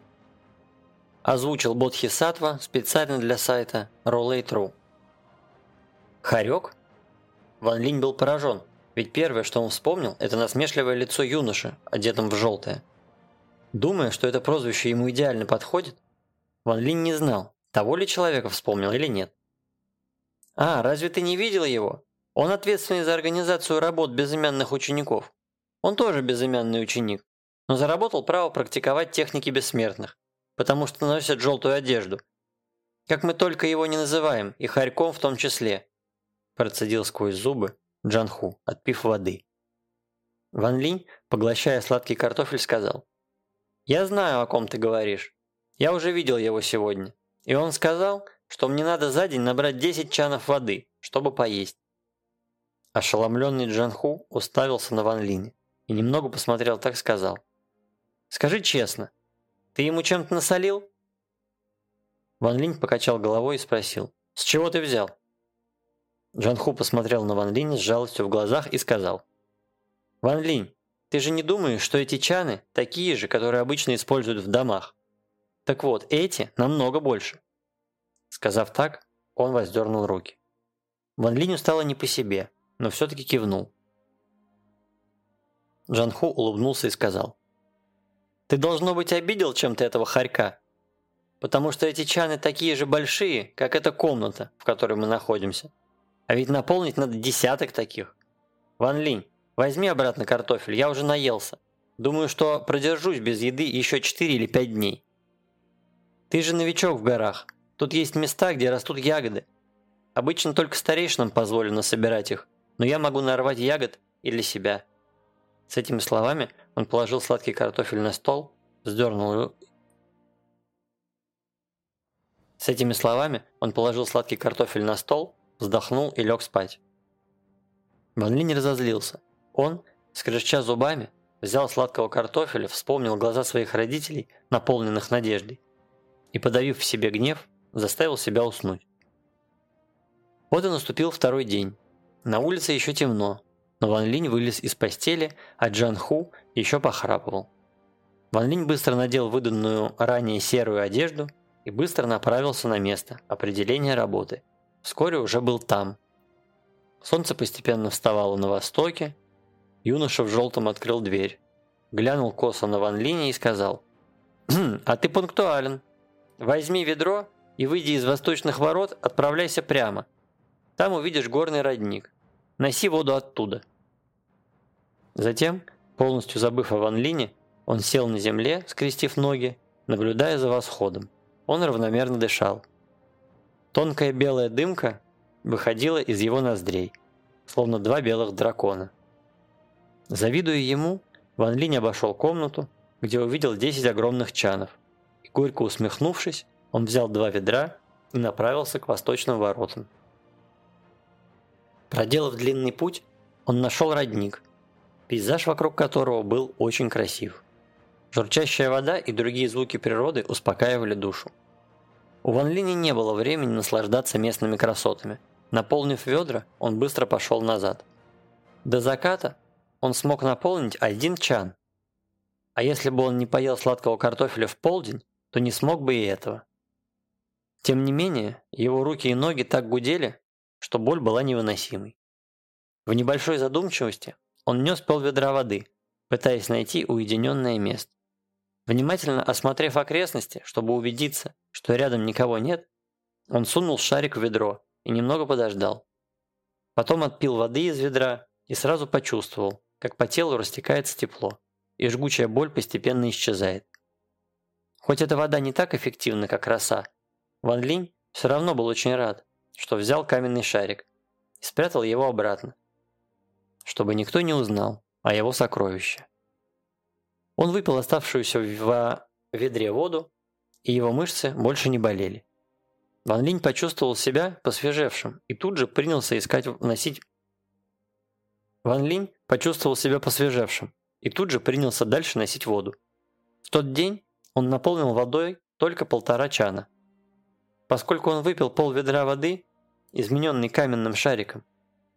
Озвучил Бодхисаттва специально для сайта Rollate.ru. Харек? Ван Линь был поражен, ведь первое, что он вспомнил, это насмешливое лицо юноши, одетым в желтое. Думая, что это прозвище ему идеально подходит, Ван Линь не знал, того ли человека вспомнил или нет. «А, разве ты не видел его? Он ответственный за организацию работ безымянных учеников. Он тоже безымянный ученик, но заработал право практиковать техники бессмертных, потому что носит желтую одежду. Как мы только его не называем, и Харьком в том числе», процедил сквозь зубы Джанху, отпив воды. Ван Линь, поглощая сладкий картофель, сказал, «Я знаю, о ком ты говоришь. Я уже видел его сегодня. И он сказал, что мне надо за день набрать 10 чанов воды, чтобы поесть». Ошеломленный Джанху уставился на Ван Линя и немного посмотрел так сказал. «Скажи честно, ты ему чем-то насолил?» Ван Линь покачал головой и спросил, «С чего ты взял?» Джанху посмотрел на Ван Линя с жалостью в глазах и сказал, «Ван Линь, ты же не думаешь, что эти чаны такие же, которые обычно используют в домах? Так вот, эти намного больше. Сказав так, он воздернул руки. Ван Линю стало не по себе, но все-таки кивнул. Джанху улыбнулся и сказал. «Ты, должно быть, обидел чем-то этого хорька, потому что эти чаны такие же большие, как эта комната, в которой мы находимся. А ведь наполнить надо десяток таких. Ван Линь, Возьми обратно картофель, я уже наелся. Думаю, что продержусь без еды еще 4 или 5 дней. Ты же новичок в горах. Тут есть места, где растут ягоды. Обычно только старейшинам позволено собирать их, но я могу нарвать ягод и для себя. С этими словами он положил сладкий картофель на стол, вздернул. С этими словами он положил сладкий картофель на стол, вздохнул и лег спать. Ван не разозлился. Он, скрежеща зубами, взял сладкого картофеля, вспомнил глаза своих родителей, наполненных надеждой, и, подавив в себе гнев, заставил себя уснуть. Вот и наступил второй день. На улице еще темно, но Ван Линь вылез из постели, а Джан Ху еще похрапывал. Ван Линь быстро надел выданную ранее серую одежду и быстро направился на место определения работы. Вскоре уже был там. Солнце постепенно вставало на востоке, Юноша в желтом открыл дверь, глянул косо на Ван Линя и сказал, «Хм, «А ты пунктуален. Возьми ведро и, выйди из восточных ворот, отправляйся прямо. Там увидишь горный родник. Носи воду оттуда». Затем, полностью забыв о Ван Лине, он сел на земле, скрестив ноги, наблюдая за восходом. Он равномерно дышал. Тонкая белая дымка выходила из его ноздрей, словно два белых дракона. Завидуя ему, Ван Линь обошел комнату, где увидел 10 огромных чанов. И горько усмехнувшись, он взял два ведра и направился к восточным воротам. Проделав длинный путь, он нашел родник, пейзаж вокруг которого был очень красив. Журчащая вода и другие звуки природы успокаивали душу. У Ван Линя не было времени наслаждаться местными красотами. Наполнив ведра, он быстро пошел назад. До заката он смог наполнить один чан. А если бы он не поел сладкого картофеля в полдень, то не смог бы и этого. Тем не менее, его руки и ноги так гудели, что боль была невыносимой. В небольшой задумчивости он нес полведра воды, пытаясь найти уединенное место. Внимательно осмотрев окрестности, чтобы убедиться, что рядом никого нет, он сунул шарик в ведро и немного подождал. Потом отпил воды из ведра и сразу почувствовал, как по телу растекается тепло, и жгучая боль постепенно исчезает. Хоть эта вода не так эффективна, как роса, Ван Линь все равно был очень рад, что взял каменный шарик и спрятал его обратно, чтобы никто не узнал о его сокровище. Он выпил оставшуюся в ведре воду, и его мышцы больше не болели. Ван Линь почувствовал себя посвежевшим и тут же принялся искать носить Ван Линь почувствовал себя посвежевшим и тут же принялся дальше носить воду. В тот день он наполнил водой только полтора чана. Поскольку он выпил пол ведра воды, измененный каменным шариком,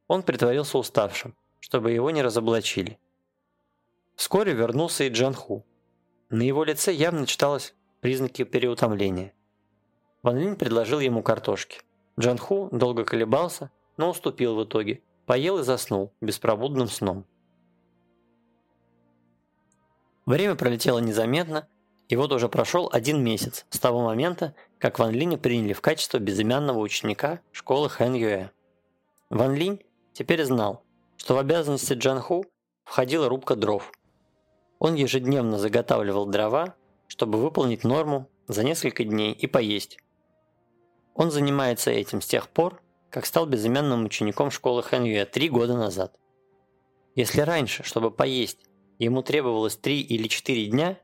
он притворился уставшим, чтобы его не разоблачили. Вскоре вернулся и Джанху. На его лице явно читалось признаки переутомления. Ван Линь предложил ему картошки. Джанху долго колебался, но уступил в итоге, поел и заснул беспробудным сном. Время пролетело незаметно, и вот уже прошел один месяц с того момента, как Ван Линя приняли в качестве безымянного ученика школы Хэн Юэ. Ван Линь теперь знал, что в обязанности Джанху входила рубка дров. Он ежедневно заготавливал дрова, чтобы выполнить норму за несколько дней и поесть. Он занимается этим с тех пор, как стал безымянным учеником школы Хэн Юэ три года назад. Если раньше, чтобы поесть, ему требовалось три или четыре дня,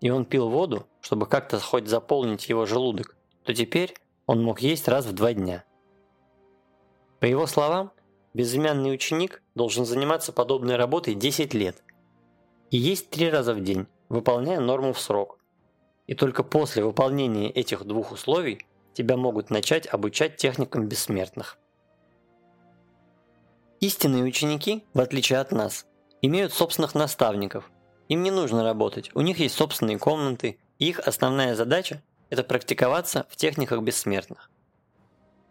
и он пил воду, чтобы как-то хоть заполнить его желудок, то теперь он мог есть раз в два дня. По его словам, безымянный ученик должен заниматься подобной работой 10 лет и есть три раза в день, выполняя норму в срок. И только после выполнения этих двух условий тебя могут начать обучать техникам бессмертных. Истинные ученики, в отличие от нас, имеют собственных наставников. Им не нужно работать, у них есть собственные комнаты, и их основная задача – это практиковаться в техниках бессмертных.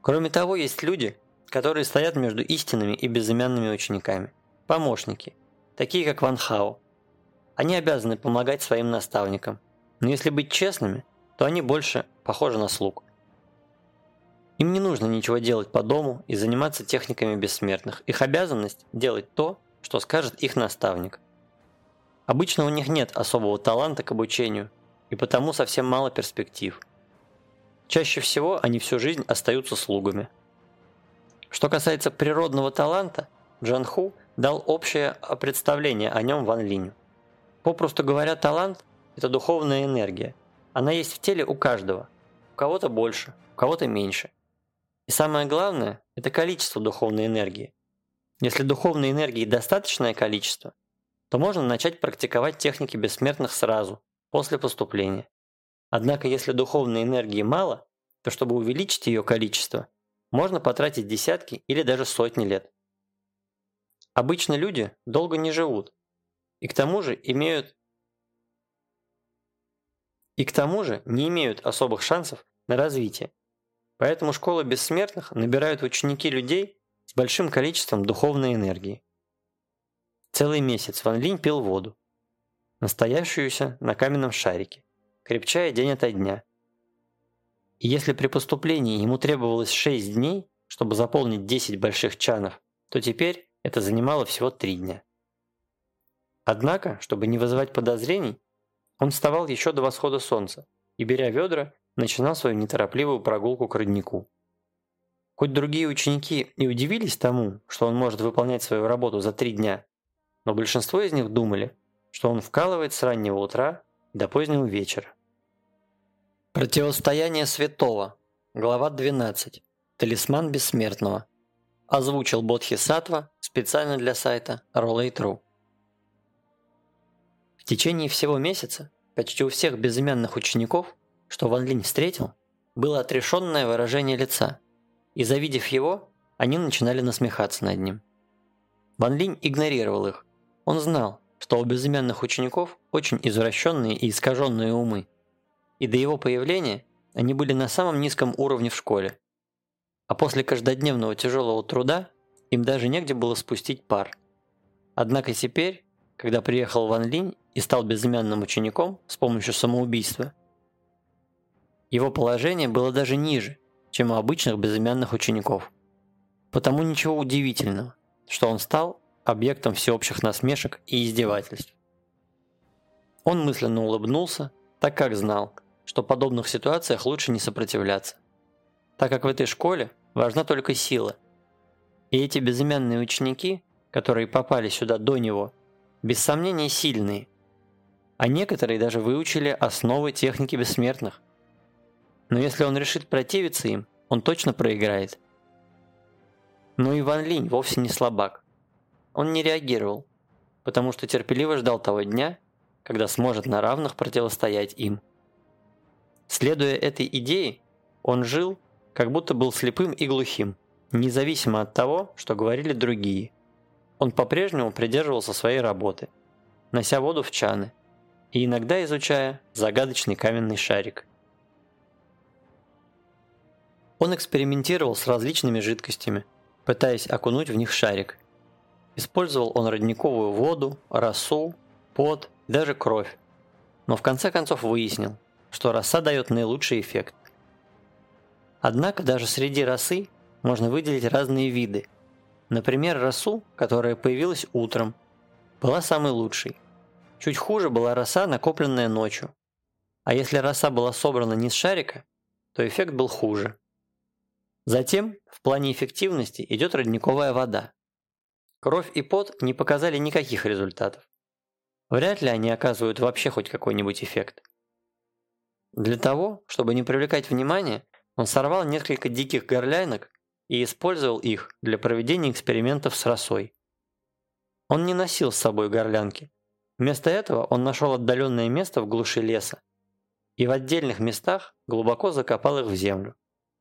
Кроме того, есть люди, которые стоят между истинными и безымянными учениками, помощники, такие как Ван Хао. Они обязаны помогать своим наставникам, но если быть честными, то они больше похожи на слуг. Им не нужно ничего делать по дому и заниматься техниками бессмертных. Их обязанность – делать то, что скажет их наставник. Обычно у них нет особого таланта к обучению, и потому совсем мало перспектив. Чаще всего они всю жизнь остаются слугами. Что касается природного таланта, Джан Ху дал общее представление о нем Ван Линю. Попросту говоря, талант – это духовная энергия. Она есть в теле у каждого. У кого-то больше, у кого-то меньше. И самое главное – это количество духовной энергии. Если духовной энергии достаточное количество, то можно начать практиковать техники бессмертных сразу, после поступления. Однако если духовной энергии мало, то чтобы увеличить ее количество, можно потратить десятки или даже сотни лет. Обычно люди долго не живут, и к тому же имеют и к тому же не имеют особых шансов на развитие. Поэтому школы бессмертных набирают ученики людей, с большим количеством духовной энергии. Целый месяц Ван Линь пил воду, настоящуюся на каменном шарике, крепчая день ото дня. И если при поступлении ему требовалось 6 дней, чтобы заполнить 10 больших чанов, то теперь это занимало всего 3 дня. Однако, чтобы не вызывать подозрений, он вставал еще до восхода солнца и, беря ведра, начинал свою неторопливую прогулку к роднику. Хоть другие ученики и удивились тому, что он может выполнять свою работу за три дня, но большинство из них думали, что он вкалывает с раннего утра до позднего вечера. Противостояние святого. Глава 12. Талисман бессмертного. Озвучил Бодхи Сатва специально для сайта Rollay.ru. В течение всего месяца почти у всех безымянных учеников, что Ван Линь встретил, было отрешенное выражение лица – и завидев его, они начинали насмехаться над ним. Ван Линь игнорировал их. Он знал, что у безымянных учеников очень извращенные и искаженные умы, и до его появления они были на самом низком уровне в школе. А после каждодневного тяжелого труда им даже негде было спустить пар. Однако теперь, когда приехал Ван Линь и стал безымянным учеником с помощью самоубийства, его положение было даже ниже, чем у обычных безымянных учеников. Потому ничего удивительного, что он стал объектом всеобщих насмешек и издевательств. Он мысленно улыбнулся, так как знал, что в подобных ситуациях лучше не сопротивляться, так как в этой школе важна только сила. И эти безымянные ученики, которые попали сюда до него, без сомнения сильные, а некоторые даже выучили основы техники бессмертных – но если он решит противиться им, он точно проиграет. Но Иван Линь вовсе не слабак. Он не реагировал, потому что терпеливо ждал того дня, когда сможет на равных противостоять им. Следуя этой идее, он жил, как будто был слепым и глухим, независимо от того, что говорили другие. Он по-прежнему придерживался своей работы, нося воду в чаны и иногда изучая загадочный каменный шарик. Он экспериментировал с различными жидкостями, пытаясь окунуть в них шарик. Использовал он родниковую воду, росу, пот даже кровь. Но в конце концов выяснил, что роса дает наилучший эффект. Однако даже среди росы можно выделить разные виды. Например, росу, которая появилась утром, была самой лучшей. Чуть хуже была роса, накопленная ночью. А если роса была собрана не с шарика, то эффект был хуже. Затем, в плане эффективности, идет родниковая вода. Кровь и пот не показали никаких результатов. Вряд ли они оказывают вообще хоть какой-нибудь эффект. Для того, чтобы не привлекать внимание, он сорвал несколько диких горлянок и использовал их для проведения экспериментов с росой. Он не носил с собой горлянки. Вместо этого он нашел отдаленное место в глуши леса и в отдельных местах глубоко закопал их в землю.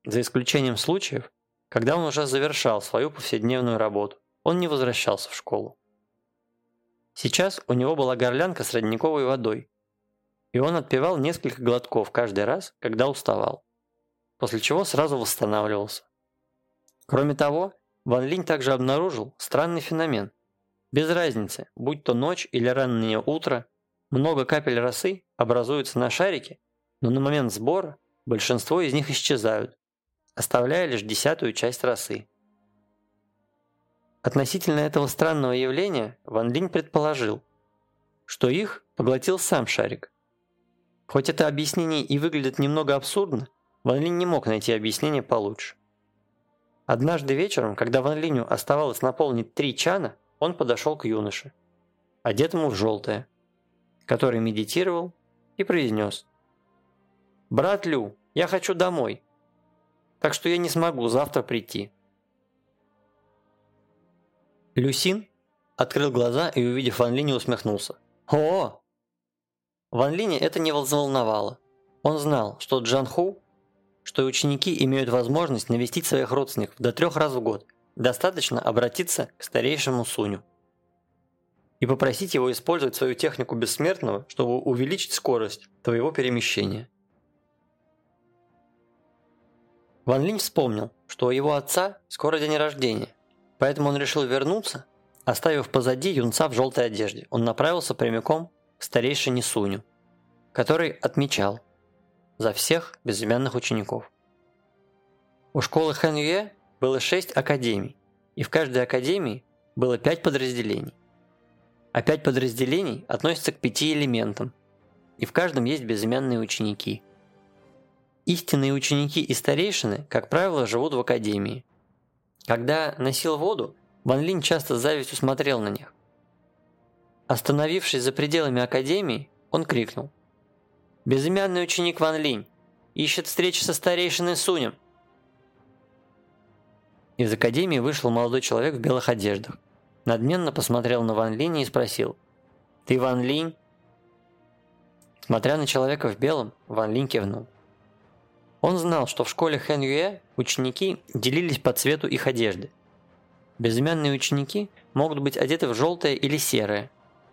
За исключением случаев, когда он уже завершал свою повседневную работу, он не возвращался в школу. Сейчас у него была горлянка с родниковой водой, и он отпивал несколько глотков каждый раз, когда уставал, после чего сразу восстанавливался. Кроме того, Ван Линь также обнаружил странный феномен. Без разницы, будь то ночь или раннее утро, много капель росы образуются на шарике, но на момент сбора большинство из них исчезают, оставляя лишь десятую часть росы. Относительно этого странного явления Ван Линь предположил, что их поглотил сам шарик. Хоть это объяснение и выглядит немного абсурдно, Ван Линь не мог найти объяснение получше. Однажды вечером, когда Ван Линю оставалось наполнить три чана, он подошел к юноше, одетому в желтое, который медитировал и произнес «Брат Лю, я хочу домой так что я не смогу завтра прийти». Люсин открыл глаза и, увидев Ван Линя, усмехнулся. «О!» Ван Линя это не взволновало. Он знал, что Джан Ху, что ученики имеют возможность навестить своих родственников до трех раз в год. Достаточно обратиться к старейшему Суню и попросить его использовать свою технику бессмертного, чтобы увеличить скорость твоего перемещения. Ван Линь вспомнил, что у его отца скоро день рождения, поэтому он решил вернуться, оставив позади юнца в желтой одежде. Он направился прямиком старейшине Суню, который отмечал за всех безымянных учеников. У школы Хэн Юэ было шесть академий, и в каждой академии было пять подразделений. А пять подразделений относятся к пяти элементам, и в каждом есть безымянные ученики – Истинные ученики и старейшины, как правило, живут в академии. Когда носил воду, Ван Линь часто с завистью смотрел на них. Остановившись за пределами академии, он крикнул. «Безымянный ученик Ван Линь! Ищет встречи со старейшиной Сунем!» Из академии вышел молодой человек в белых одеждах. Надменно посмотрел на Ван Линя и спросил. «Ты Ван Линь?» Смотря на человека в белом, Ван Линь кивнул. Он знал, что в школе Хэн Юэ ученики делились по цвету их одежды. Безымянные ученики могут быть одеты в желтое или серое.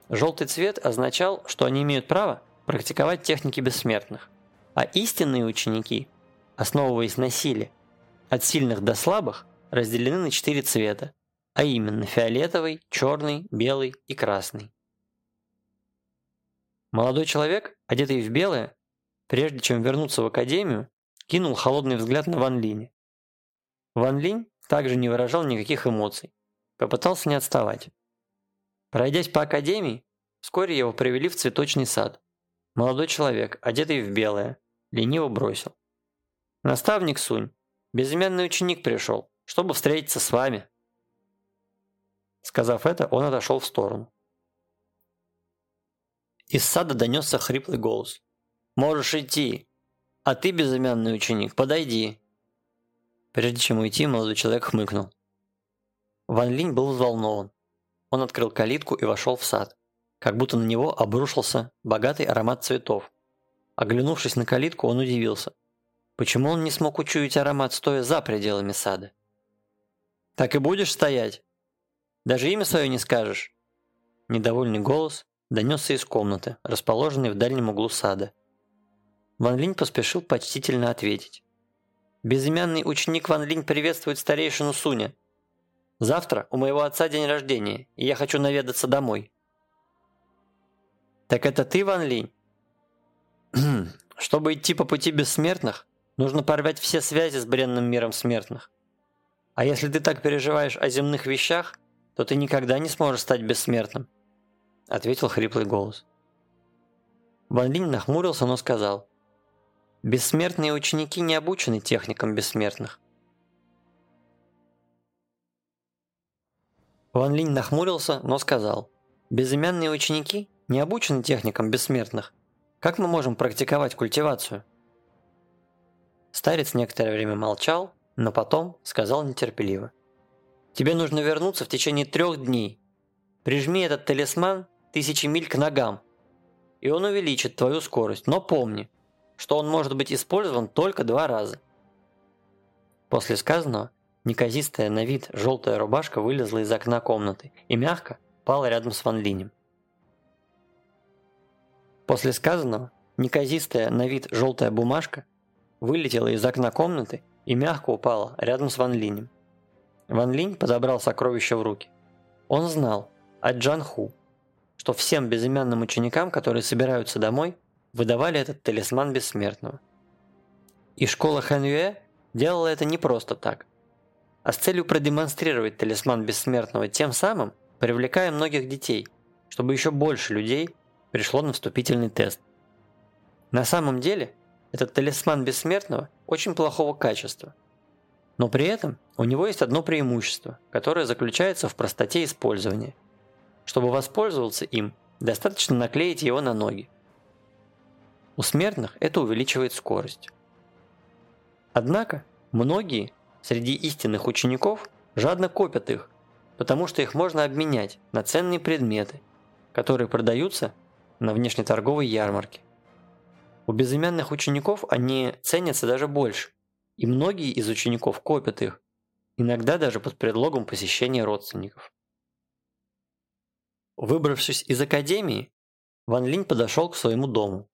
Желтый цвет означал, что они имеют право практиковать техники бессмертных. А истинные ученики, основываясь на силе, от сильных до слабых, разделены на четыре цвета, а именно фиолетовый, черный, белый и красный. Молодой человек, одетый в белое, прежде чем вернуться в академию, кинул холодный взгляд на Ван Линя. Ван Линь также не выражал никаких эмоций, попытался не отставать. Пройдясь по академии, вскоре его привели в цветочный сад. Молодой человек, одетый в белое, лениво бросил. «Наставник Сунь, безымянный ученик пришел, чтобы встретиться с вами». Сказав это, он отошел в сторону. Из сада донесся хриплый голос. «Можешь идти, а ты, безымянный ученик, подойди. Прежде чем уйти, молодой человек хмыкнул. Ван Линь был взволнован. Он открыл калитку и вошел в сад, как будто на него обрушился богатый аромат цветов. Оглянувшись на калитку, он удивился. Почему он не смог учуять аромат, стоя за пределами сада? «Так и будешь стоять? Даже имя свое не скажешь?» Недовольный голос донесся из комнаты, расположенной в дальнем углу сада. Ван Линь поспешил почтительно ответить. «Безымянный ученик Ван Линь приветствует старейшину Суня. Завтра у моего отца день рождения, и я хочу наведаться домой». «Так это ты, Ван Линь?» <clears throat> «Чтобы идти по пути бессмертных, нужно порвать все связи с бренным миром смертных. А если ты так переживаешь о земных вещах, то ты никогда не сможешь стать бессмертным», ответил хриплый голос. Ван Линь нахмурился, но сказал, «Бессмертные ученики не обучены техникам бессмертных». Ван Линь нахмурился, но сказал, «Безымянные ученики не обучены техникам бессмертных. Как мы можем практиковать культивацию?» Старец некоторое время молчал, но потом сказал нетерпеливо. «Тебе нужно вернуться в течение трех дней. Прижми этот талисман тысячи миль к ногам, и он увеличит твою скорость. Но помни, что он может быть использован только два раза». После сказанного, неказистая на вид желтая рубашка вылезла из окна комнаты и мягко пала рядом с Ван Линем. После сказанного, неказистая на вид желтая бумажка вылетела из окна комнаты и мягко упала рядом с Ван Линем. Ван Линь подобрал сокровище в руки. Он знал от Джан Ху, что всем безымянным ученикам, которые собираются домой, выдавали этот талисман бессмертного. И школа Хэн Юэ делала это не просто так, а с целью продемонстрировать талисман бессмертного тем самым, привлекая многих детей, чтобы еще больше людей пришло на вступительный тест. На самом деле, этот талисман бессмертного очень плохого качества. Но при этом у него есть одно преимущество, которое заключается в простоте использования. Чтобы воспользоваться им, достаточно наклеить его на ноги. У смертных это увеличивает скорость. Однако, многие среди истинных учеников жадно копят их, потому что их можно обменять на ценные предметы, которые продаются на внешнеторговой ярмарке. У безымянных учеников они ценятся даже больше, и многие из учеников копят их, иногда даже под предлогом посещения родственников. Выбравшись из академии, Ван Линь подошел к своему дому,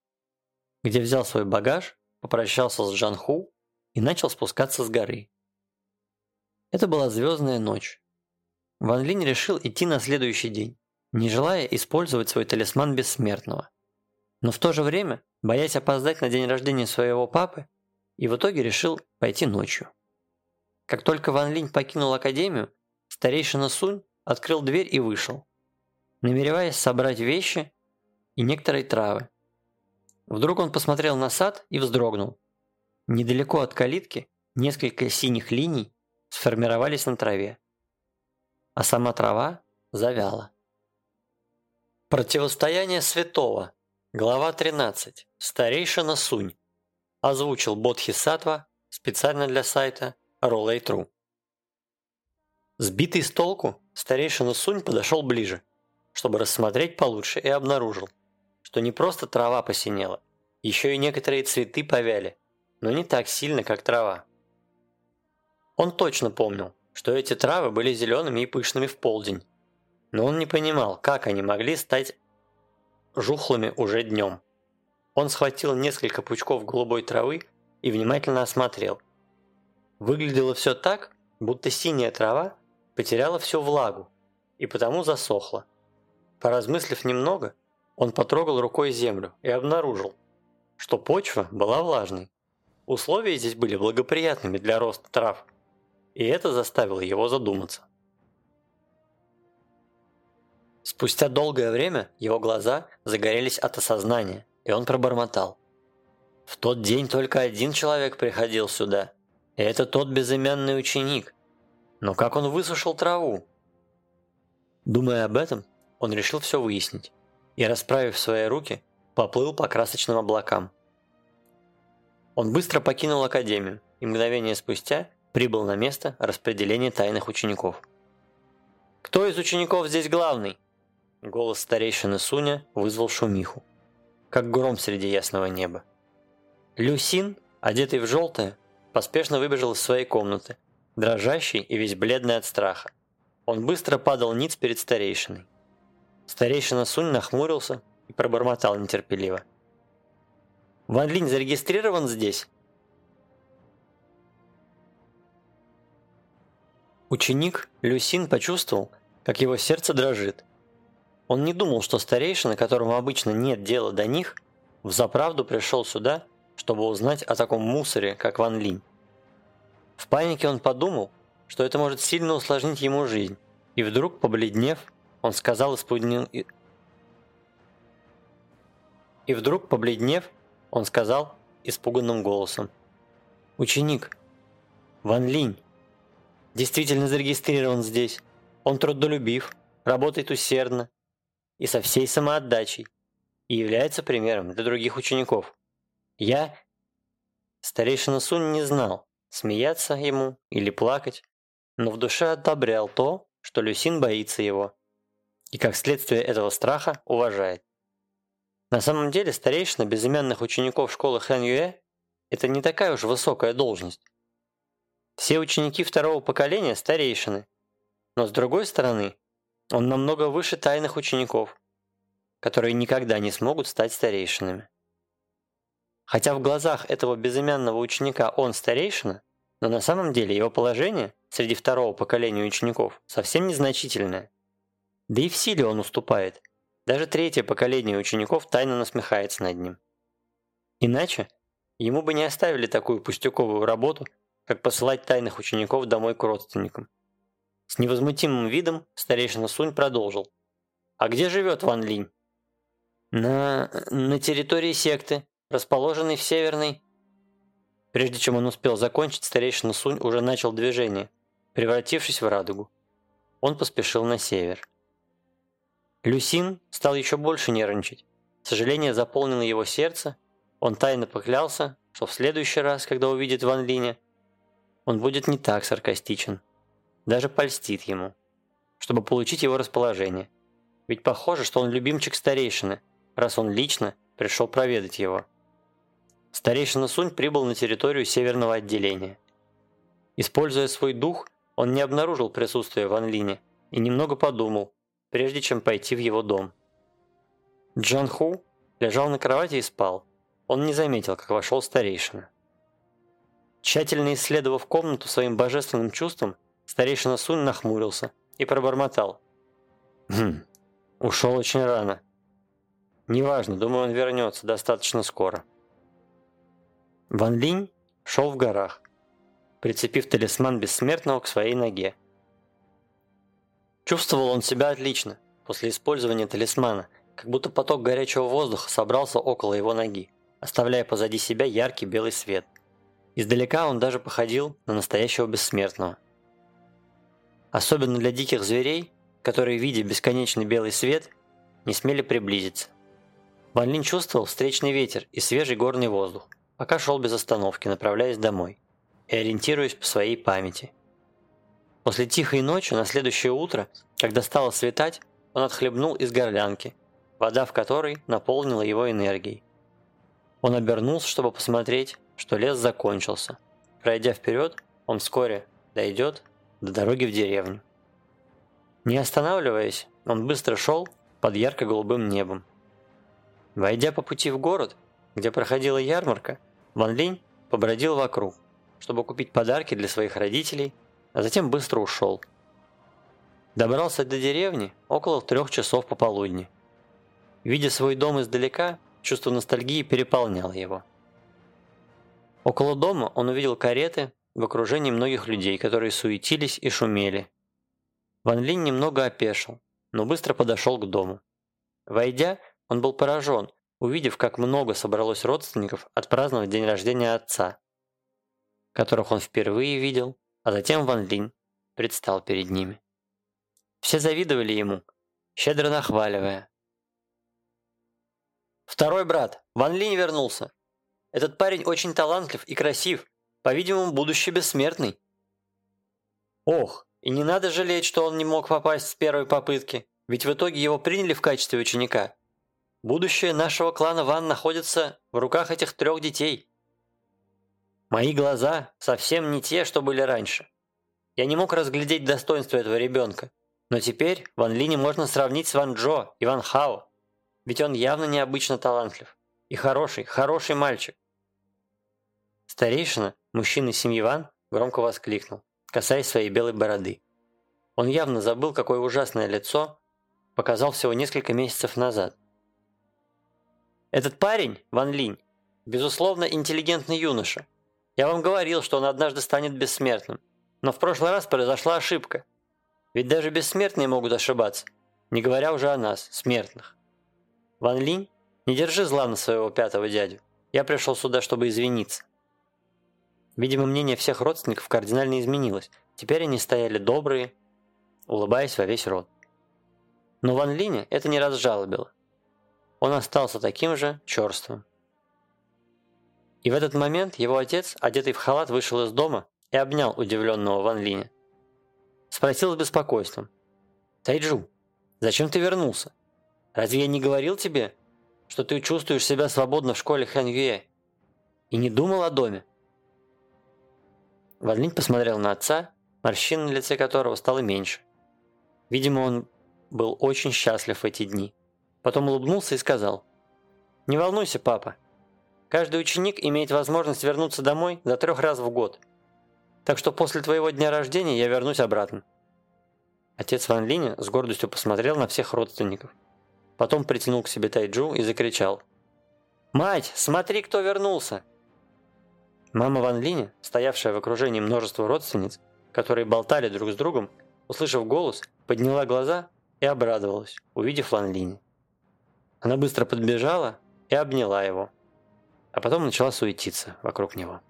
где взял свой багаж, попрощался с Джан Ху и начал спускаться с горы. Это была звездная ночь. Ван Линь решил идти на следующий день, не желая использовать свой талисман бессмертного. Но в то же время боясь опоздать на день рождения своего папы, и в итоге решил пойти ночью. Как только Ван Линь покинул академию, старейшина Сунь открыл дверь и вышел, намереваясь собрать вещи и некоторые травы. Вдруг он посмотрел на сад и вздрогнул. Недалеко от калитки несколько синих линий сформировались на траве, а сама трава завяла. Противостояние святого Глава 13. Старейшина Сунь. Озвучил Бодхисаттва специально для сайта Rollay.ru. Сбитый с толку, старейшина Сунь подошел ближе, чтобы рассмотреть получше и обнаружил, что не просто трава посинела, еще и некоторые цветы повяли, но не так сильно, как трава. Он точно помнил, что эти травы были зелеными и пышными в полдень, но он не понимал, как они могли стать жухлыми уже днем. Он схватил несколько пучков голубой травы и внимательно осмотрел. Выглядело все так, будто синяя трава потеряла всю влагу и потому засохла. Поразмыслив немного, он потрогал рукой землю и обнаружил, что почва была влажной. Условия здесь были благоприятными для роста трав, и это заставило его задуматься. Спустя долгое время его глаза загорелись от осознания, и он пробормотал. В тот день только один человек приходил сюда, и это тот безымянный ученик. Но как он высушил траву? Думая об этом, он решил все выяснить, и, расправив свои руки, поплыл по красочным облакам. Он быстро покинул академию и мгновение спустя прибыл на место распределения тайных учеников. «Кто из учеников здесь главный?» Голос старейшины Суня вызвал шумиху, как гром среди ясного неба. Люсин, одетый в желтое, поспешно выбежал из своей комнаты дрожащий и весь бледный от страха. Он быстро падал ниц перед старейшиной. Старейшина Сунь нахмурился и пробормотал нетерпеливо. «Ван Линь зарегистрирован здесь?» Ученик Люсин почувствовал, как его сердце дрожит. Он не думал, что старейшина, которому обычно нет дела до них, взаправду пришел сюда, чтобы узнать о таком мусоре, как Ван Линь. В панике он подумал, что это может сильно усложнить ему жизнь, и вдруг, побледнев, он сказал испуганным... И вдруг, побледнев, он сказал испуганным голосом. «Ученик, Ван Линь, действительно зарегистрирован здесь. Он трудолюбив, работает усердно и со всей самоотдачей и является примером для других учеников. Я...» Старейшина Сунь не знал, смеяться ему или плакать, но в душе одобрял то, что Люсин боится его, и как следствие этого страха уважает. На самом деле старейшина безымянных учеников школы Хэн Юэ – это не такая уж высокая должность. Все ученики второго поколения – старейшины, но с другой стороны, он намного выше тайных учеников, которые никогда не смогут стать старейшинами. Хотя в глазах этого безымянного ученика он старейшина, но на самом деле его положение среди второго поколения учеников совсем незначительное. Да и в силе он уступает. Даже третье поколение учеников тайно насмехается над ним. Иначе ему бы не оставили такую пустяковую работу, как посылать тайных учеников домой к родственникам. С невозмутимым видом старейшина Сунь продолжил. «А где живет Ван Линь?» «На... на территории секты, расположенной в северной...» Прежде чем он успел закончить, старейшина Сунь уже начал движение, превратившись в радугу. Он поспешил на север. Люсин стал еще больше нервничать. Сожаление заполнило его сердце. Он тайно поклялся, что в следующий раз, когда увидит Ван Линя, он будет не так саркастичен. Даже польстит ему, чтобы получить его расположение. Ведь похоже, что он любимчик старейшины, раз он лично пришел проведать его. Старейшина Сунь прибыл на территорию северного отделения. Используя свой дух, он не обнаружил присутствия Ван Линя и немного подумал, прежде чем пойти в его дом. Джан Ху лежал на кровати и спал. Он не заметил, как вошел старейшина. Тщательно исследовав комнату своим божественным чувством, старейшина Сунь нахмурился и пробормотал. «Хм, ушел очень рано. Неважно, думаю, он вернется достаточно скоро». Ван Линь шел в горах, прицепив талисман бессмертного к своей ноге. Чувствовал он себя отлично после использования талисмана, как будто поток горячего воздуха собрался около его ноги, оставляя позади себя яркий белый свет. Издалека он даже походил на настоящего бессмертного. Особенно для диких зверей, которые, видя бесконечный белый свет, не смели приблизиться. Ван Линь чувствовал встречный ветер и свежий горный воздух, пока шел без остановки, направляясь домой и ориентируясь по своей памяти – После тихой ночи на следующее утро, когда стало светать, он отхлебнул из горлянки, вода в которой наполнила его энергией. Он обернулся, чтобы посмотреть, что лес закончился. Пройдя вперед, он вскоре дойдет до дороги в деревню. Не останавливаясь, он быстро шел под ярко-голубым небом. Войдя по пути в город, где проходила ярмарка, Ван Линь побродил вокруг, чтобы купить подарки для своих родителей а затем быстро ушел. Добрался до деревни около трех часов пополудни. Видя свой дом издалека, чувство ностальгии переполняло его. Около дома он увидел кареты в окружении многих людей, которые суетились и шумели. Ван Линь немного опешил, но быстро подошел к дому. Войдя, он был поражен, увидев, как много собралось родственников отпраздновать день рождения отца, которых он впервые видел а затем Ван Линь предстал перед ними. Все завидовали ему, щедро нахваливая. «Второй брат, Ван Линь вернулся. Этот парень очень талантлив и красив, по-видимому, будущий бессмертный». «Ох, и не надо жалеть, что он не мог попасть с первой попытки, ведь в итоге его приняли в качестве ученика. Будущее нашего клана Ван находится в руках этих трех детей». Мои глаза совсем не те, что были раньше. я не мог разглядеть достоинство этого ребенка, но теперь Ван Лине можно сравнить с Ван Джо и Ван Хао, ведь он явно необычно талантлив и хороший, хороший мальчик. Старейшина, мужчина семьи Ван, громко воскликнул, касаясь своей белой бороды. Он явно забыл, какое ужасное лицо показал всего несколько месяцев назад. Этот парень, Ван Линь, безусловно, интеллигентный юноша. Я вам говорил, что он однажды станет бессмертным. Но в прошлый раз произошла ошибка. Ведь даже бессмертные могут ошибаться, не говоря уже о нас, смертных. Ван Линь, не держи зла на своего пятого дядю. Я пришел сюда, чтобы извиниться. Видимо, мнение всех родственников кардинально изменилось. Теперь они стояли добрые, улыбаясь во весь рот. Но Ван Линя это не разжалобило он остался таким же черствым. И в этот момент его отец, одетый в халат, вышел из дома и обнял удивленного Ван Линя. Спросил с беспокойством. «Тайджу, зачем ты вернулся? Разве я не говорил тебе, что ты чувствуешь себя свободно в школе Хэн Юэ и не думал о доме?» Ван Линь посмотрел на отца, морщин на лице которого стало меньше. Видимо, он был очень счастлив в эти дни. Потом улыбнулся и сказал. «Не волнуйся, папа. Каждый ученик имеет возможность вернуться домой до трех раз в год. Так что после твоего дня рождения я вернусь обратно». Отец Ван Линя с гордостью посмотрел на всех родственников. Потом притянул к себе Тайджу и закричал. «Мать, смотри, кто вернулся!» Мама Ван Линя, стоявшая в окружении множества родственниц, которые болтали друг с другом, услышав голос, подняла глаза и обрадовалась, увидев Ван Линя. Она быстро подбежала и обняла его, а потом начала суетиться вокруг него.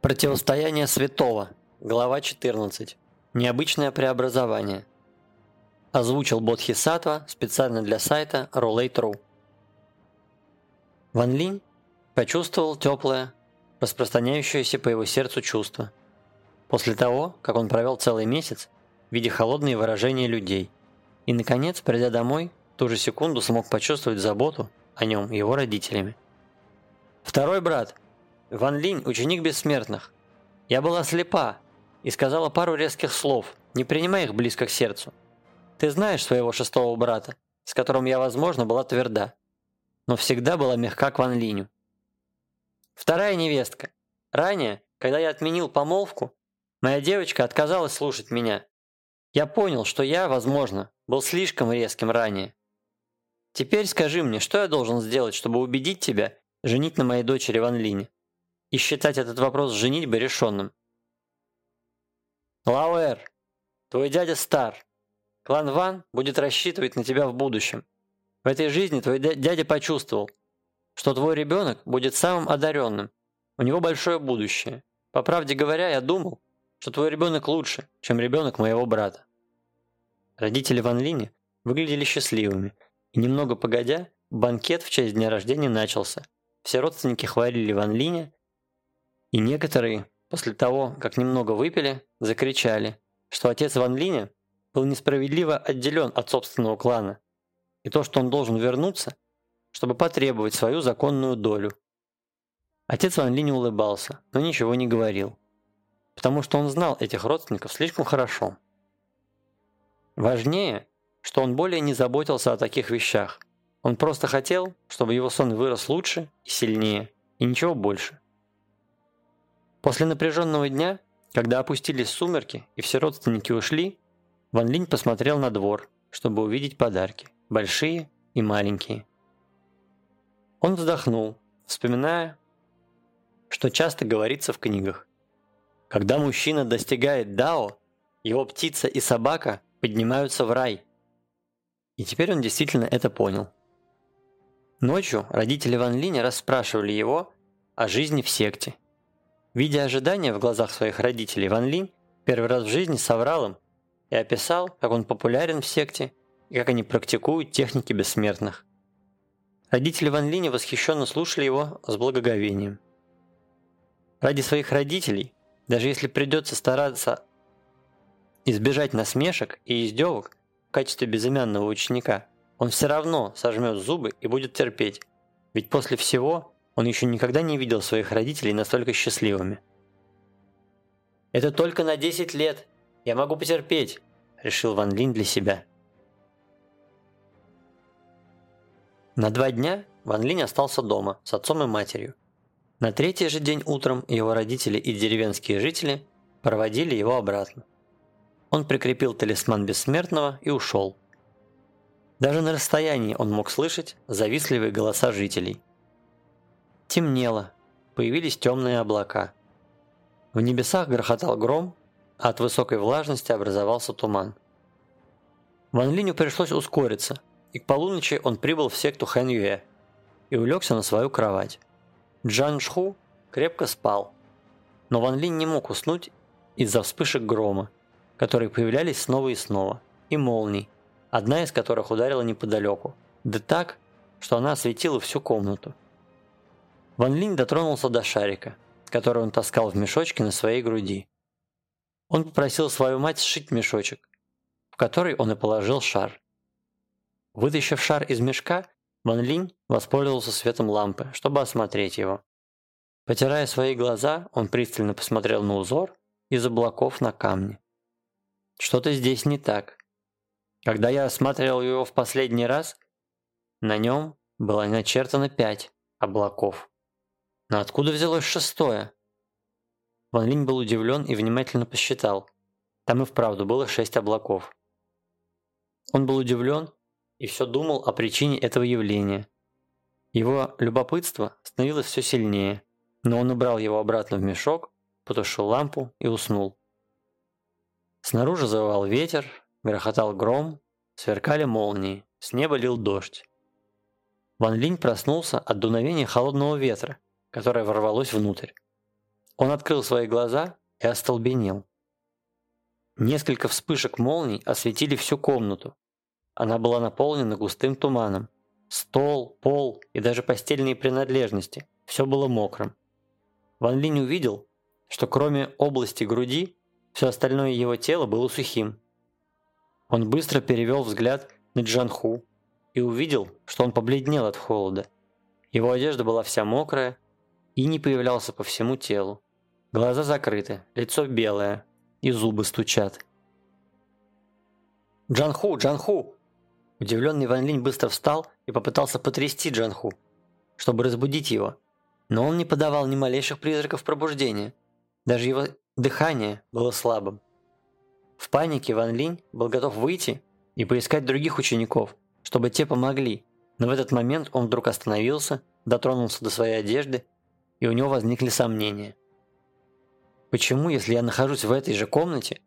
Противостояние святого. Глава 14. Необычное преобразование. Озвучил Бодхисаттва специально для сайта Roulette.ru. Ван Линь почувствовал теплое, распространяющееся по его сердцу чувство. После того, как он провел целый месяц, видя холодные выражения людей – и, наконец, придя домой, ту же секунду смог почувствовать заботу о нем и его родителями. Второй брат, Ван Линь, ученик бессмертных. Я была слепа и сказала пару резких слов, не принимай их близко к сердцу. Ты знаешь своего шестого брата, с которым я, возможно, была тверда, но всегда была мягка к Ван Линю. Вторая невестка. Ранее, когда я отменил помолвку, моя девочка отказалась слушать меня. Я понял, что я, возможно, был слишком резким ранее. Теперь скажи мне, что я должен сделать, чтобы убедить тебя женить на моей дочери Ван Лине и считать этот вопрос женитьбы решенным? Лауэр, твой дядя стар. Клан Ван будет рассчитывать на тебя в будущем. В этой жизни твой дядя почувствовал, что твой ребенок будет самым одаренным. У него большое будущее. По правде говоря, я думал, что твой ребенок лучше, чем ребенок моего брата. Родители Ван Линя выглядели счастливыми, и немного погодя, банкет в честь дня рождения начался. Все родственники хвалили Ван Линя, и некоторые, после того, как немного выпили, закричали, что отец Ван Линя был несправедливо отделен от собственного клана, и то, что он должен вернуться, чтобы потребовать свою законную долю. Отец Ван Линь улыбался, но ничего не говорил, потому что он знал этих родственников слишком хорошо. Важнее, что он более не заботился о таких вещах. Он просто хотел, чтобы его сон вырос лучше и сильнее, и ничего больше. После напряженного дня, когда опустились сумерки и все родственники ушли, Ван Линь посмотрел на двор, чтобы увидеть подарки, большие и маленькие. Он вздохнул, вспоминая, что часто говорится в книгах. Когда мужчина достигает Дао, его птица и собака поднимаются в рай. И теперь он действительно это понял. Ночью родители Ван Линя расспрашивали его о жизни в секте. Видя ожидания в глазах своих родителей, Ван Линь первый раз в жизни соврал им и описал, как он популярен в секте и как они практикуют техники бессмертных. Родители Ван Линя восхищенно слушали его с благоговением. Ради своих родителей, даже если придется стараться избежать насмешек и издевок в качестве безымянного ученика, он все равно сожмет зубы и будет терпеть, ведь после всего он еще никогда не видел своих родителей настолько счастливыми. Это только на 10 лет. Я могу потерпеть», – решил Ван Линь для себя. На два дня Ван Линь остался дома с отцом и матерью. На третий же день утром его родители и деревенские жители проводили его обратно. Он прикрепил талисман бессмертного и ушел. Даже на расстоянии он мог слышать завистливые голоса жителей. Темнело, появились темные облака. В небесах грохотал гром, а от высокой влажности образовался туман. Ван Линю пришлось ускориться, и к полуночи он прибыл в секту Хэн Юэ и улегся на свою кровать. Джан Шху крепко спал, но Ван Линь не мог уснуть из-за вспышек грома, которые появлялись снова и снова, и молний, одна из которых ударила неподалеку, да так, что она осветила всю комнату. Ван Линь дотронулся до шарика, который он таскал в мешочке на своей груди. Он попросил свою мать сшить мешочек, в который он и положил шар. Вытащив шар из мешка, Ван Линь воспользовался светом лампы, чтобы осмотреть его. Потирая свои глаза, он пристально посмотрел на узор из облаков на камне. Что-то здесь не так. Когда я осматривал его в последний раз, на нем было начертано пять облаков. Но откуда взялось шестое? Ван Линь был удивлен и внимательно посчитал. Там и вправду было шесть облаков. Он был удивлен и все думал о причине этого явления. Его любопытство становилось все сильнее, но он убрал его обратно в мешок, потушил лампу и уснул. Снаружи завывал ветер, грохотал гром, сверкали молнии, с неба лил дождь. Ван Линь проснулся от дуновения холодного ветра, которое ворвалось внутрь. Он открыл свои глаза и остолбенел. Несколько вспышек молний осветили всю комнату, она была наполнена густым туманом. Стол, пол и даже постельные принадлежности – все было мокрым. Ван Линь увидел, что кроме области груди, все остальное его тело было сухим. Он быстро перевел взгляд на Джанху и увидел, что он побледнел от холода. Его одежда была вся мокрая и не появлялся по всему телу. Глаза закрыты, лицо белое и зубы стучат. «Джанху! Джанху!» Удивленный Ван Линь быстро встал и попытался потрясти Джанху, чтобы разбудить его. Но он не подавал ни малейших признаков пробуждения. Даже его дыхание было слабым. В панике Ван Линь был готов выйти и поискать других учеников, чтобы те помогли. Но в этот момент он вдруг остановился, дотронулся до своей одежды, и у него возникли сомнения. Почему, если я нахожусь в этой же комнате,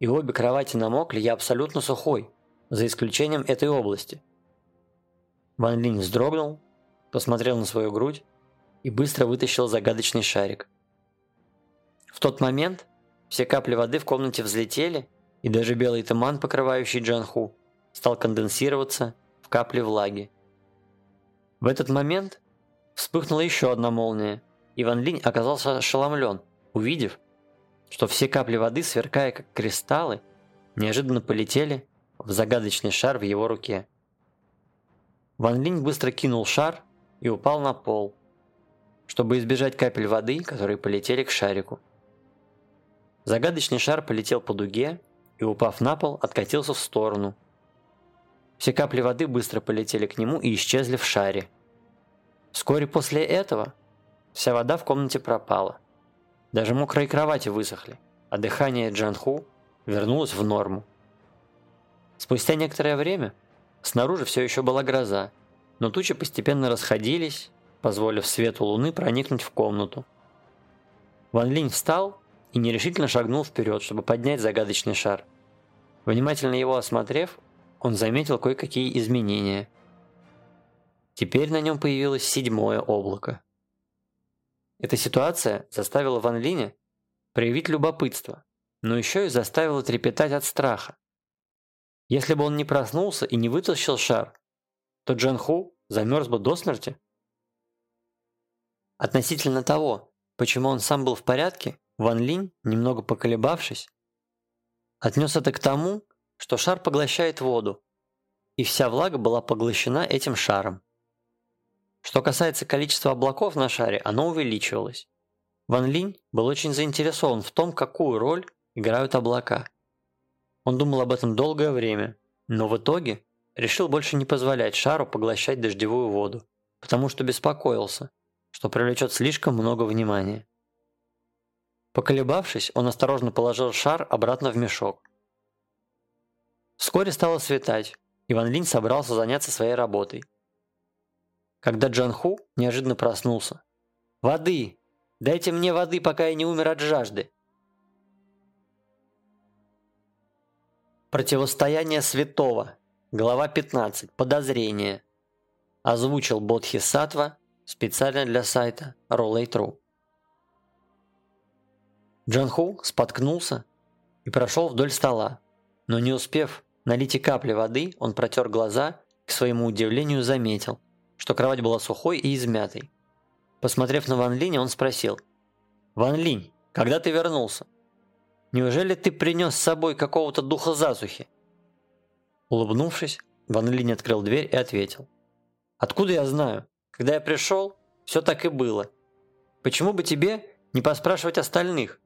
и обе кровати намокли, я абсолютно сухой? За исключением этой области. Ван Линь вздрогнул, посмотрел на свою грудь и быстро вытащил загадочный шарик. В тот момент все капли воды в комнате взлетели, и даже белый туман, покрывающий Джанху, стал конденсироваться в капли влаги. В этот момент вспыхнула еще одна молния, и Ван Линь оказался ошеломлен, увидев, что все капли воды, сверкая как кристаллы, неожиданно полетели в загадочный шар в его руке. Ван Линь быстро кинул шар и упал на пол, чтобы избежать капель воды, которые полетели к шарику. Загадочный шар полетел по дуге и, упав на пол, откатился в сторону. Все капли воды быстро полетели к нему и исчезли в шаре. Вскоре после этого вся вода в комнате пропала. Даже мокрые кровати высохли, а дыхание Джанху вернулось в норму. Спустя некоторое время снаружи все еще была гроза, но тучи постепенно расходились, позволив свету луны проникнуть в комнату. Ван Линь встал и нерешительно шагнул вперед, чтобы поднять загадочный шар. Внимательно его осмотрев, он заметил кое-какие изменения. Теперь на нем появилось седьмое облако. Эта ситуация заставила Ван Линя проявить любопытство, но еще и заставила трепетать от страха. Если бы он не проснулся и не вытащил шар, то Джан Ху замерз бы до смерти. Относительно того, почему он сам был в порядке, Ван Линь, немного поколебавшись, отнес это к тому, что шар поглощает воду, и вся влага была поглощена этим шаром. Что касается количества облаков на шаре, оно увеличивалось. Ван Линь был очень заинтересован в том, какую роль играют облака. Он думал об этом долгое время, но в итоге решил больше не позволять шару поглощать дождевую воду, потому что беспокоился, что привлечет слишком много внимания. Поколебавшись, он осторожно положил шар обратно в мешок. Вскоре стало светать, и Ван Линь собрался заняться своей работой. Когда Джан Ху неожиданно проснулся. «Воды! Дайте мне воды, пока я не умер от жажды!» Противостояние святого. Глава 15. Подозрение. Озвучил Бодхи Сатва специально для сайта Rollay.ru. Джанху споткнулся и прошел вдоль стола, но не успев налить и капли воды, он протер глаза, к своему удивлению заметил, что кровать была сухой и измятой. Посмотрев на Ван Линя, он спросил, «Ван Линь, когда ты вернулся?» Неужели ты принес с собой какого-то духа засухи?» Улыбнувшись, Ван Линь открыл дверь и ответил. «Откуда я знаю? Когда я пришел, все так и было. Почему бы тебе не поспрашивать остальных?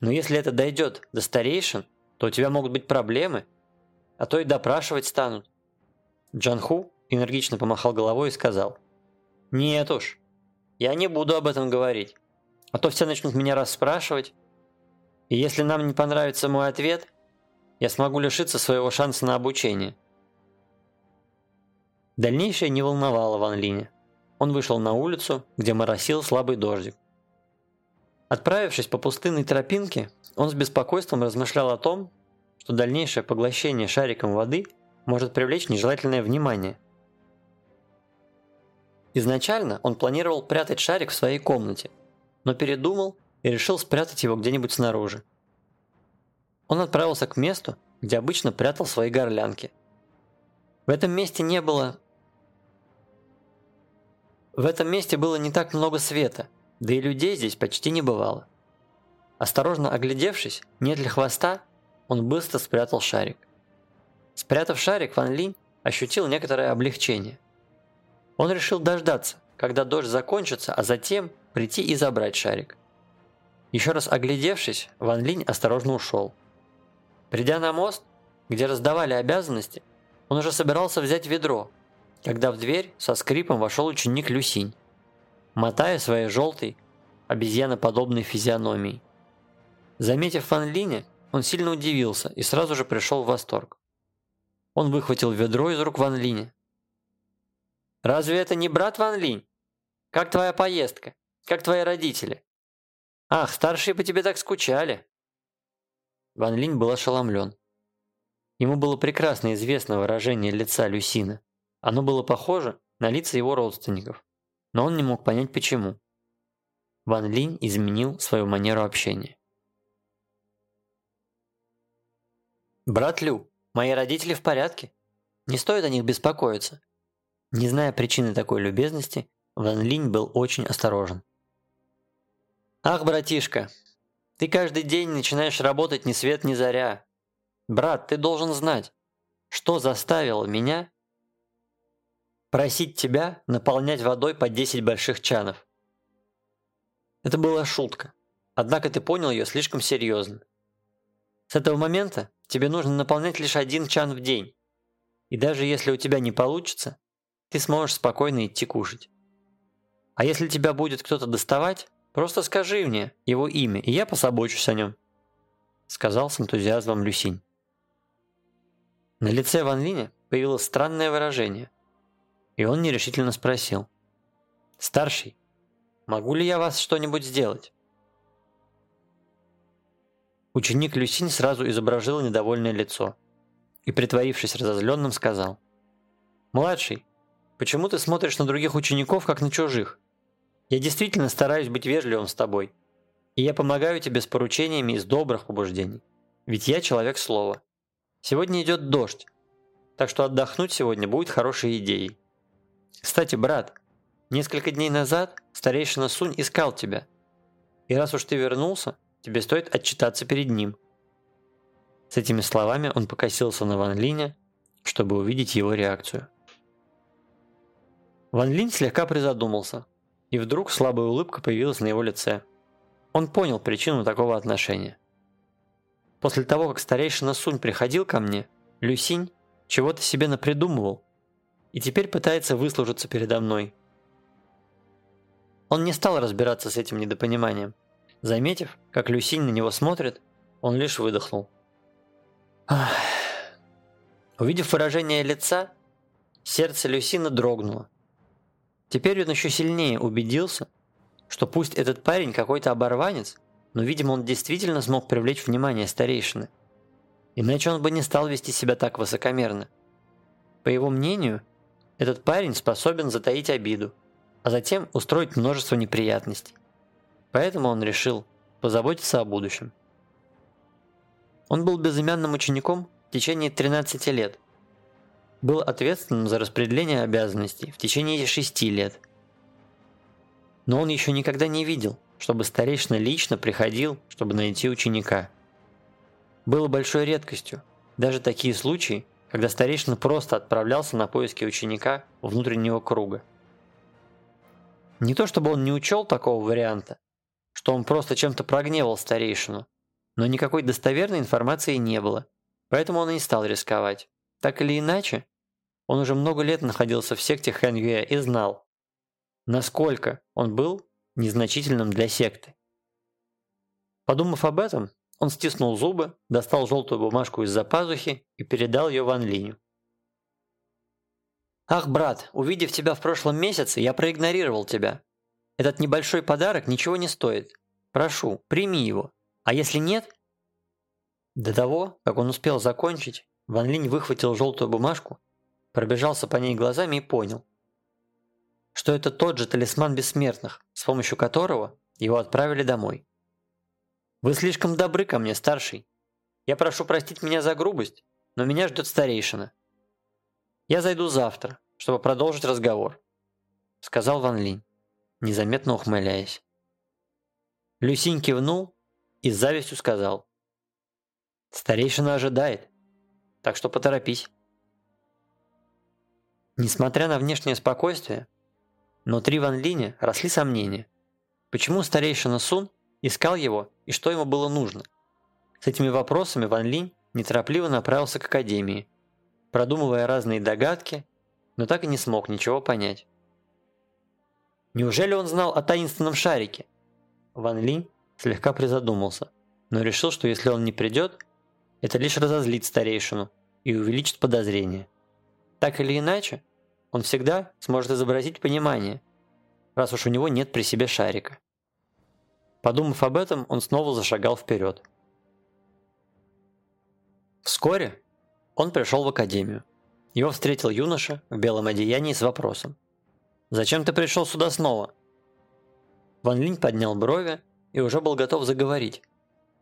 Но если это дойдет до старейшин, то у тебя могут быть проблемы, а то и допрашивать станут». Джанху энергично помахал головой и сказал. «Нет уж, я не буду об этом говорить, а то все начнут меня расспрашивать, и если нам не понравится мой ответ, я смогу лишиться своего шанса на обучение. Дальнейшее не волновало Ван Линя. Он вышел на улицу, где моросил слабый дождик. Отправившись по пустынной тропинке, он с беспокойством размышлял о том, что дальнейшее поглощение шариком воды может привлечь нежелательное внимание. Изначально он планировал прятать шарик в своей комнате, но передумал и решил спрятать его где-нибудь снаружи. Он отправился к месту, где обычно прятал свои горлянки. В этом месте не было... В этом месте было не так много света, да и людей здесь почти не бывало. Осторожно оглядевшись, нет ли хвоста, он быстро спрятал шарик. Спрятав шарик, Ван Линь ощутил некоторое облегчение. Он решил дождаться, когда дождь закончится, а затем прийти и забрать шарик. Еще раз оглядевшись, Ван Линь осторожно ушел. Придя на мост, где раздавали обязанности, он уже собирался взять ведро, когда в дверь со скрипом вошел ученик Люсинь, мотая своей желтой, обезьяноподобной физиономией. Заметив Ван Линя, он сильно удивился и сразу же пришел в восторг. Он выхватил ведро из рук Ван Линя. «Разве это не брат Ван Линь? Как твоя поездка? Как твои родители?» «Ах, старшие по тебе так скучали!» Ван Линь был ошеломлен. Ему было прекрасно известно выражение лица Люсина. Оно было похоже на лица его родственников, но он не мог понять почему. Ван Линь изменил свою манеру общения. «Брат Лю, мои родители в порядке. Не стоит о них беспокоиться». Не зная причины такой любезности, Ван Линь был очень осторожен. «Ах, братишка, ты каждый день начинаешь работать ни свет ни заря. Брат, ты должен знать, что заставило меня просить тебя наполнять водой по 10 больших чанов. Это была шутка, однако ты понял ее слишком серьезно. С этого момента тебе нужно наполнять лишь один чан в день. И даже если у тебя не получится, ты сможешь спокойно идти кушать. А если тебя будет кто-то доставать, Просто скажи мне его имя, и я пособочусь о нем», — сказал с энтузиазмом Люсинь. На лице Ван Линя появилось странное выражение, и он нерешительно спросил. «Старший, могу ли я вас что-нибудь сделать?» Ученик Люсинь сразу изображил недовольное лицо и, притворившись разозленным, сказал. «Младший, почему ты смотришь на других учеников, как на чужих? Я действительно стараюсь быть вежливым с тобой. И я помогаю тебе с поручениями из добрых побуждений. Ведь я человек слова. Сегодня идет дождь, так что отдохнуть сегодня будет хорошей идеей. Кстати, брат, несколько дней назад старейшина Сунь искал тебя. И раз уж ты вернулся, тебе стоит отчитаться перед ним. С этими словами он покосился на Ван Линя, чтобы увидеть его реакцию. Ван Линь слегка призадумался – и вдруг слабая улыбка появилась на его лице. Он понял причину такого отношения. После того, как старейшина Сунь приходил ко мне, Люсинь чего-то себе напридумывал и теперь пытается выслужиться передо мной. Он не стал разбираться с этим недопониманием. Заметив, как Люсинь на него смотрит, он лишь выдохнул. Ах. Увидев выражение лица, сердце Люсина дрогнуло. Теперь он еще сильнее убедился, что пусть этот парень какой-то оборванец, но, видимо, он действительно смог привлечь внимание старейшины. Иначе он бы не стал вести себя так высокомерно. По его мнению, этот парень способен затаить обиду, а затем устроить множество неприятностей. Поэтому он решил позаботиться о будущем. Он был безымянным учеником в течение 13 лет. Был ответственным за распределение обязанностей в течение 6 лет. Но он еще никогда не видел, чтобы старейшина лично приходил, чтобы найти ученика. Было большой редкостью, даже такие случаи, когда старейшина просто отправлялся на поиски ученика внутреннего круга. Не то чтобы он не учел такого варианта, что он просто чем-то прогневал старейшину, но никакой достоверной информации не было, поэтому он и не стал рисковать. Так или иначе, он уже много лет находился в секте Хэн Юэ и знал, насколько он был незначительным для секты. Подумав об этом, он стиснул зубы, достал желтую бумажку из-за пазухи и передал ее Ван Линю. «Ах, брат, увидев тебя в прошлом месяце, я проигнорировал тебя. Этот небольшой подарок ничего не стоит. Прошу, прими его. А если нет?» До того, как он успел закончить, Ван Линь выхватил желтую бумажку, пробежался по ней глазами и понял, что это тот же талисман бессмертных, с помощью которого его отправили домой. «Вы слишком добры ко мне, старший. Я прошу простить меня за грубость, но меня ждет старейшина. Я зайду завтра, чтобы продолжить разговор», — сказал Ван Линь, незаметно ухмыляясь. Люсинь кивнул и с завистью сказал. «Старейшина ожидает, так что поторопись». Несмотря на внешнее спокойствие, внутри Ван Линя росли сомнения. Почему старейшина Сун искал его и что ему было нужно? С этими вопросами Ван Линь неторопливо направился к Академии, продумывая разные догадки, но так и не смог ничего понять. Неужели он знал о таинственном шарике? Ван Линь слегка призадумался, но решил, что если он не придет, это лишь разозлит старейшину и увеличит подозрения. Так или иначе, он всегда сможет изобразить понимание, раз уж у него нет при себе шарика. Подумав об этом, он снова зашагал вперед. Вскоре он пришел в академию. Его встретил юноша в белом одеянии с вопросом. «Зачем ты пришел сюда снова?» Ван Линь поднял брови и уже был готов заговорить,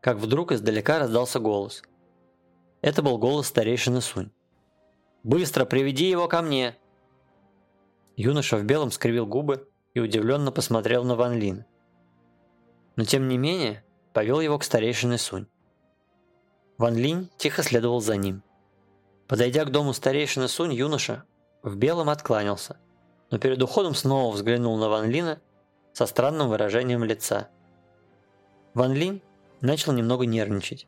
как вдруг издалека раздался голос. Это был голос старейшины Сунь. «Быстро приведи его ко мне!» Юноша в белом скривил губы и удивленно посмотрел на Ван Лин. Но тем не менее, повел его к старейшине Сунь. Ван Линь тихо следовал за ним. Подойдя к дому старейшины Сунь, юноша в белом откланялся, но перед уходом снова взглянул на Ван Лина со странным выражением лица. Ван Линь начал немного нервничать.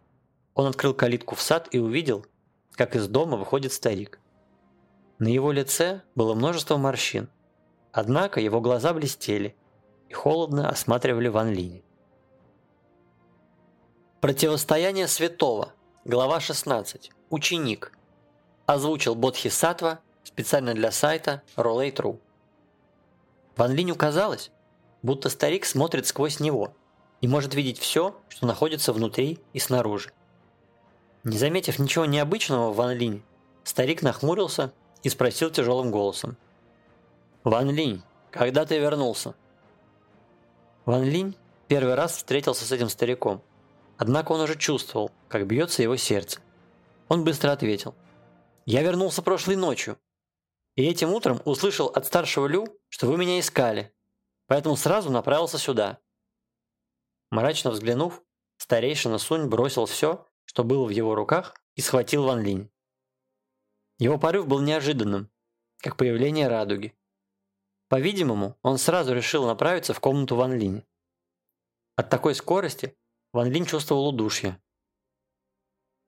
Он открыл калитку в сад и увидел, как из дома выходит старик. На его лице было множество морщин, однако его глаза блестели и холодно осматривали Ван Линь. Противостояние святого. Глава 16. Ученик. Озвучил Бодхи Сатва специально для сайта Rollate.ru. Ван Линю казалось, будто старик смотрит сквозь него и может видеть все, что находится внутри и снаружи. Не заметив ничего необычного в Ван Линь, старик нахмурился и спросил тяжелым голосом. «Ван Линь, когда ты вернулся?» Ван Линь первый раз встретился с этим стариком, однако он уже чувствовал, как бьется его сердце. Он быстро ответил. «Я вернулся прошлой ночью, и этим утром услышал от старшего Лю, что вы меня искали, поэтому сразу направился сюда». Мрачно взглянув, старейшина Сунь бросил все что было в его руках, и схватил Ван Линь. Его порыв был неожиданным, как появление радуги. По-видимому, он сразу решил направиться в комнату Ван Линь. От такой скорости Ван Линь чувствовал удушье.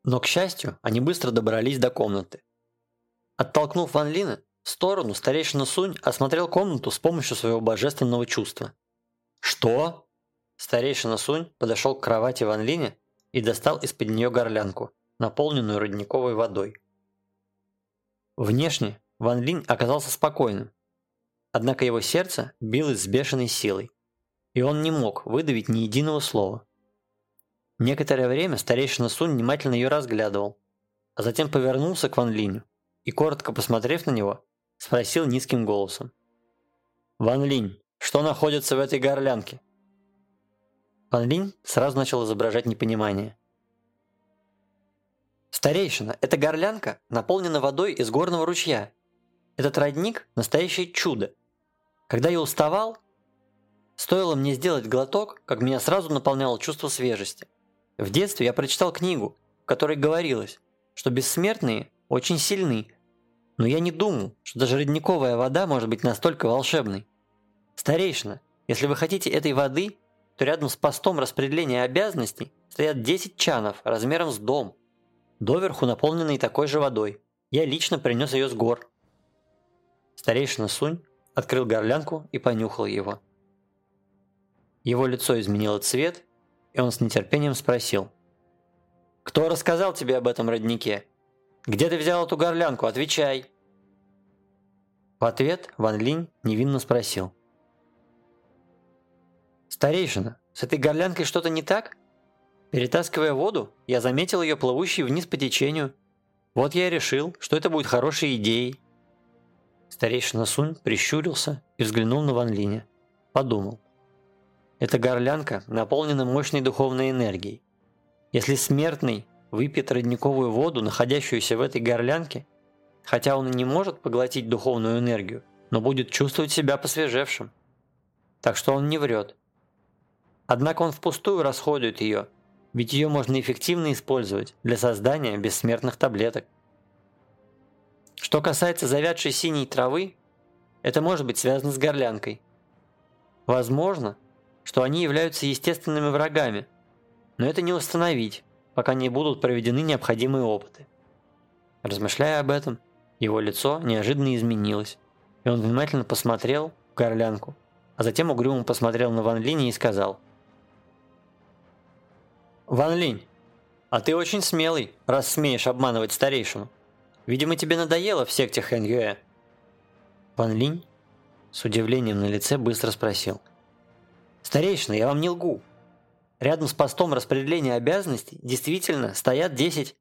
Но, к счастью, они быстро добрались до комнаты. Оттолкнув Ван Лина, в сторону старейшина Сунь осмотрел комнату с помощью своего божественного чувства. «Что?» Старейшина Сунь подошел к кровати Ван Линя и достал из-под нее горлянку, наполненную родниковой водой. Внешне Ван Линь оказался спокойным, однако его сердце билось с бешеной силой, и он не мог выдавить ни единого слова. Некоторое время старейшина Сунь внимательно ее разглядывал, а затем повернулся к Ван Линю и, коротко посмотрев на него, спросил низким голосом. «Ван Линь, что находится в этой горлянке?» Ван Линь сразу начал изображать непонимание. «Старейшина, эта горлянка наполнена водой из горного ручья. Этот родник – настоящее чудо. Когда я уставал, стоило мне сделать глоток, как меня сразу наполняло чувство свежести. В детстве я прочитал книгу, в которой говорилось, что бессмертные очень сильны, но я не думал, что даже родниковая вода может быть настолько волшебной. Старейшина, если вы хотите этой воды, то рядом с постом распределения обязанностей стоят 10 чанов размером с дом, доверху наполненные такой же водой. Я лично принес ее с гор. Старейшина Сунь открыл горлянку и понюхал его. Его лицо изменило цвет, и он с нетерпением спросил. «Кто рассказал тебе об этом роднике? Где ты взял эту горлянку? Отвечай!» В ответ Ван Линь невинно спросил. «Старейшина, с этой горлянкой что-то не так? Перетаскивая воду, я заметил ее плывущей вниз по течению. Вот я и решил, что это будет хорошей идеей». Старейшина Сунь прищурился и взглянул на Ван Линя. Подумал. Эта горлянка наполнена мощной духовной энергией. Если смертный выпьет родниковую воду, находящуюся в этой горлянке, хотя он и не может поглотить духовную энергию, но будет чувствовать себя посвежевшим. Так что он не врет. Однако он впустую расходует ее, ведь ее можно эффективно использовать для создания бессмертных таблеток. Что касается завядшей синей травы, это может быть связано с горлянкой. Возможно, что они являются естественными врагами, но это не установить, пока не будут проведены необходимые опыты. Размышляя об этом, его лицо неожиданно изменилось, и он внимательно посмотрел в горлянку, а затем угрюмо посмотрел на Ван Линь и сказал. «Ван Линь, а ты очень смелый, раз смеешь обманывать старейшину. Видимо, тебе надоело в секте Хэн Юэ». Ван Линь с удивлением на лице быстро спросил. «Старейшина, я вам не лгу. Рядом с постом распределения обязанностей действительно стоят 10...»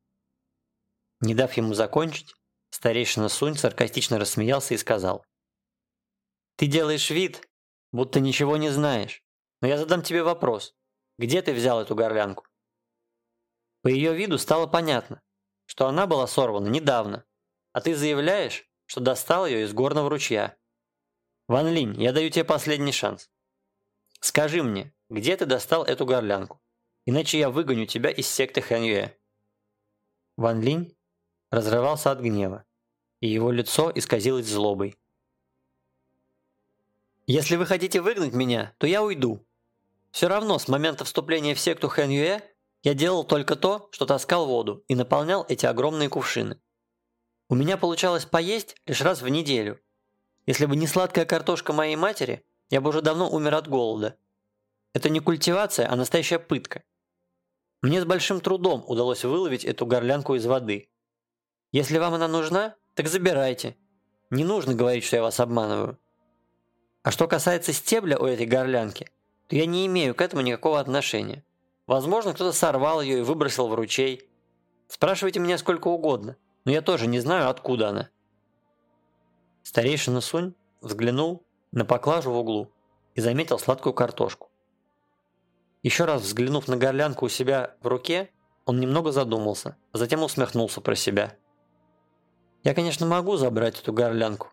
Не дав ему закончить, старейшина Сунь саркастично рассмеялся и сказал. «Ты делаешь вид, будто ничего не знаешь, но я задам тебе вопрос. Где ты взял эту горлянку?» По ее виду стало понятно, что она была сорвана недавно, а ты заявляешь, что достал ее из горного ручья. Ван Линь, я даю тебе последний шанс. Скажи мне, где ты достал эту горлянку? Иначе я выгоню тебя из секты Хэньюэ». Ван Линь разрывался от гнева, и его лицо исказилось злобой. «Если вы хотите выгнать меня, то я уйду. Все равно с момента вступления в секту Хэньюэ я делал только то, что таскал воду и наполнял эти огромные кувшины. У меня получалось поесть лишь раз в неделю. Если бы не сладкая картошка моей матери, я бы уже давно умер от голода. Это не культивация, а настоящая пытка. Мне с большим трудом удалось выловить эту горлянку из воды. Если вам она нужна, так забирайте. Не нужно говорить, что я вас обманываю. А что касается стебля у этой горлянки, то я не имею к этому никакого отношения. Возможно, кто-то сорвал ее и выбросил в ручей. Спрашивайте меня сколько угодно, но я тоже не знаю, откуда она. Старейшина Сунь взглянул на поклажу в углу и заметил сладкую картошку. Еще раз взглянув на горлянку у себя в руке, он немного задумался, а затем усмехнулся про себя. «Я, конечно, могу забрать эту горлянку,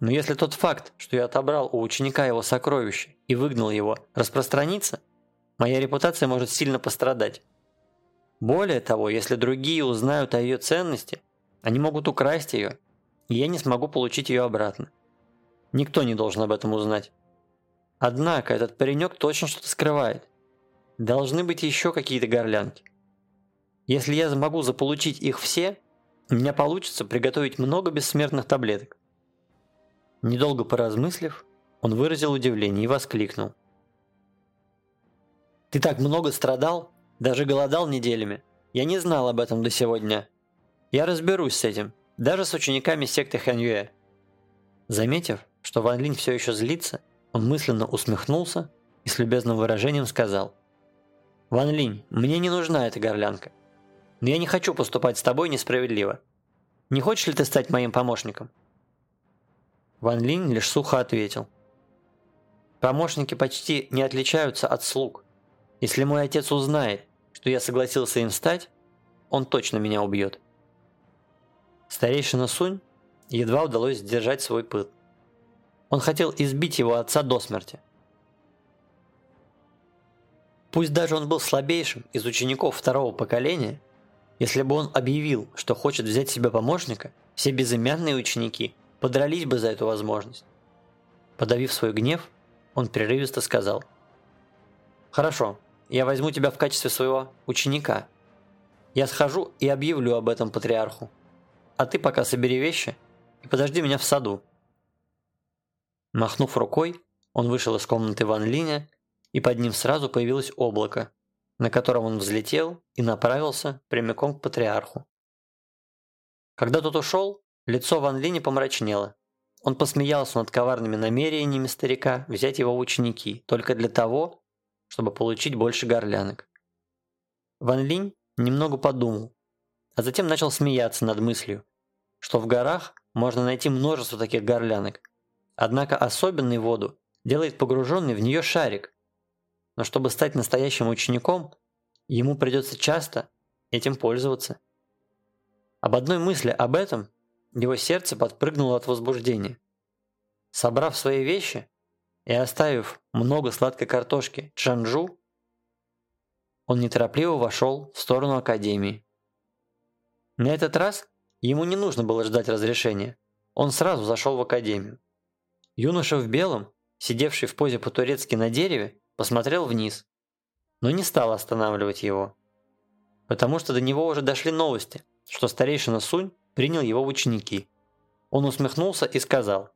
но если тот факт, что я отобрал у ученика его сокровища и выгнал его, распространится, моя репутация может сильно пострадать. Более того, если другие узнают о ее ценности, они могут украсть ее, и я не смогу получить ее обратно. Никто не должен об этом узнать. Однако этот паренек точно что-то скрывает. должны быть еще какие-то горлянки. Если я смогу заполучить их все, у меня получится приготовить много бессмертных таблеток. Недолго поразмыслив, он выразил удивление и воскликнул. «Ты так много страдал, даже голодал неделями. Я не знал об этом до сегодня. Я разберусь с этим, даже с учениками секты Ханьюэ». Заметив, что Ван Линь все еще злится, он мысленно усмехнулся и с любезным выражением сказал. «Ван Линь, мне не нужна эта горлянка. Но я не хочу поступать с тобой несправедливо. Не хочешь ли ты стать моим помощником?» Ван Линь лишь сухо ответил. «Помощники почти не отличаются от слуг. Если мой отец узнает, что я согласился им стать, он точно меня убьет». Старейшина Сунь едва удалось сдержать свой пыл. Он хотел избить его отца до смерти. Пусть даже он был слабейшим из учеников второго поколения, если бы он объявил, что хочет взять себе помощника, все безымянные ученики подрались бы за эту возможность. Подавив свой гнев, он прерывисто сказал. «Хорошо, я возьму тебя в качестве своего ученика. Я схожу и объявлю об этом патриарху. А ты пока собери вещи и подожди меня в саду». Махнув рукой, он вышел из комнаты Ван Линя, и под ним сразу появилось облако, на котором он взлетел и направился прямиком к патриарху. Когда тот ушел, лицо Ван Линя помрачнело. Он посмеялся над коварными намерениями старика взять его в ученики только для того, чтобы получить больше горлянок. Ван Линь немного подумал, а затем начал смеяться над мыслью, что в горах можно найти множество таких горлянок, однако особенный воду делает погруженный в нее шарик, но чтобы стать настоящим учеником, ему придется часто этим пользоваться. Об одной мысли об этом его сердце подпрыгнуло от возбуждения. Собрав свои вещи и оставив много сладкой картошки Чанжу, он неторопливо вошел в сторону Академии. На этот раз ему не нужно было ждать разрешения, он сразу зашел в Академию. Юноша в белом, сидевший в позе по-турецки на дереве, посмотрел вниз, но не стал останавливать его, потому что до него уже дошли новости, что старейшина Сунь принял его в ученики. Он усмехнулся и сказал.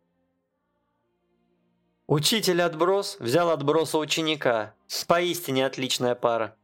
«Учитель отброс взял отброса ученика. Поистине отличная пара.